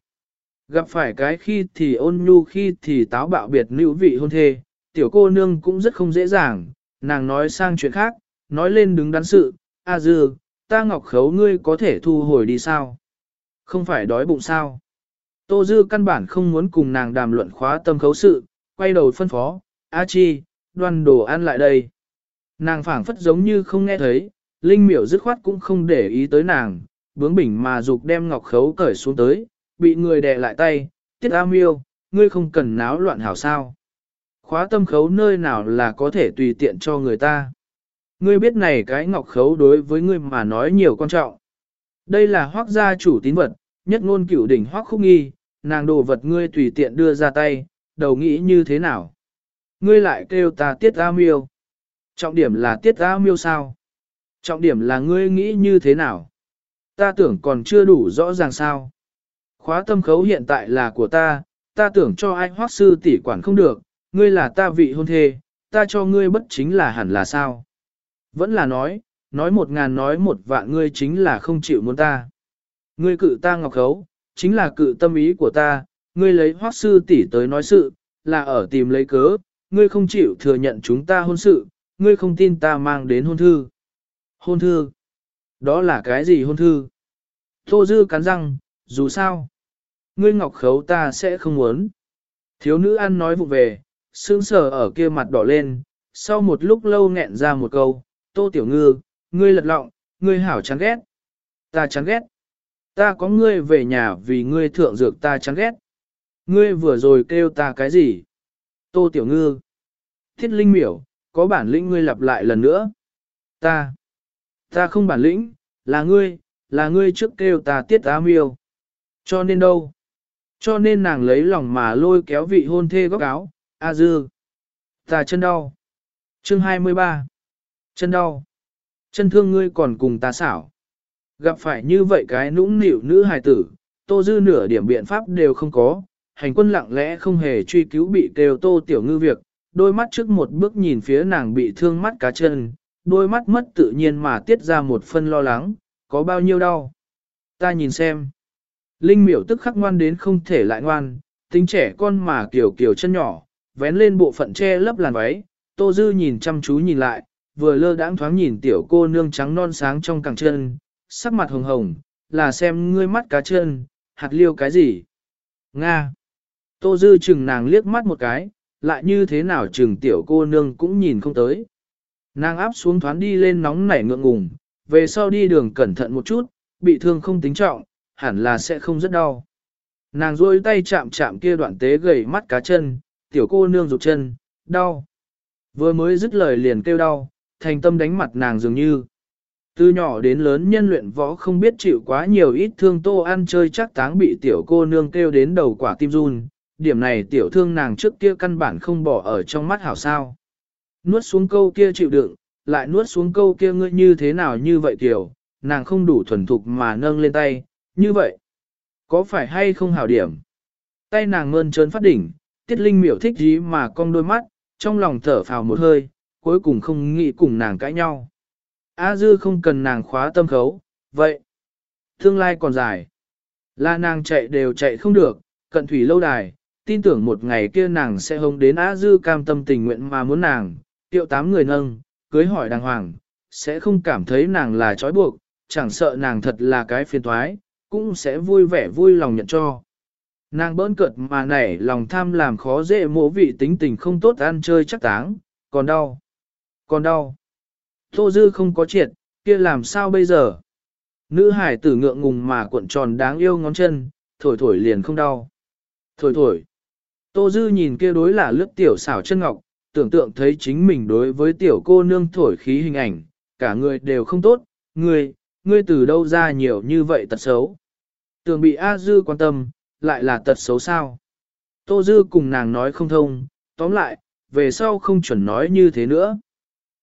Gặp phải cái khi thì ôn nhu khi thì táo bạo biệt nữ vị hôn thê, tiểu cô nương cũng rất không dễ dàng, nàng nói sang chuyện khác, nói lên đứng đắn sự, A Dư, ta ngọc khấu ngươi có thể thu hồi đi sao? Không phải đói bụng sao? Tô Dư căn bản không muốn cùng nàng đàm luận khóa tâm khấu sự, quay đầu phân phó, A Chi, đoan đồ ăn lại đây. Nàng phảng phất giống như không nghe thấy, Linh miểu dứt khoát cũng không để ý tới nàng, bướng bỉnh mà dục đem ngọc khấu cởi xuống tới, bị người đè lại tay, tiết A miêu, ngươi không cần náo loạn hảo sao. Khóa tâm khấu nơi nào là có thể tùy tiện cho người ta. Ngươi biết này cái ngọc khấu đối với ngươi mà nói nhiều quan trọng. Đây là hoác gia chủ tín vật, nhất ngôn cửu đỉnh hoác khúc nghi, nàng đồ vật ngươi tùy tiện đưa ra tay, đầu nghĩ như thế nào. Ngươi lại kêu ta tiết A miêu. Trọng điểm là tiết A miêu sao? Trọng điểm là ngươi nghĩ như thế nào? Ta tưởng còn chưa đủ rõ ràng sao? Khóa tâm khấu hiện tại là của ta, ta tưởng cho ai hoác sư tỷ quản không được, ngươi là ta vị hôn thê, ta cho ngươi bất chính là hẳn là sao? Vẫn là nói, nói một ngàn nói một vạn ngươi chính là không chịu muốn ta. Ngươi cự ta ngọc khấu, chính là cự tâm ý của ta, ngươi lấy hoác sư tỷ tới nói sự, là ở tìm lấy cớ, ngươi không chịu thừa nhận chúng ta hôn sự, ngươi không tin ta mang đến hôn thư. Hôn thư? Đó là cái gì hôn thư? Tô Dư cắn răng, dù sao, ngươi ngọc khấu ta sẽ không muốn. Thiếu nữ ăn nói vụ về, sương sờ ở kia mặt đỏ lên, sau một lúc lâu nghẹn ra một câu, Tô Tiểu Ngư, ngươi lật lọng, ngươi hảo chán ghét. Ta chán ghét. Ta có ngươi về nhà vì ngươi thượng dược ta chán ghét. Ngươi vừa rồi kêu ta cái gì? Tô Tiểu Ngư. Thiết Linh miểu, có bản lĩnh ngươi lặp lại lần nữa. Ta. Ta không bản lĩnh, là ngươi, là ngươi trước kêu ta tiết á miêu. Cho nên đâu? Cho nên nàng lấy lòng mà lôi kéo vị hôn thê góc áo, A dư. Ta chân đau. Chương 23. Chân đau. Chân thương ngươi còn cùng ta xảo. Gặp phải như vậy cái nũng nịu nữ hài tử, tô dư nửa điểm biện pháp đều không có, hành quân lặng lẽ không hề truy cứu bị kêu tô tiểu ngư việc, đôi mắt trước một bước nhìn phía nàng bị thương mắt cá chân, đôi mắt mất tự nhiên mà tiết ra một phân lo lắng, có bao nhiêu đau. Ta nhìn xem. Linh miểu tức khắc ngoan đến không thể lại ngoan, tính trẻ con mà kiểu kiểu chân nhỏ, vén lên bộ phận che lấp làn váy, tô dư nhìn chăm chú nhìn lại, vừa lơ đãng thoáng nhìn tiểu cô nương trắng non sáng trong cẳng chân, sắc mặt hồng hồng, là xem ngươi mắt cá chân, hạt liêu cái gì. Nga. Tô dư chừng nàng liếc mắt một cái, lại như thế nào chừng tiểu cô nương cũng nhìn không tới. Nàng áp xuống thoáng đi lên nóng nảy ngượng ngùng, về sau đi đường cẩn thận một chút, bị thương không tính trọng, hẳn là sẽ không rất đau. Nàng rôi tay chạm chạm kia đoạn tế gầy mắt cá chân, tiểu cô nương rụt chân, đau. Vừa mới dứt lời liền kêu đau, thành tâm đánh mặt nàng dường như. Từ nhỏ đến lớn nhân luyện võ không biết chịu quá nhiều ít thương tô ăn chơi chắc táng bị tiểu cô nương kêu đến đầu quả tim run, điểm này tiểu thương nàng trước kia căn bản không bỏ ở trong mắt hảo sao. Nuốt xuống câu kia chịu đựng, lại nuốt xuống câu kia ngươi như thế nào như vậy tiểu, nàng không đủ thuần thục mà nâng lên tay, như vậy. Có phải hay không hảo điểm? Tay nàng mơn trơn phát đỉnh, tiết linh miểu thích gì mà cong đôi mắt, trong lòng thở phào một hơi, cuối cùng không nghĩ cùng nàng cãi nhau. A dư không cần nàng khóa tâm khấu, vậy. Tương lai còn dài. Là nàng chạy đều chạy không được, cận thủy lâu đài, tin tưởng một ngày kia nàng sẽ hông đến A dư cam tâm tình nguyện mà muốn nàng, tiệu tám người nâng, cưới hỏi đàng hoàng, sẽ không cảm thấy nàng là trói buộc, chẳng sợ nàng thật là cái phiền toái, cũng sẽ vui vẻ vui lòng nhận cho. Nàng bỡn cợt mà nảy lòng tham làm khó dễ mỗ vị tính tình không tốt ăn chơi chắc táng, còn đau. Còn đau. Tô Dư không có triệt, kia làm sao bây giờ? Nữ hải tử ngượng ngùng mà cuộn tròn đáng yêu ngón chân, thổi thổi liền không đau. Thổi thổi. Tô Dư nhìn kia đối là lướt tiểu xảo chân ngọc, tưởng tượng thấy chính mình đối với tiểu cô nương thổi khí hình ảnh, cả người đều không tốt, người ngươi từ đâu ra nhiều như vậy tật xấu. Tưởng bị A Dư quan tâm, lại là tật xấu sao. Tô Dư cùng nàng nói không thông, tóm lại, về sau không chuẩn nói như thế nữa.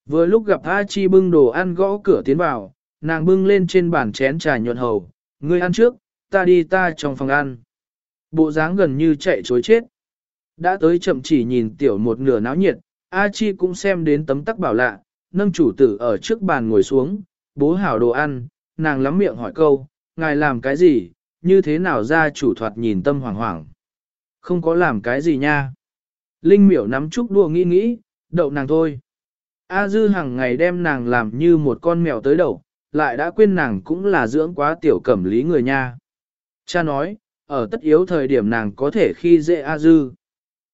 Vừa lúc gặp A Chi bưng đồ ăn gõ cửa tiến vào, nàng bưng lên trên bàn chén trà nhuận hầu, ngươi ăn trước, ta đi ta trong phòng ăn. Bộ dáng gần như chạy chối chết. Đã tới chậm chỉ nhìn tiểu một nửa náo nhiệt, A Chi cũng xem đến tấm tắc bảo lạ, nâng chủ tử ở trước bàn ngồi xuống, bố hảo đồ ăn, nàng lắm miệng hỏi câu, ngài làm cái gì, như thế nào ra chủ thoạt nhìn tâm hoảng hoảng. Không có làm cái gì nha. Linh miểu nắm chúc đua nghĩ nghĩ, đậu nàng thôi. A dư hàng ngày đem nàng làm như một con mèo tới đậu, lại đã quên nàng cũng là dưỡng quá tiểu cẩm lý người nha. Cha nói, ở tất yếu thời điểm nàng có thể khi dễ A dư.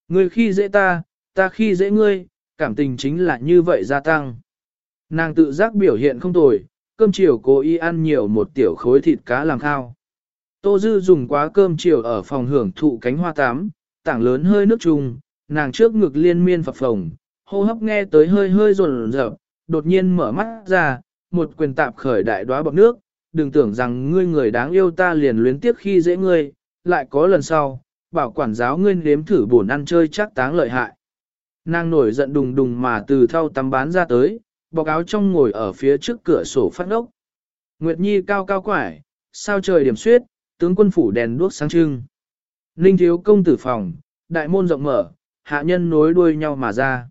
Ngươi khi dễ ta, ta khi dễ ngươi, cảm tình chính là như vậy gia tăng. Nàng tự giác biểu hiện không tồi, cơm chiều cố ý ăn nhiều một tiểu khối thịt cá làm khao. Tô Dư dùng quá cơm chiều ở phòng hưởng thụ cánh hoa tám, tảng lớn hơi nước trùng, nàng trước ngực liên miên phập phồng, hô hấp nghe tới hơi hơi rồn rợp, đột nhiên mở mắt ra, một quyền tạp khởi đại đóa bọc nước, đừng tưởng rằng ngươi người đáng yêu ta liền luyến tiếc khi dễ ngươi, lại có lần sau, bảo quản giáo ngươi nếm thử bổn ăn chơi chắc táng lợi hại. Nàng nổi giận đùng đùng mà từ thau tắm bán ra tới, bọc áo trong ngồi ở phía trước cửa sổ phát ngốc. Nguyệt Nhi cao cao quải, sao trời điểm suyết, tướng quân phủ đèn đuốc sáng trưng. Ninh thiếu công tử phòng, đại môn rộng mở, hạ nhân nối đuôi nhau mà ra.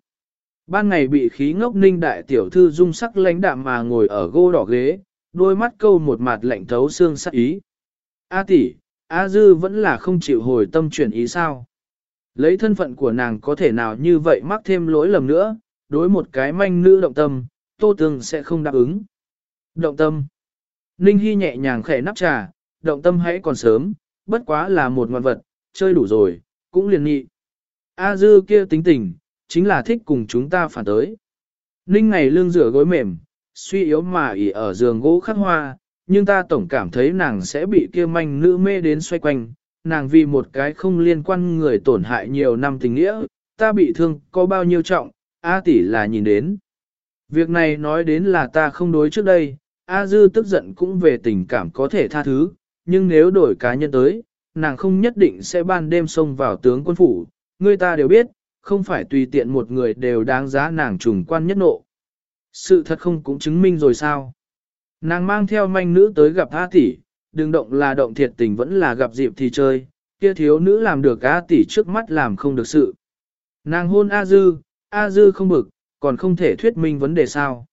Ban ngày bị khí ngốc ninh đại tiểu thư dung sắc lãnh đạm mà ngồi ở gô đỏ ghế, đôi mắt câu một mặt lạnh thấu xương sắc ý. A tỷ, A dư vẫn là không chịu hồi tâm chuyển ý sao. Lấy thân phận của nàng có thể nào như vậy mắc thêm lỗi lầm nữa, đối một cái manh nữ động tâm, tô tường sẽ không đáp ứng. Động tâm. Ninh Hy nhẹ nhàng khẽ nắp trà, động tâm hãy còn sớm, bất quá là một ngoan vật, chơi đủ rồi, cũng liền nghị. A dư kia tính tình, chính là thích cùng chúng ta phản tới. Ninh ngày lương rửa gối mềm, suy yếu mà ỉ ở giường gỗ khắc hoa, nhưng ta tổng cảm thấy nàng sẽ bị kia manh nữ mê đến xoay quanh, nàng vì một cái không liên quan người tổn hại nhiều năm tình nghĩa, ta bị thương có bao nhiêu trọng, A tỷ là nhìn đến. Việc này nói đến là ta không đối trước đây, A Dư tức giận cũng về tình cảm có thể tha thứ, nhưng nếu đổi cá nhân tới, nàng không nhất định sẽ ban đêm xông vào tướng quân phủ, người ta đều biết, không phải tùy tiện một người đều đáng giá nàng trùng quan nhất nộ. Sự thật không cũng chứng minh rồi sao? Nàng mang theo manh nữ tới gặp A tỷ, đừng động là động thiệt tình vẫn là gặp dịp thì chơi, kia thiếu nữ làm được A tỷ trước mắt làm không được sự. Nàng hôn A dư, A dư không bực, còn không thể thuyết minh vấn đề sao.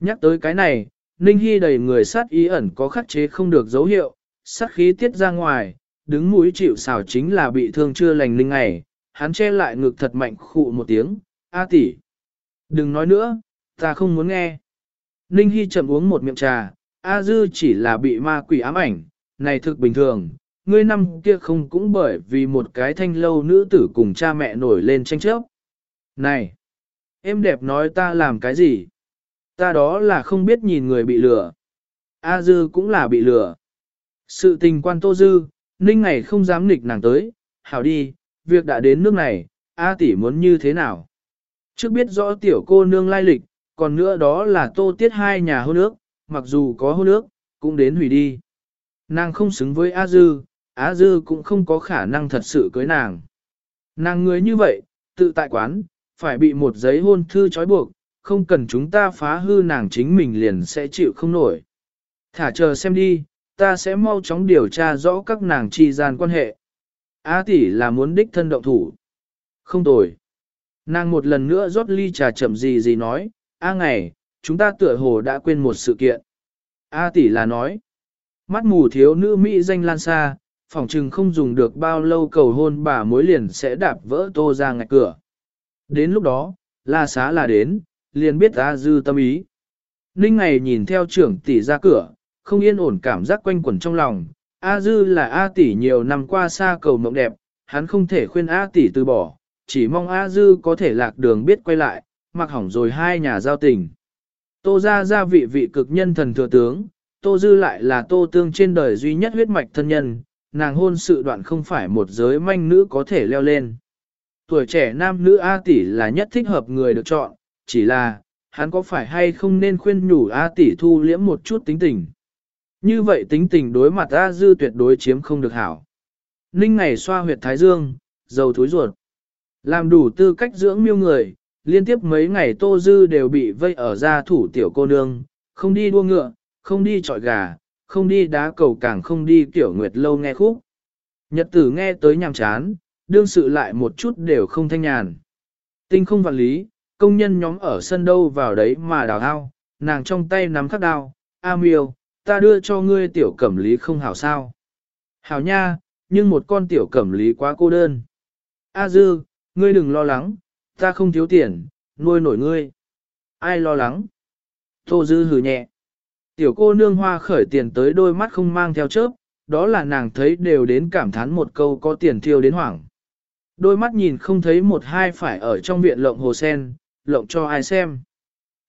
Nhắc tới cái này, Ninh Hy đầy người sát ý ẩn có khắc chế không được dấu hiệu, sát khí tiết ra ngoài, đứng mũi chịu xào chính là bị thương chưa lành linh này, hắn che lại ngực thật mạnh khụ một tiếng, A tỷ. Đừng nói nữa, ta không muốn nghe. Ninh Hy chậm uống một miệng trà, A Dư chỉ là bị ma quỷ ám ảnh, này thực bình thường, ngươi năm kia không cũng bởi vì một cái thanh lâu nữ tử cùng cha mẹ nổi lên tranh chấp. Này, em đẹp nói ta làm cái gì? Ta đó là không biết nhìn người bị lừa. A Dư cũng là bị lừa. Sự tình quan Tô Dư, Ninh ngày không dám nghịch nàng tới, hảo đi, việc đã đến nước này, A tỷ muốn như thế nào? Trước biết rõ tiểu cô nương lai lịch, còn nữa đó là tô tiết hai nhà hôn ước, mặc dù có hôn ước, cũng đến hủy đi. Nàng không xứng với A Dư, A Dư cũng không có khả năng thật sự cưới nàng. Nàng người như vậy, tự tại quán, phải bị một giấy hôn thư trói buộc, không cần chúng ta phá hư nàng chính mình liền sẽ chịu không nổi. Thả chờ xem đi, ta sẽ mau chóng điều tra rõ các nàng chi gian quan hệ. A tỷ là muốn đích thân động thủ. Không tồi. Nàng một lần nữa rót ly trà chậm gì gì nói, A ngày, chúng ta tựa hồ đã quên một sự kiện. A tỷ là nói, mắt mù thiếu nữ Mỹ danh lan xa, phỏng trừng không dùng được bao lâu cầu hôn bà mối liền sẽ đạp vỡ tô ra ngạch cửa. Đến lúc đó, la xá là đến, liền biết A dư tâm ý. Ninh ngày nhìn theo trưởng tỷ ra cửa, không yên ổn cảm giác quanh quẩn trong lòng. A dư là A tỷ nhiều năm qua xa cầu mộng đẹp, hắn không thể khuyên A tỷ từ bỏ, chỉ mong A dư có thể lạc đường biết quay lại, mặc hỏng rồi hai nhà giao tình. Tô ra gia vị vị cực nhân thần thừa tướng, Tô Dư lại là Tô Tương trên đời duy nhất huyết mạch thân nhân, nàng hôn sự đoạn không phải một giới manh nữ có thể leo lên. Tuổi trẻ nam nữ A tỷ là nhất thích hợp người được chọn, chỉ là, hắn có phải hay không nên khuyên nhủ A tỷ thu liễm một chút tính tình. Như vậy tính tình đối mặt A dư tuyệt đối chiếm không được hảo. Ninh ngày xoa huyệt thái dương, dầu thối ruột. Làm đủ tư cách dưỡng miêu người, liên tiếp mấy ngày Tô Dư đều bị vây ở gia thủ tiểu cô nương, không đi đua ngựa, không đi trọi gà, không đi đá cầu càng không đi tiểu nguyệt lâu nghe khúc. Nhật tử nghe tới nhàm chán, đương sự lại một chút đều không thanh nhàn. Tinh không vạn lý, công nhân nhóm ở sân đâu vào đấy mà đào ao, nàng trong tay nắm khắc đao, A miêu, ta đưa cho ngươi tiểu cẩm lý không hảo sao. Hảo nha, nhưng một con tiểu cẩm lý quá cô đơn. A dư, ngươi đừng lo lắng, Ta không thiếu tiền, nuôi nổi ngươi. Ai lo lắng? Tô Dư hừ nhẹ. Tiểu cô nương hoa khởi tiền tới đôi mắt không mang theo chớp, đó là nàng thấy đều đến cảm thán một câu có tiền thiêu đến hoảng. Đôi mắt nhìn không thấy một hai phải ở trong viện lộng hồ sen, lộng cho ai xem.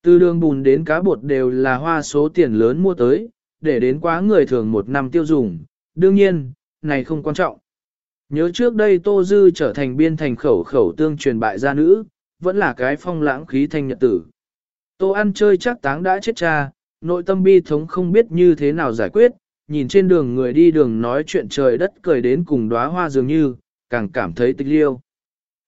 Từ đường bùn đến cá bột đều là hoa số tiền lớn mua tới, để đến quá người thường một năm tiêu dùng. Đương nhiên, này không quan trọng. Nhớ trước đây Tô Dư trở thành biên thành khẩu khẩu tương truyền bại gia nữ, vẫn là cái phong lãng khí thanh nhật tử. Tô ăn chơi chắc táng đã chết cha, nội tâm bi thống không biết như thế nào giải quyết, nhìn trên đường người đi đường nói chuyện trời đất cười đến cùng đóa hoa dường như, càng cảm thấy tịch liêu.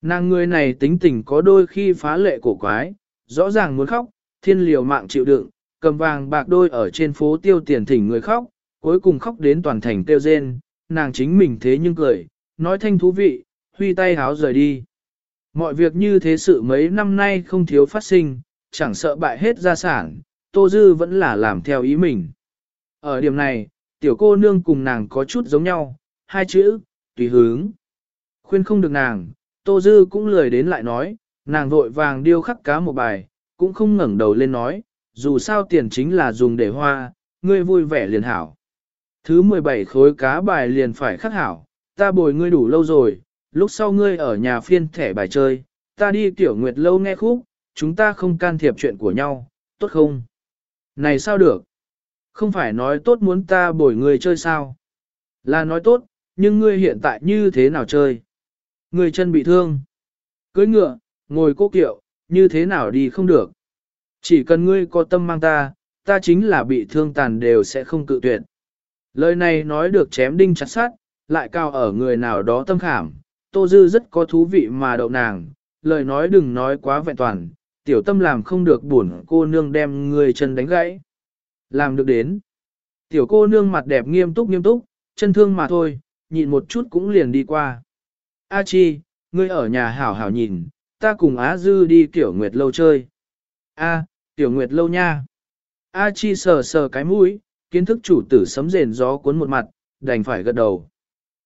Nàng người này tính tình có đôi khi phá lệ cổ quái, rõ ràng muốn khóc, thiên liều mạng chịu đựng, cầm vàng bạc đôi ở trên phố tiêu tiền thỉnh người khóc, cuối cùng khóc đến toàn thành tiêu rên, nàng chính mình thế nhưng cười, nói thanh thú vị, huy tay háo rời đi. Mọi việc như thế sự mấy năm nay không thiếu phát sinh, chẳng sợ bại hết gia sản, Tô Dư vẫn là làm theo ý mình. Ở điểm này, tiểu cô nương cùng nàng có chút giống nhau, hai chữ, tùy hướng. Khuyên không được nàng, Tô Dư cũng lười đến lại nói, nàng vội vàng điêu khắc cá một bài, cũng không ngẩng đầu lên nói, dù sao tiền chính là dùng để hoa, ngươi vui vẻ liền hảo. Thứ 17 khối cá bài liền phải khắc hảo, ta bồi ngươi đủ lâu rồi, lúc sau ngươi ở nhà phiên thẻ bài chơi, ta đi tiểu nguyệt lâu nghe khúc, chúng ta không can thiệp chuyện của nhau, tốt không? Này sao được? Không phải nói tốt muốn ta bồi ngươi chơi sao? Là nói tốt, nhưng ngươi hiện tại như thế nào chơi? Người chân bị thương. Cưới ngựa, ngồi cố kiệu, như thế nào đi không được. Chỉ cần ngươi có tâm mang ta, ta chính là bị thương tàn đều sẽ không cự tuyệt. Lời này nói được chém đinh chặt sát, lại cao ở người nào đó tâm khảm, Tô Dư rất có thú vị mà đậu nàng, lời nói đừng nói quá vẹn toàn, tiểu tâm làm không được buồn cô nương đem người chân đánh gãy. Làm được đến. Tiểu cô nương mặt đẹp nghiêm túc nghiêm túc, chân thương mà thôi, nhịn một chút cũng liền đi qua. A Chi, ngươi ở nhà hảo hảo nhìn, ta cùng Á Dư đi tiểu nguyệt lâu chơi. A, tiểu nguyệt lâu nha. A Chi sờ sờ cái mũi, kiến thức chủ tử sấm rền gió cuốn một mặt, đành phải gật đầu.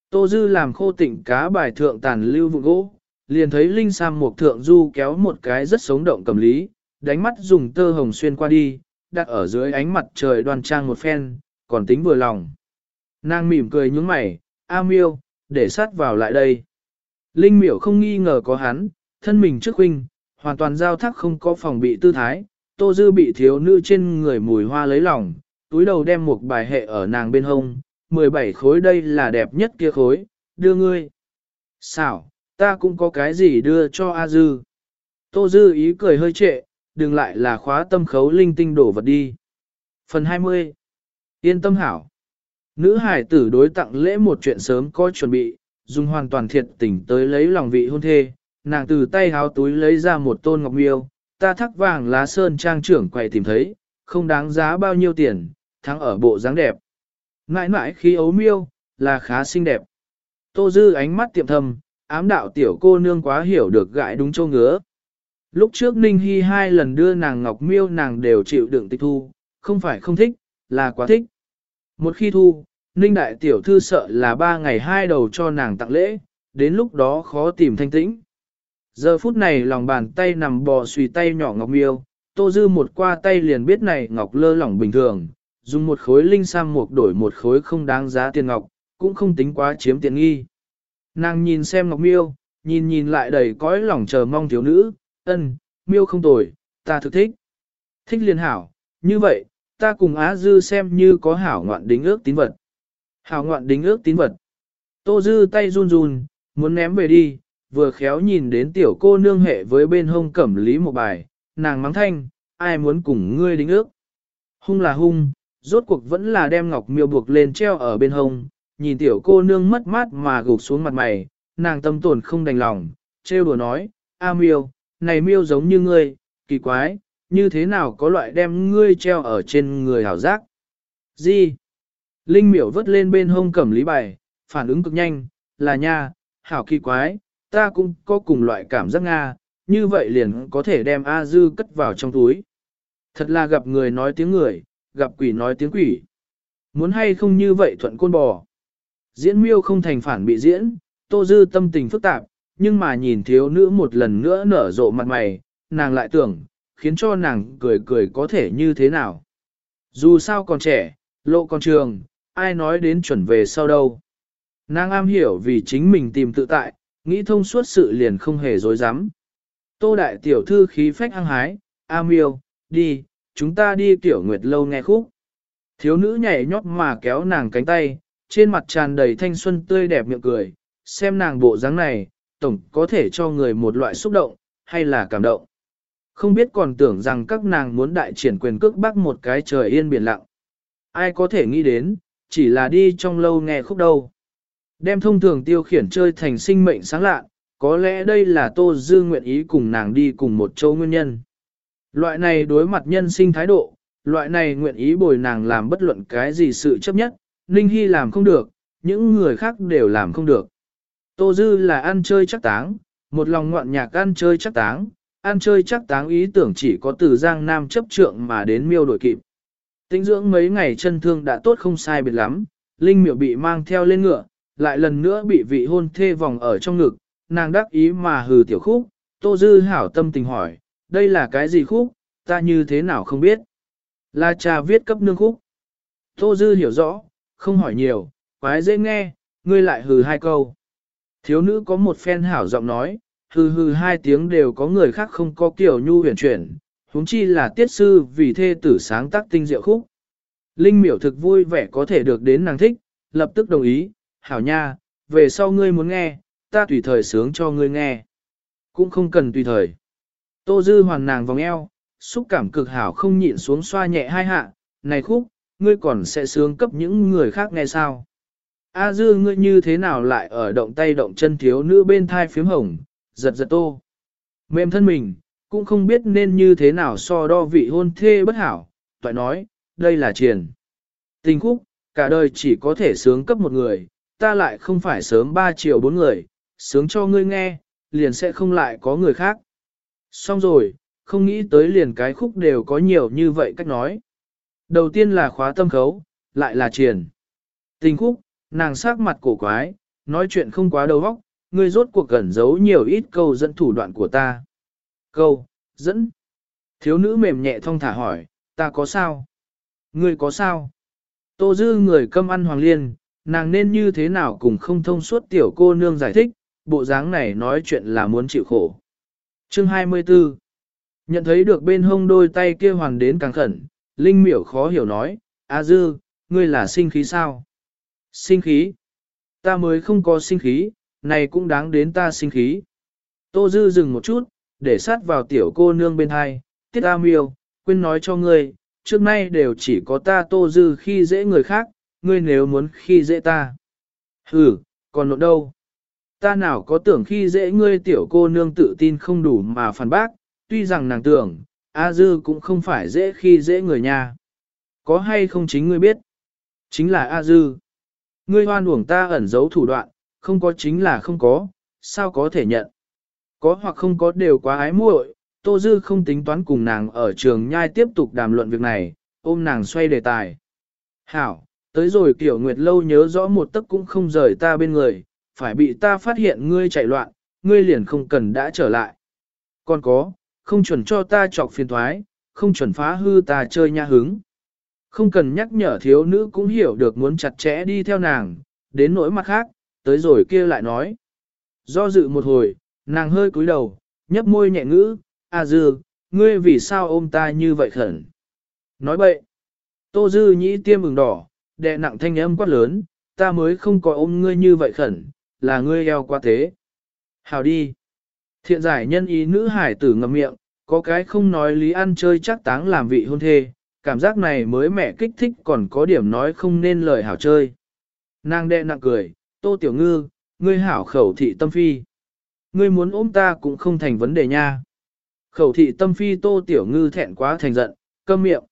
Tô Dư làm khô tịnh cá bài thượng tàn lưu vụ gỗ, liền thấy Linh Sam một thượng du kéo một cái rất sống động cầm lý, đánh mắt dùng tơ hồng xuyên qua đi, đặt ở dưới ánh mặt trời đoan trang một phen, còn tính vừa lòng. Nàng mỉm cười nhướng mày, A miêu, để sát vào lại đây. Linh miểu không nghi ngờ có hắn, thân mình trước huynh, hoàn toàn giao thác không có phòng bị tư thái, tô dư bị thiếu nữ trên người mùi hoa lấy lòng, túi đầu đem một bài hệ ở nàng bên hông, 17 khối đây là đẹp nhất kia khối, đưa ngươi. Xảo, ta cũng có cái gì đưa cho A Dư. Tô Dư ý cười hơi trệ, đừng lại là khóa tâm khấu linh tinh đổ vật đi. Phần 20 Yên tâm hảo Nữ hải tử đối tặng lễ một chuyện sớm có chuẩn bị, dùng hoàn toàn thiệt tình tới lấy lòng vị hôn thê, nàng từ tay háo túi lấy ra một tôn ngọc miêu, ta thắc vàng lá sơn trang trưởng quầy tìm thấy, không đáng giá bao nhiêu tiền, thắng ở bộ dáng đẹp. Ngại ngại khi ấu miêu, là khá xinh đẹp. Tô dư ánh mắt tiệm thầm, ám đạo tiểu cô nương quá hiểu được gãi đúng châu ngứa. Lúc trước Ninh Hy hai lần đưa nàng ngọc miêu nàng đều chịu đựng tịch thu, không phải không thích, là quá thích. Một khi thu, Ninh Đại Tiểu Thư sợ là ba ngày hai đầu cho nàng tặng lễ, đến lúc đó khó tìm thanh tĩnh. Giờ phút này lòng bàn tay nằm bò xùy tay nhỏ ngọc miêu, tô dư một qua tay liền biết này ngọc lơ lỏng bình thường, dùng một khối linh sam mục đổi một khối không đáng giá tiền ngọc, cũng không tính quá chiếm tiện nghi. Nàng nhìn xem ngọc miêu, nhìn nhìn lại đầy cõi lòng chờ mong thiếu nữ, ân, miêu không tồi, ta thực thích. Thích liền hảo, như vậy, ta cùng Á Dư xem như có hảo ngoạn đính ước tín vật. Hảo ngoạn đính ước tín vật. Tô Dư tay run run, muốn ném về đi, vừa khéo nhìn đến tiểu cô nương hệ với bên hông cẩm lý một bài, nàng mắng thanh, ai muốn cùng ngươi đính ước. Hung là hung, rốt cuộc vẫn là đem ngọc miêu buộc lên treo ở bên hông, nhìn tiểu cô nương mất mát mà gục xuống mặt mày, nàng tâm tổn không đành lòng, trêu đùa nói, a miêu, này miêu giống như ngươi, kỳ quái, như thế nào có loại đem ngươi treo ở trên người hảo giác. Gì? Linh miểu vớt lên bên hông cẩm lý bài, phản ứng cực nhanh, là nha, hảo kỳ quái, ta cũng có cùng loại cảm giác Nga, như vậy liền có thể đem A Dư cất vào trong túi. Thật là gặp người nói tiếng người, gặp quỷ nói tiếng quỷ. Muốn hay không như vậy thuận côn bò. Diễn miêu không thành phản bị diễn, Tô Dư tâm tình phức tạp, nhưng mà nhìn thiếu nữ một lần nữa nở rộ mặt mày, nàng lại tưởng, khiến cho nàng cười cười có thể như thế nào. Dù sao còn trẻ, lộ còn trường, ai nói đến chuẩn về sau đâu. Nàng am hiểu vì chính mình tìm tự tại, nghĩ thông suốt sự liền không hề dối rắm. Tô đại tiểu thư khí phách hăng hái, A miêu, đi, chúng ta đi tiểu nguyệt lâu nghe khúc. Thiếu nữ nhảy nhót mà kéo nàng cánh tay, trên mặt tràn đầy thanh xuân tươi đẹp miệng cười, xem nàng bộ dáng này, tổng có thể cho người một loại xúc động, hay là cảm động. Không biết còn tưởng rằng các nàng muốn đại triển quyền cước bắc một cái trời yên biển lặng. Ai có thể nghĩ đến, chỉ là đi trong lâu nghe khúc đâu. Đem thông thường tiêu khiển chơi thành sinh mệnh sáng lạ, có lẽ đây là Tô Dư nguyện ý cùng nàng đi cùng một châu nguyên nhân. Loại này đối mặt nhân sinh thái độ, loại này nguyện ý bồi nàng làm bất luận cái gì sự chấp nhất, Ninh Hy làm không được, những người khác đều làm không được. Tô Dư là ăn chơi chắc táng, một lòng ngoạn nhạc ăn chơi chắc táng, ăn chơi chắc táng ý tưởng chỉ có từ Giang Nam chấp trượng mà đến miêu đổi kịp tinh dưỡng mấy ngày chân thương đã tốt không sai biệt lắm, Linh miệu bị mang theo lên ngựa, lại lần nữa bị vị hôn thê vòng ở trong ngực, nàng đắc ý mà hừ tiểu khúc, Tô Dư hảo tâm tình hỏi, đây là cái gì khúc, ta như thế nào không biết. Là trà viết cấp nương khúc. Tô Dư hiểu rõ, không hỏi nhiều, quái dễ nghe, ngươi lại hừ hai câu. Thiếu nữ có một phen hảo giọng nói, hừ hừ hai tiếng đều có người khác không có kiểu nhu huyền chuyển, huống chi là tiết sư vì thê tử sáng tác tinh diệu khúc. Linh miểu thực vui vẻ có thể được đến nàng thích, lập tức đồng ý, hảo nha, về sau ngươi muốn nghe, ta tùy thời sướng cho ngươi nghe. Cũng không cần tùy thời. Tô dư hoàn nàng vòng eo, xúc cảm cực hảo không nhịn xuống xoa nhẹ hai hạ, này khúc, ngươi còn sẽ sướng cấp những người khác nghe sao. A dư ngươi như thế nào lại ở động tay động chân thiếu nữ bên thai phiếm hồng, giật giật tô. Mềm thân mình, cũng không biết nên như thế nào so đo vị hôn thê bất hảo, toại nói, đây là triền. Tình khúc, cả đời chỉ có thể sướng cấp một người, ta lại không phải sớm ba triệu bốn người, sướng cho ngươi nghe, liền sẽ không lại có người khác. Xong rồi, không nghĩ tới liền cái khúc đều có nhiều như vậy cách nói. Đầu tiên là khóa tâm khấu, lại là triền. Tình khúc, nàng sắc mặt cổ quái, nói chuyện không quá đầu óc, ngươi rốt cuộc gần giấu nhiều ít câu dẫn thủ đoạn của ta. Câu, dẫn. Thiếu nữ mềm nhẹ thong thả hỏi, ta có sao? Ngươi có sao? Tô dư người câm ăn hoàng liên, nàng nên như thế nào cũng không thông suốt tiểu cô nương giải thích, bộ dáng này nói chuyện là muốn chịu khổ. Chương 24 Nhận thấy được bên hông đôi tay kia hoàng đến càng khẩn, Linh miểu khó hiểu nói, A dư, ngươi là sinh khí sao? Sinh khí? Ta mới không có sinh khí, này cũng đáng đến ta sinh khí. Tô dư dừng một chút, để sát vào tiểu cô nương bên hai, tiết A miêu, quên nói cho ngươi, trước nay đều chỉ có ta tô dư khi dễ người khác, ngươi nếu muốn khi dễ ta. Ừ, còn nộn đâu? Ta nào có tưởng khi dễ ngươi tiểu cô nương tự tin không đủ mà phản bác, tuy rằng nàng tưởng, A dư cũng không phải dễ khi dễ người nhà. Có hay không chính ngươi biết? Chính là A dư. Ngươi hoan uổng ta ẩn giấu thủ đoạn, không có chính là không có, sao có thể nhận? Có hoặc không có đều quá ái muội, Tô Dư không tính toán cùng nàng ở trường nhai tiếp tục đàm luận việc này, ôm nàng xoay đề tài. Hảo, tới rồi kiểu nguyệt lâu nhớ rõ một tấc cũng không rời ta bên người, phải bị ta phát hiện ngươi chạy loạn, ngươi liền không cần đã trở lại. Còn có, không chuẩn cho ta chọc phiền thoái, không chuẩn phá hư ta chơi nha hứng. Không cần nhắc nhở thiếu nữ cũng hiểu được muốn chặt chẽ đi theo nàng, đến nỗi mặt khác, tới rồi kia lại nói. Do dự một hồi, nàng hơi cúi đầu, nhấp môi nhẹ ngữ, A Dư, ngươi vì sao ôm ta như vậy khẩn? Nói bậy. Tô Dư nhĩ tiêm ửng đỏ, đè nặng thanh âm quát lớn, ta mới không có ôm ngươi như vậy khẩn, là ngươi eo quá thế. Hào đi. Thiện giải nhân ý nữ hải tử ngậm miệng, có cái không nói lý ăn chơi chắc táng làm vị hôn thê, cảm giác này mới mẹ kích thích còn có điểm nói không nên lời hảo chơi. Nàng đe nặng cười, tô tiểu ngư, ngươi hảo khẩu thị tâm phi. Ngươi muốn ôm ta cũng không thành vấn đề nha. Khẩu thị tâm phi tô tiểu ngư thẹn quá thành giận, câm miệng.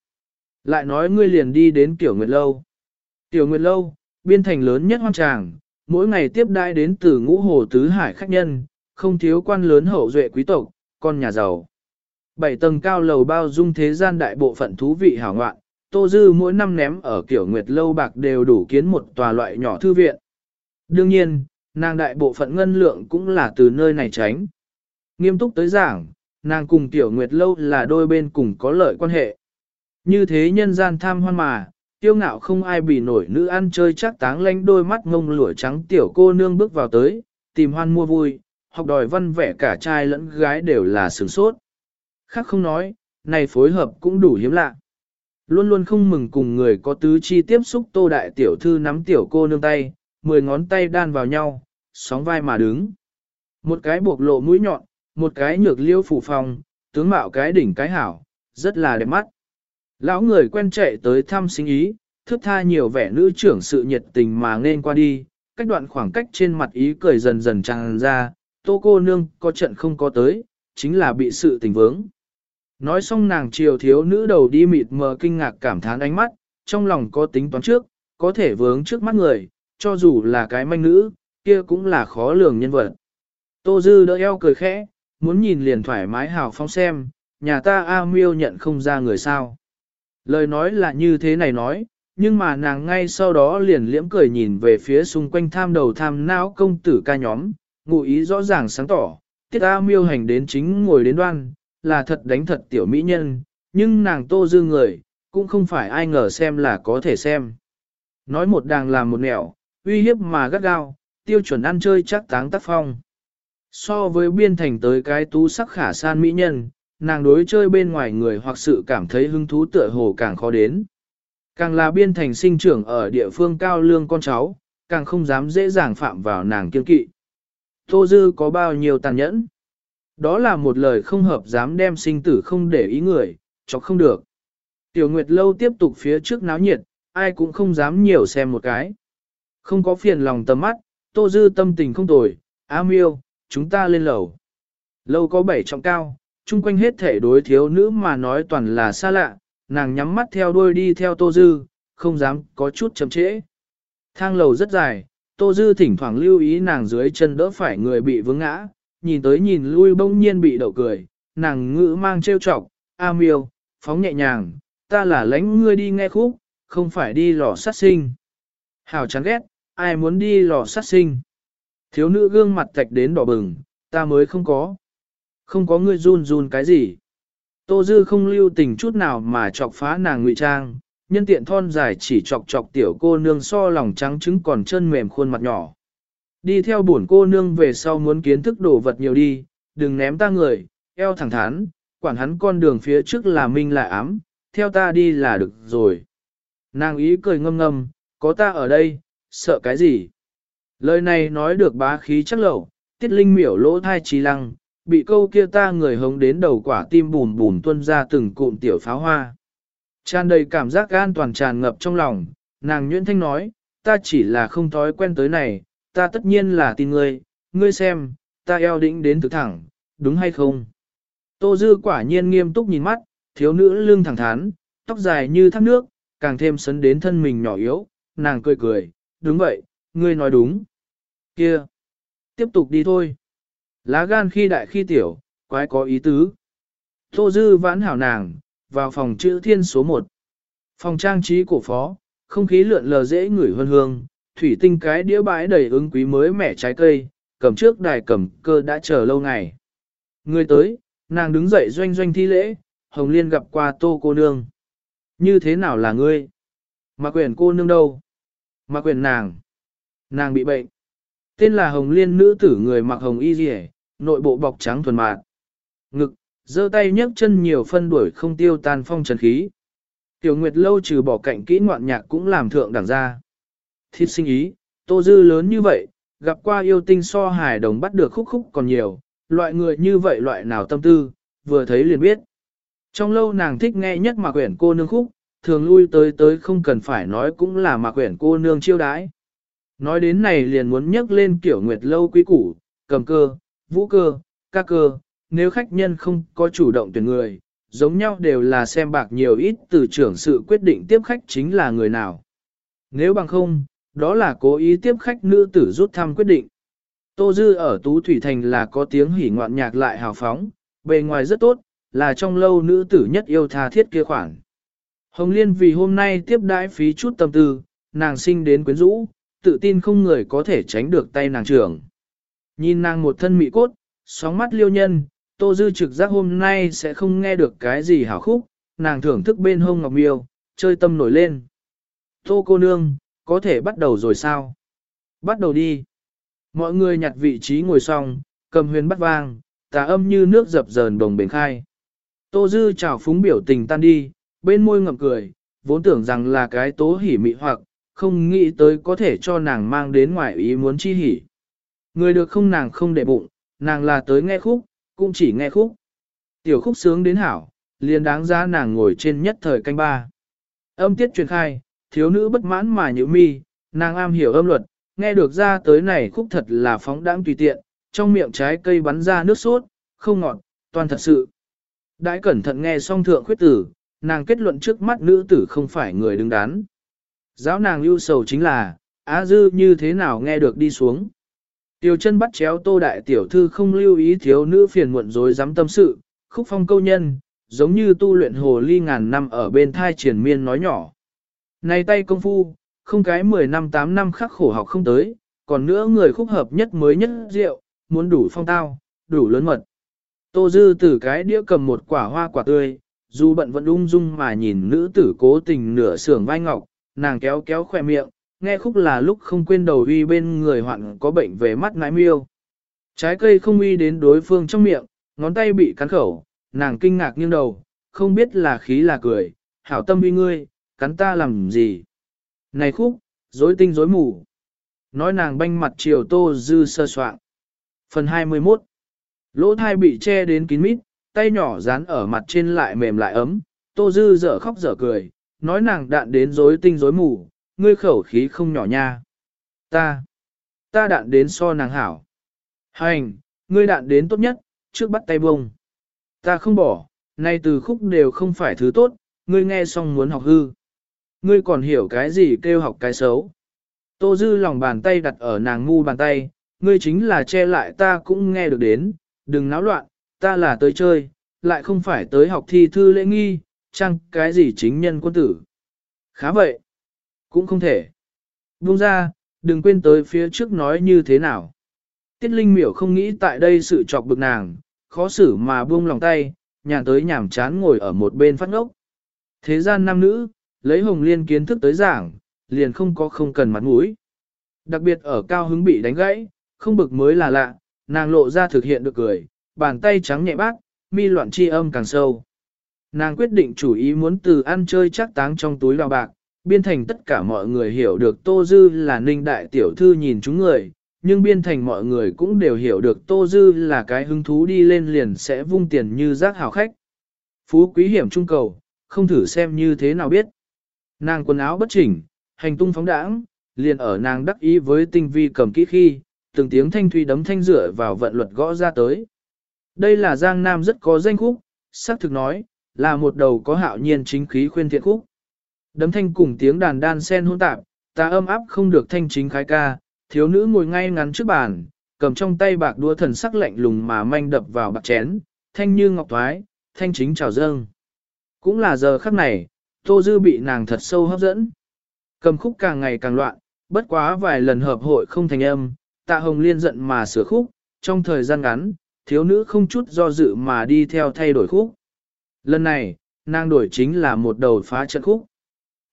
Lại nói ngươi liền đi đến tiểu nguyệt lâu. Tiểu nguyệt lâu, biên thành lớn nhất hoang tràng, mỗi ngày tiếp đai đến từ ngũ hồ tứ hải khách nhân, không thiếu quan lớn hậu duệ quý tộc, con nhà giàu. Bảy tầng cao lầu bao dung thế gian đại bộ phận thú vị hảo ngoạn, Tô Dư mỗi năm ném ở kiểu nguyệt lâu bạc đều đủ kiến một tòa loại nhỏ thư viện. Đương nhiên, nàng đại bộ phận ngân lượng cũng là từ nơi này tránh. Nghiêm túc tới giảng, nàng cùng tiểu nguyệt lâu là đôi bên cùng có lợi quan hệ. Như thế nhân gian tham hoan mà, tiêu ngạo không ai bị nổi nữ ăn chơi chắc táng lánh đôi mắt ngông lụa trắng tiểu cô nương bước vào tới, tìm hoan mua vui, học đòi văn vẻ cả trai lẫn gái đều là sửng sốt. Khác không nói, này phối hợp cũng đủ hiếm lạ. Luôn luôn không mừng cùng người có tứ chi tiếp xúc tô đại tiểu thư nắm tiểu cô nương tay, mười ngón tay đan vào nhau, sóng vai mà đứng. Một cái buộc lộ mũi nhọn, một cái nhược liêu phủ phòng, tướng mạo cái đỉnh cái hảo, rất là đẹp mắt. Lão người quen chạy tới thăm sinh ý, thức tha nhiều vẻ nữ trưởng sự nhiệt tình mà nên qua đi, cách đoạn khoảng cách trên mặt ý cười dần dần tràn ra, tô cô nương có trận không có tới, chính là bị sự tình vướng. Nói xong nàng chiều thiếu nữ đầu đi mịt mờ kinh ngạc cảm thán ánh mắt, trong lòng có tính toán trước, có thể vướng trước mắt người, cho dù là cái manh nữ, kia cũng là khó lường nhân vật. Tô Dư đỡ eo cười khẽ, muốn nhìn liền thoải mái hào phong xem, nhà ta A Miêu nhận không ra người sao. Lời nói là như thế này nói, nhưng mà nàng ngay sau đó liền liễm cười nhìn về phía xung quanh tham đầu tham não công tử ca nhóm, ngụ ý rõ ràng sáng tỏ, tiết A Miêu hành đến chính ngồi đến đoan, là thật đánh thật tiểu mỹ nhân, nhưng nàng tô dư người, cũng không phải ai ngờ xem là có thể xem. Nói một đàng làm một nẻo, uy hiếp mà gắt gao, tiêu chuẩn ăn chơi chắc táng tác phong. So với biên thành tới cái tú sắc khả san mỹ nhân, nàng đối chơi bên ngoài người hoặc sự cảm thấy hứng thú tựa hồ càng khó đến. Càng là biên thành sinh trưởng ở địa phương cao lương con cháu, càng không dám dễ dàng phạm vào nàng kiên kỵ. Tô Dư có bao nhiêu tàn nhẫn? Đó là một lời không hợp dám đem sinh tử không để ý người, chọc không được. Tiểu Nguyệt lâu tiếp tục phía trước náo nhiệt, ai cũng không dám nhiều xem một cái. Không có phiền lòng tầm mắt, Tô Dư tâm tình không tồi, A miêu, chúng ta lên lầu. Lâu có bảy trọng cao, chung quanh hết thể đối thiếu nữ mà nói toàn là xa lạ, nàng nhắm mắt theo đuôi đi theo Tô Dư, không dám có chút chậm trễ. Thang lầu rất dài, Tô Dư thỉnh thoảng lưu ý nàng dưới chân đỡ phải người bị vướng ngã, nhìn tới nhìn lui bỗng nhiên bị đậu cười, nàng ngữ mang trêu chọc, A miêu, phóng nhẹ nhàng, ta là lãnh ngươi đi nghe khúc, không phải đi lò sát sinh. Hảo chán ghét, ai muốn đi lò sát sinh. Thiếu nữ gương mặt thạch đến đỏ bừng, ta mới không có. Không có ngươi run run cái gì. Tô Dư không lưu tình chút nào mà chọc phá nàng ngụy trang, nhân tiện thon dài chỉ chọc chọc tiểu cô nương so lòng trắng trứng còn chân mềm khuôn mặt nhỏ. Đi theo bổn cô nương về sau muốn kiến thức đồ vật nhiều đi, đừng ném ta người, eo thẳng thắn, quản hắn con đường phía trước là minh là ám, theo ta đi là được rồi. Nàng ý cười ngâm ngâm, có ta ở đây, sợ cái gì? Lời này nói được bá khí chắc lẩu, tiết linh miểu lỗ thai trí lăng, bị câu kia ta người hống đến đầu quả tim bùn bùn tuân ra từng cụm tiểu pháo hoa. Tràn đầy cảm giác an toàn tràn ngập trong lòng, nàng nhuyễn thanh nói, ta chỉ là không thói quen tới này, ta tất nhiên là tin ngươi, ngươi xem, ta eo đĩnh đến thực thẳng, đúng hay không? Tô Dư quả nhiên nghiêm túc nhìn mắt, thiếu nữ lưng thẳng thắn, tóc dài như thác nước, càng thêm sấn đến thân mình nhỏ yếu, nàng cười cười, đúng vậy, ngươi nói đúng. Kia, tiếp tục đi thôi. Lá gan khi đại khi tiểu, quái có ý tứ. Tô Dư vãn hảo nàng, vào phòng chữ thiên số 1. Phòng trang trí cổ phó, không khí lượn lờ dễ ngửi hương hương, thủy tinh cái đĩa bãi đầy ứng quý mới mẻ trái cây, cầm trước đài cầm cơ đã chờ lâu ngày. Người tới, nàng đứng dậy doanh doanh thi lễ, Hồng Liên gặp qua tô cô nương. Như thế nào là ngươi? Mà quyển cô nương đâu? Mà quyền nàng. Nàng bị bệnh. Tên là Hồng Liên nữ tử người mặc hồng y rỉ, nội bộ bọc trắng thuần mạt. Ngực, giơ tay nhấc chân nhiều phân đuổi không tiêu tan phong trần khí. Tiểu Nguyệt lâu trừ bỏ cạnh kỹ ngoạn nhạc cũng làm thượng đẳng ra. Thịt sinh ý, tô dư lớn như vậy, gặp qua yêu tinh so hài đồng bắt được khúc khúc còn nhiều, loại người như vậy loại nào tâm tư, vừa thấy liền biết. Trong lâu nàng thích nghe nhất mà quyển cô nương khúc, thường lui tới tới không cần phải nói cũng là mà quyển cô nương chiêu đãi. Nói đến này liền muốn nhắc lên kiểu nguyệt lâu quý củ, cầm cơ, vũ cơ, ca cơ, nếu khách nhân không có chủ động tuyển người, giống nhau đều là xem bạc nhiều ít từ trưởng sự quyết định tiếp khách chính là người nào. Nếu bằng không, đó là cố ý tiếp khách nữ tử rút thăm quyết định. Tô Dư ở Tú Thủy Thành là có tiếng hỉ ngoạn nhạc lại hào phóng, bề ngoài rất tốt, là trong lâu nữ tử nhất yêu tha thiết kia khoảng. Hồng Liên vì hôm nay tiếp đãi phí chút tâm tư, nàng sinh đến quyến rũ, tự tin không người có thể tránh được tay nàng trưởng. Nhìn nàng một thân mỹ cốt, sóng mắt liêu nhân, Tô Dư trực giác hôm nay sẽ không nghe được cái gì hảo khúc, nàng thưởng thức bên hông ngọc miêu, chơi tâm nổi lên. Tô cô nương, có thể bắt đầu rồi sao? Bắt đầu đi. Mọi người nhặt vị trí ngồi xong, cầm huyền bắt vang, tà âm như nước dập dờn đồng bền khai. Tô Dư chào phúng biểu tình tan đi, bên môi ngậm cười, vốn tưởng rằng là cái tố hỉ mị hoặc, không nghĩ tới có thể cho nàng mang đến ngoài ý muốn chi hỉ. Người được không nàng không để bụng, nàng là tới nghe khúc, cũng chỉ nghe khúc. Tiểu khúc sướng đến hảo, liền đáng giá nàng ngồi trên nhất thời canh ba. Âm tiết truyền khai, thiếu nữ bất mãn mà nhữ mi, nàng am hiểu âm luật, nghe được ra tới này khúc thật là phóng đãng tùy tiện, trong miệng trái cây bắn ra nước sốt, không ngọt, toàn thật sự. Đãi cẩn thận nghe xong thượng khuyết tử, nàng kết luận trước mắt nữ tử không phải người đứng đắn. Giáo nàng lưu sầu chính là, Á Dư như thế nào nghe được đi xuống. Tiểu chân bắt chéo tô đại tiểu thư không lưu ý thiếu nữ phiền muộn dối dám tâm sự, khúc phong câu nhân, giống như tu luyện hồ ly ngàn năm ở bên thai triển miên nói nhỏ. Này tay công phu, không cái 10 năm 8 năm khắc khổ học không tới, còn nữa người khúc hợp nhất mới nhất rượu, muốn đủ phong tao, đủ lớn mật. Tô Dư từ cái đĩa cầm một quả hoa quả tươi, dù bận vẫn ung dung mà nhìn nữ tử cố tình nửa sưởng vai ngọc, nàng kéo kéo khỏe miệng, nghe khúc là lúc không quên đầu uy bên người hoạn có bệnh về mắt ngái miêu. Trái cây không uy đến đối phương trong miệng, ngón tay bị cắn khẩu, nàng kinh ngạc nghiêng đầu, không biết là khí là cười, hảo tâm uy ngươi, cắn ta làm gì. Này khúc, dối tinh dối mù. Nói nàng banh mặt chiều tô dư sơ soạn. Phần 21 Lỗ thai bị che đến kín mít, tay nhỏ dán ở mặt trên lại mềm lại ấm, Tô Dư dở khóc dở cười, nói nàng đạn đến rối tinh rối mù, ngươi khẩu khí không nhỏ nha. Ta, ta đạn đến so nàng hảo. Hành, ngươi đạn đến tốt nhất, trước bắt tay bông. Ta không bỏ, nay từ khúc đều không phải thứ tốt, ngươi nghe xong muốn học hư. Ngươi còn hiểu cái gì kêu học cái xấu. Tô Dư lòng bàn tay đặt ở nàng ngu bàn tay, ngươi chính là che lại ta cũng nghe được đến, đừng náo loạn, ta là tới chơi, lại không phải tới học thi thư lễ nghi, chăng cái gì chính nhân quân tử. Khá vậy, cũng không thể. Buông ra, đừng quên tới phía trước nói như thế nào. Tiết Linh miểu không nghĩ tại đây sự chọc bực nàng, khó xử mà buông lòng tay, nhàn tới nhảm chán ngồi ở một bên phát ngốc. Thế gian nam nữ, lấy hồng liên kiến thức tới giảng, liền không có không cần mặt mũi. Đặc biệt ở cao hứng bị đánh gãy, không bực mới là lạ, nàng lộ ra thực hiện được cười, bàn tay trắng nhẹ bác, mi loạn chi âm càng sâu. Nàng quyết định chủ ý muốn từ ăn chơi chắc táng trong túi đào bạc, biên thành tất cả mọi người hiểu được Tô Dư là ninh đại tiểu thư nhìn chúng người, nhưng biên thành mọi người cũng đều hiểu được Tô Dư là cái hứng thú đi lên liền sẽ vung tiền như rác hào khách. Phú quý hiểm trung cầu, không thử xem như thế nào biết. Nàng quần áo bất chỉnh, hành tung phóng đãng, liền ở nàng đắc ý với tinh vi cầm kỹ khi, từng tiếng thanh thủy đấm thanh rửa vào vận luật gõ ra tới. Đây là Giang Nam rất có danh khúc, xác thực nói, là một đầu có hạo nhiên chính khí khuyên thiện khúc. Đấm thanh cùng tiếng đàn đan sen hỗn tạp, ta âm áp không được thanh chính khái ca, thiếu nữ ngồi ngay ngắn trước bàn, cầm trong tay bạc đua thần sắc lạnh lùng mà manh đập vào bạc chén, thanh như ngọc thoái, thanh chính trào dâng. Cũng là giờ khắc này, Tô Dư bị nàng thật sâu hấp dẫn. Cầm khúc càng ngày càng loạn, bất quá vài lần hợp hội không thành âm, tạ hồng liên giận mà sửa khúc, trong thời gian ngắn, thiếu nữ không chút do dự mà đi theo thay đổi khúc. Lần này, nàng đổi chính là một đầu phá trận khúc.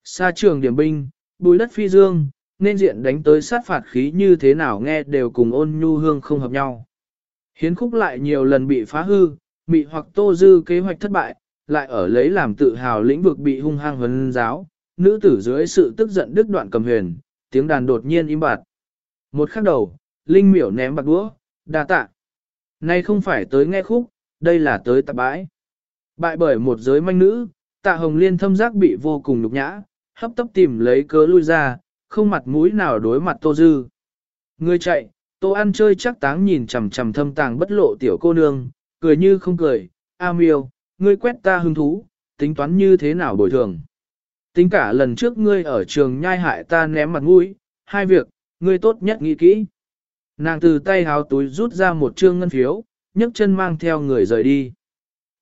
xa trường điểm binh, bùi đất phi dương, nên diện đánh tới sát phạt khí như thế nào nghe đều cùng ôn nhu hương không hợp nhau. Hiến khúc lại nhiều lần bị phá hư, bị hoặc tô dư kế hoạch thất bại, lại ở lấy làm tự hào lĩnh vực bị hung hăng huấn giáo, nữ tử dưới sự tức giận đứt đoạn cầm huyền, tiếng đàn đột nhiên im bặt. Một khắc đầu, Linh miểu ném bạc đũa, đa tạ. Nay không phải tới nghe khúc, đây là tới tạ bãi. Bại bởi một giới manh nữ, tạ hồng liên thâm giác bị vô cùng nhục nhã, hấp tấp tìm lấy cớ lui ra, không mặt mũi nào đối mặt tô dư. Người chạy, tô ăn chơi chắc táng nhìn chằm chằm thâm tàng bất lộ tiểu cô nương, cười như không cười, a miêu, ngươi quét ta hứng thú, tính toán như thế nào bồi thường. Tính cả lần trước ngươi ở trường nhai hại ta ném mặt mũi, hai việc, ngươi tốt nhất nghĩ kỹ. Nàng từ tay háo túi rút ra một trương ngân phiếu, nhấc chân mang theo người rời đi.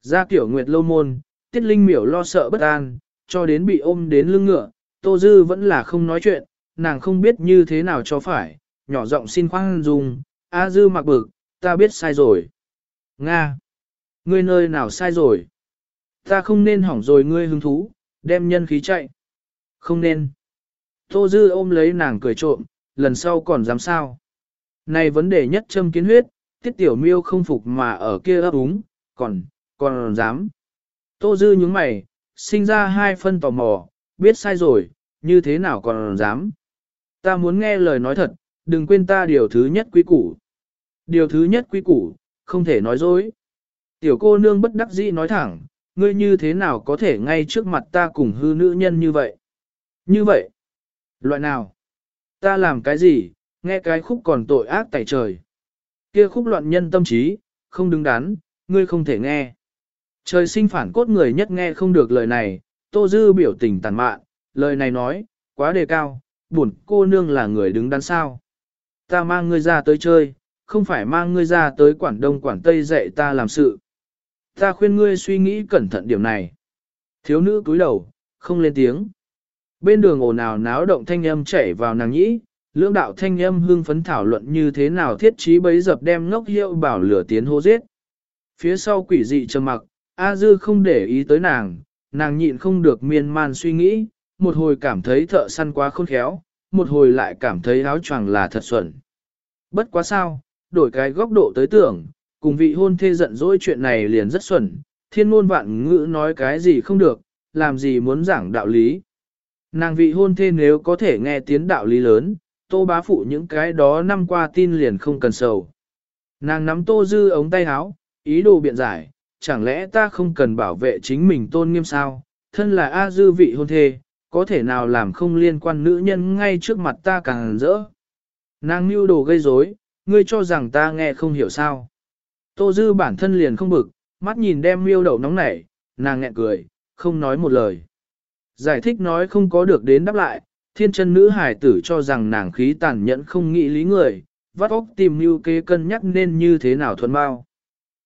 Ra kiểu nguyệt lâu môn, tiết linh miểu lo sợ bất an, cho đến bị ôm đến lưng ngựa, tô dư vẫn là không nói chuyện, nàng không biết như thế nào cho phải, nhỏ giọng xin khoan dung, A dư mặc bực, ta biết sai rồi. Nga! Ngươi nơi nào sai rồi? Ta không nên hỏng rồi ngươi hứng thú, đem nhân khí chạy. Không nên. Tô dư ôm lấy nàng cười trộm, lần sau còn dám sao? Này vấn đề nhất châm kiến huyết, tiết tiểu miêu không phục mà ở kia ấp úng, còn, còn dám. Tô dư nhướng mày, sinh ra hai phân tò mò, biết sai rồi, như thế nào còn dám. Ta muốn nghe lời nói thật, đừng quên ta điều thứ nhất quý củ. Điều thứ nhất quý củ, không thể nói dối. Tiểu cô nương bất đắc dĩ nói thẳng, ngươi như thế nào có thể ngay trước mặt ta cùng hư nữ nhân như vậy? Như vậy? Loại nào? Ta làm cái gì, nghe cái khúc còn tội ác tại trời. Kia khúc loạn nhân tâm trí, không đứng đắn, ngươi không thể nghe. Trời sinh phản cốt người nhất nghe không được lời này, Tô Dư biểu tình tàn mạn, lời này nói, quá đề cao, buồn cô nương là người đứng đắn sao. Ta mang ngươi ra tới chơi, không phải mang ngươi ra tới Quảng Đông Quảng Tây dạy ta làm sự. Ta khuyên ngươi suy nghĩ cẩn thận điểm này. Thiếu nữ cúi đầu, không lên tiếng. Bên đường ồn ào náo động thanh âm chảy vào nàng nhĩ, lưỡng đạo thanh âm hương phấn thảo luận như thế nào thiết trí bấy dập đem ngốc hiệu bảo lửa tiến hô giết. Phía sau quỷ dị trầm mặc, A Dư không để ý tới nàng, nàng nhịn không được miên man suy nghĩ, một hồi cảm thấy thợ săn quá khôn khéo, một hồi lại cảm thấy áo choàng là thật xuẩn. Bất quá sao, đổi cái góc độ tới tưởng, cùng vị hôn thê giận dỗi chuyện này liền rất xuẩn, thiên ngôn vạn ngữ nói cái gì không được, làm gì muốn giảng đạo lý. Nàng vị hôn thê nếu có thể nghe tiếng đạo lý lớn, tô bá phụ những cái đó năm qua tin liền không cần sầu. Nàng nắm tô dư ống tay áo, ý đồ biện giải, chẳng lẽ ta không cần bảo vệ chính mình tôn nghiêm sao, thân là A dư vị hôn thê, có thể nào làm không liên quan nữ nhân ngay trước mặt ta càng rỡ. Nàng mưu đồ gây rối, ngươi cho rằng ta nghe không hiểu sao. Tô dư bản thân liền không bực, mắt nhìn đem miêu đầu nóng nảy, nàng nghẹn cười, không nói một lời. Giải thích nói không có được đến đáp lại, thiên chân nữ hải tử cho rằng nàng khí tàn nhẫn không nghĩ lý người, vắt óc tìm mưu kế cân nhắc nên như thế nào thuần bao.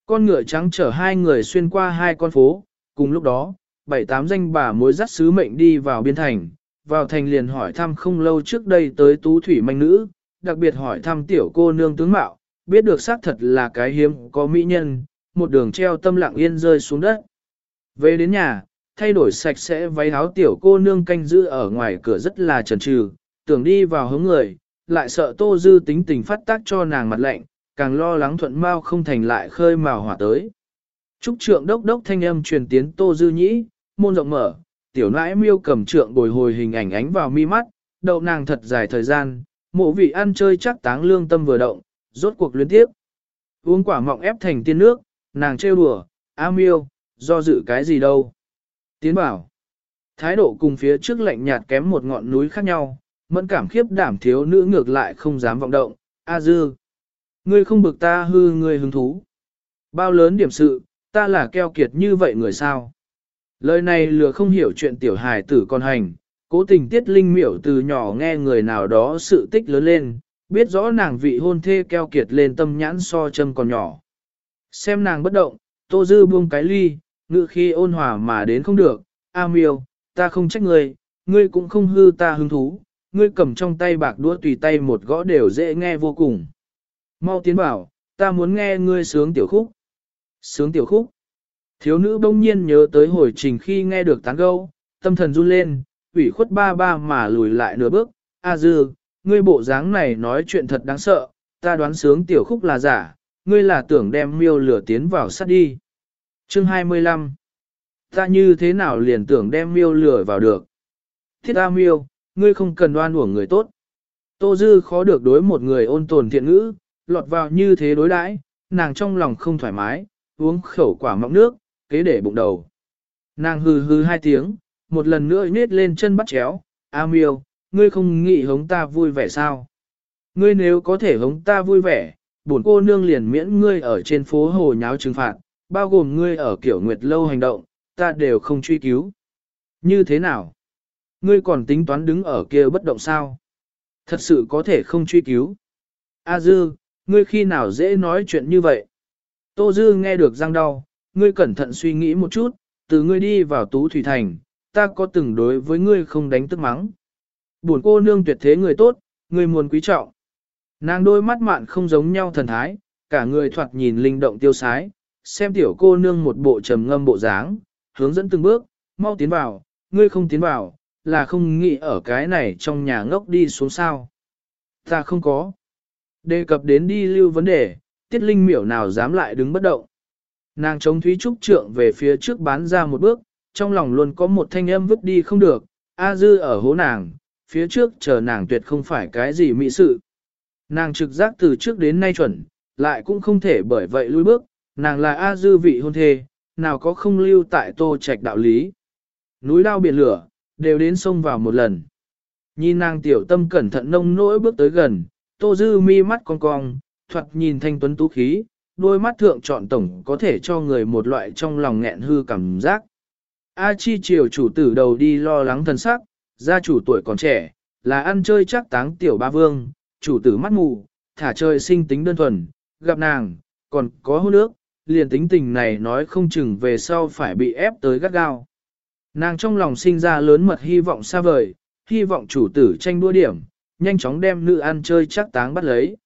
Con ngựa trắng chở hai người xuyên qua hai con phố, cùng lúc đó, bảy tám danh bà mối dắt sứ mệnh đi vào biên thành, vào thành liền hỏi thăm không lâu trước đây tới tú thủy manh nữ, đặc biệt hỏi thăm tiểu cô nương tướng mạo, biết được xác thật là cái hiếm có mỹ nhân, một đường treo tâm lặng yên rơi xuống đất. Về đến nhà, thay đổi sạch sẽ váy áo tiểu cô nương canh giữ ở ngoài cửa rất là chần chừ, tưởng đi vào hướng người, lại sợ tô dư tính tình phát tác cho nàng mặt lạnh, càng lo lắng thuận mau không thành lại khơi mào hỏa tới. Trúc trượng đốc đốc thanh âm truyền tiến tô dư nhĩ, môn rộng mở, tiểu nãi miêu cầm trượng bồi hồi hình ảnh ánh vào mi mắt, đậu nàng thật dài thời gian, mộ vị ăn chơi chắc táng lương tâm vừa động, rốt cuộc luyến tiếp. Uống quả mọng ép thành tiên nước, nàng trêu đùa, a miêu, do dự cái gì đâu. Tiến bảo, thái độ cùng phía trước lạnh nhạt kém một ngọn núi khác nhau, mẫn cảm khiếp đảm thiếu nữ ngược lại không dám vọng động, a dư. Ngươi không bực ta hư ngươi hứng thú. Bao lớn điểm sự, ta là keo kiệt như vậy người sao? Lời này lừa không hiểu chuyện tiểu hài tử con hành, cố tình tiết linh miểu từ nhỏ nghe người nào đó sự tích lớn lên, biết rõ nàng vị hôn thê keo kiệt lên tâm nhãn so châm còn nhỏ. Xem nàng bất động, tô dư buông cái ly, ngự khi ôn hòa mà đến không được, a miêu, ta không trách ngươi, ngươi cũng không hư ta hứng thú, ngươi cầm trong tay bạc đũa tùy tay một gõ đều dễ nghe vô cùng. Mau tiến bảo, ta muốn nghe ngươi sướng tiểu khúc. Sướng tiểu khúc. Thiếu nữ bỗng nhiên nhớ tới hồi trình khi nghe được tán gâu, tâm thần run lên, ủy khuất ba ba mà lùi lại nửa bước. A dư, ngươi bộ dáng này nói chuyện thật đáng sợ, ta đoán sướng tiểu khúc là giả, ngươi là tưởng đem miêu lửa tiến vào sát đi. Chương 25 Ta như thế nào liền tưởng đem miêu lửa vào được? Thiết A miêu, ngươi không cần đoan uổng người tốt. Tô Dư khó được đối một người ôn tồn thiện ngữ, lọt vào như thế đối đãi, nàng trong lòng không thoải mái, uống khẩu quả mọng nước, kế để bụng đầu. Nàng hừ hừ hai tiếng, một lần nữa nết lên chân bắt chéo, A miêu, ngươi không nghĩ hống ta vui vẻ sao? Ngươi nếu có thể hống ta vui vẻ, bổn cô nương liền miễn ngươi ở trên phố hồ nháo trừng phạt, bao gồm ngươi ở kiểu nguyệt lâu hành động, ta đều không truy cứu. Như thế nào? Ngươi còn tính toán đứng ở kia bất động sao? Thật sự có thể không truy cứu. A dư, ngươi khi nào dễ nói chuyện như vậy? Tô dư nghe được răng đau, ngươi cẩn thận suy nghĩ một chút, từ ngươi đi vào tú thủy thành, ta có từng đối với ngươi không đánh tức mắng. Buồn cô nương tuyệt thế người tốt, ngươi muốn quý trọng. Nàng đôi mắt mạn không giống nhau thần thái, cả người thoạt nhìn linh động tiêu sái, xem tiểu cô nương một bộ trầm ngâm bộ dáng, hướng dẫn từng bước, mau tiến vào, ngươi không tiến vào, là không nghĩ ở cái này trong nhà ngốc đi xuống sao. Ta không có. Đề cập đến đi lưu vấn đề, tiết linh miểu nào dám lại đứng bất động. Nàng chống Thúy Trúc trượng về phía trước bán ra một bước, trong lòng luôn có một thanh âm vứt đi không được, A dư ở hố nàng, phía trước chờ nàng tuyệt không phải cái gì mỹ sự. Nàng trực giác từ trước đến nay chuẩn, lại cũng không thể bởi vậy lui bước, nàng là A dư vị hôn thê, nào có không lưu tại tô trạch đạo lý. Núi đao biển lửa, đều đến sông vào một lần. Nhìn nàng tiểu tâm cẩn thận nông nỗi bước tới gần, tô dư mi mắt cong cong, thoạt nhìn thanh tuấn tú khí, đôi mắt thượng trọn tổng có thể cho người một loại trong lòng nghẹn hư cảm giác. A chi triều chủ tử đầu đi lo lắng thân sắc, gia chủ tuổi còn trẻ, là ăn chơi chắc táng tiểu ba vương, chủ tử mắt mù, thả chơi sinh tính đơn thuần, gặp nàng, còn có hôn nước, liền tính tình này nói không chừng về sau phải bị ép tới gắt gao. Nàng trong lòng sinh ra lớn mật hy vọng xa vời, hy vọng chủ tử tranh đua điểm, nhanh chóng đem nữ ăn chơi chắc táng bắt lấy.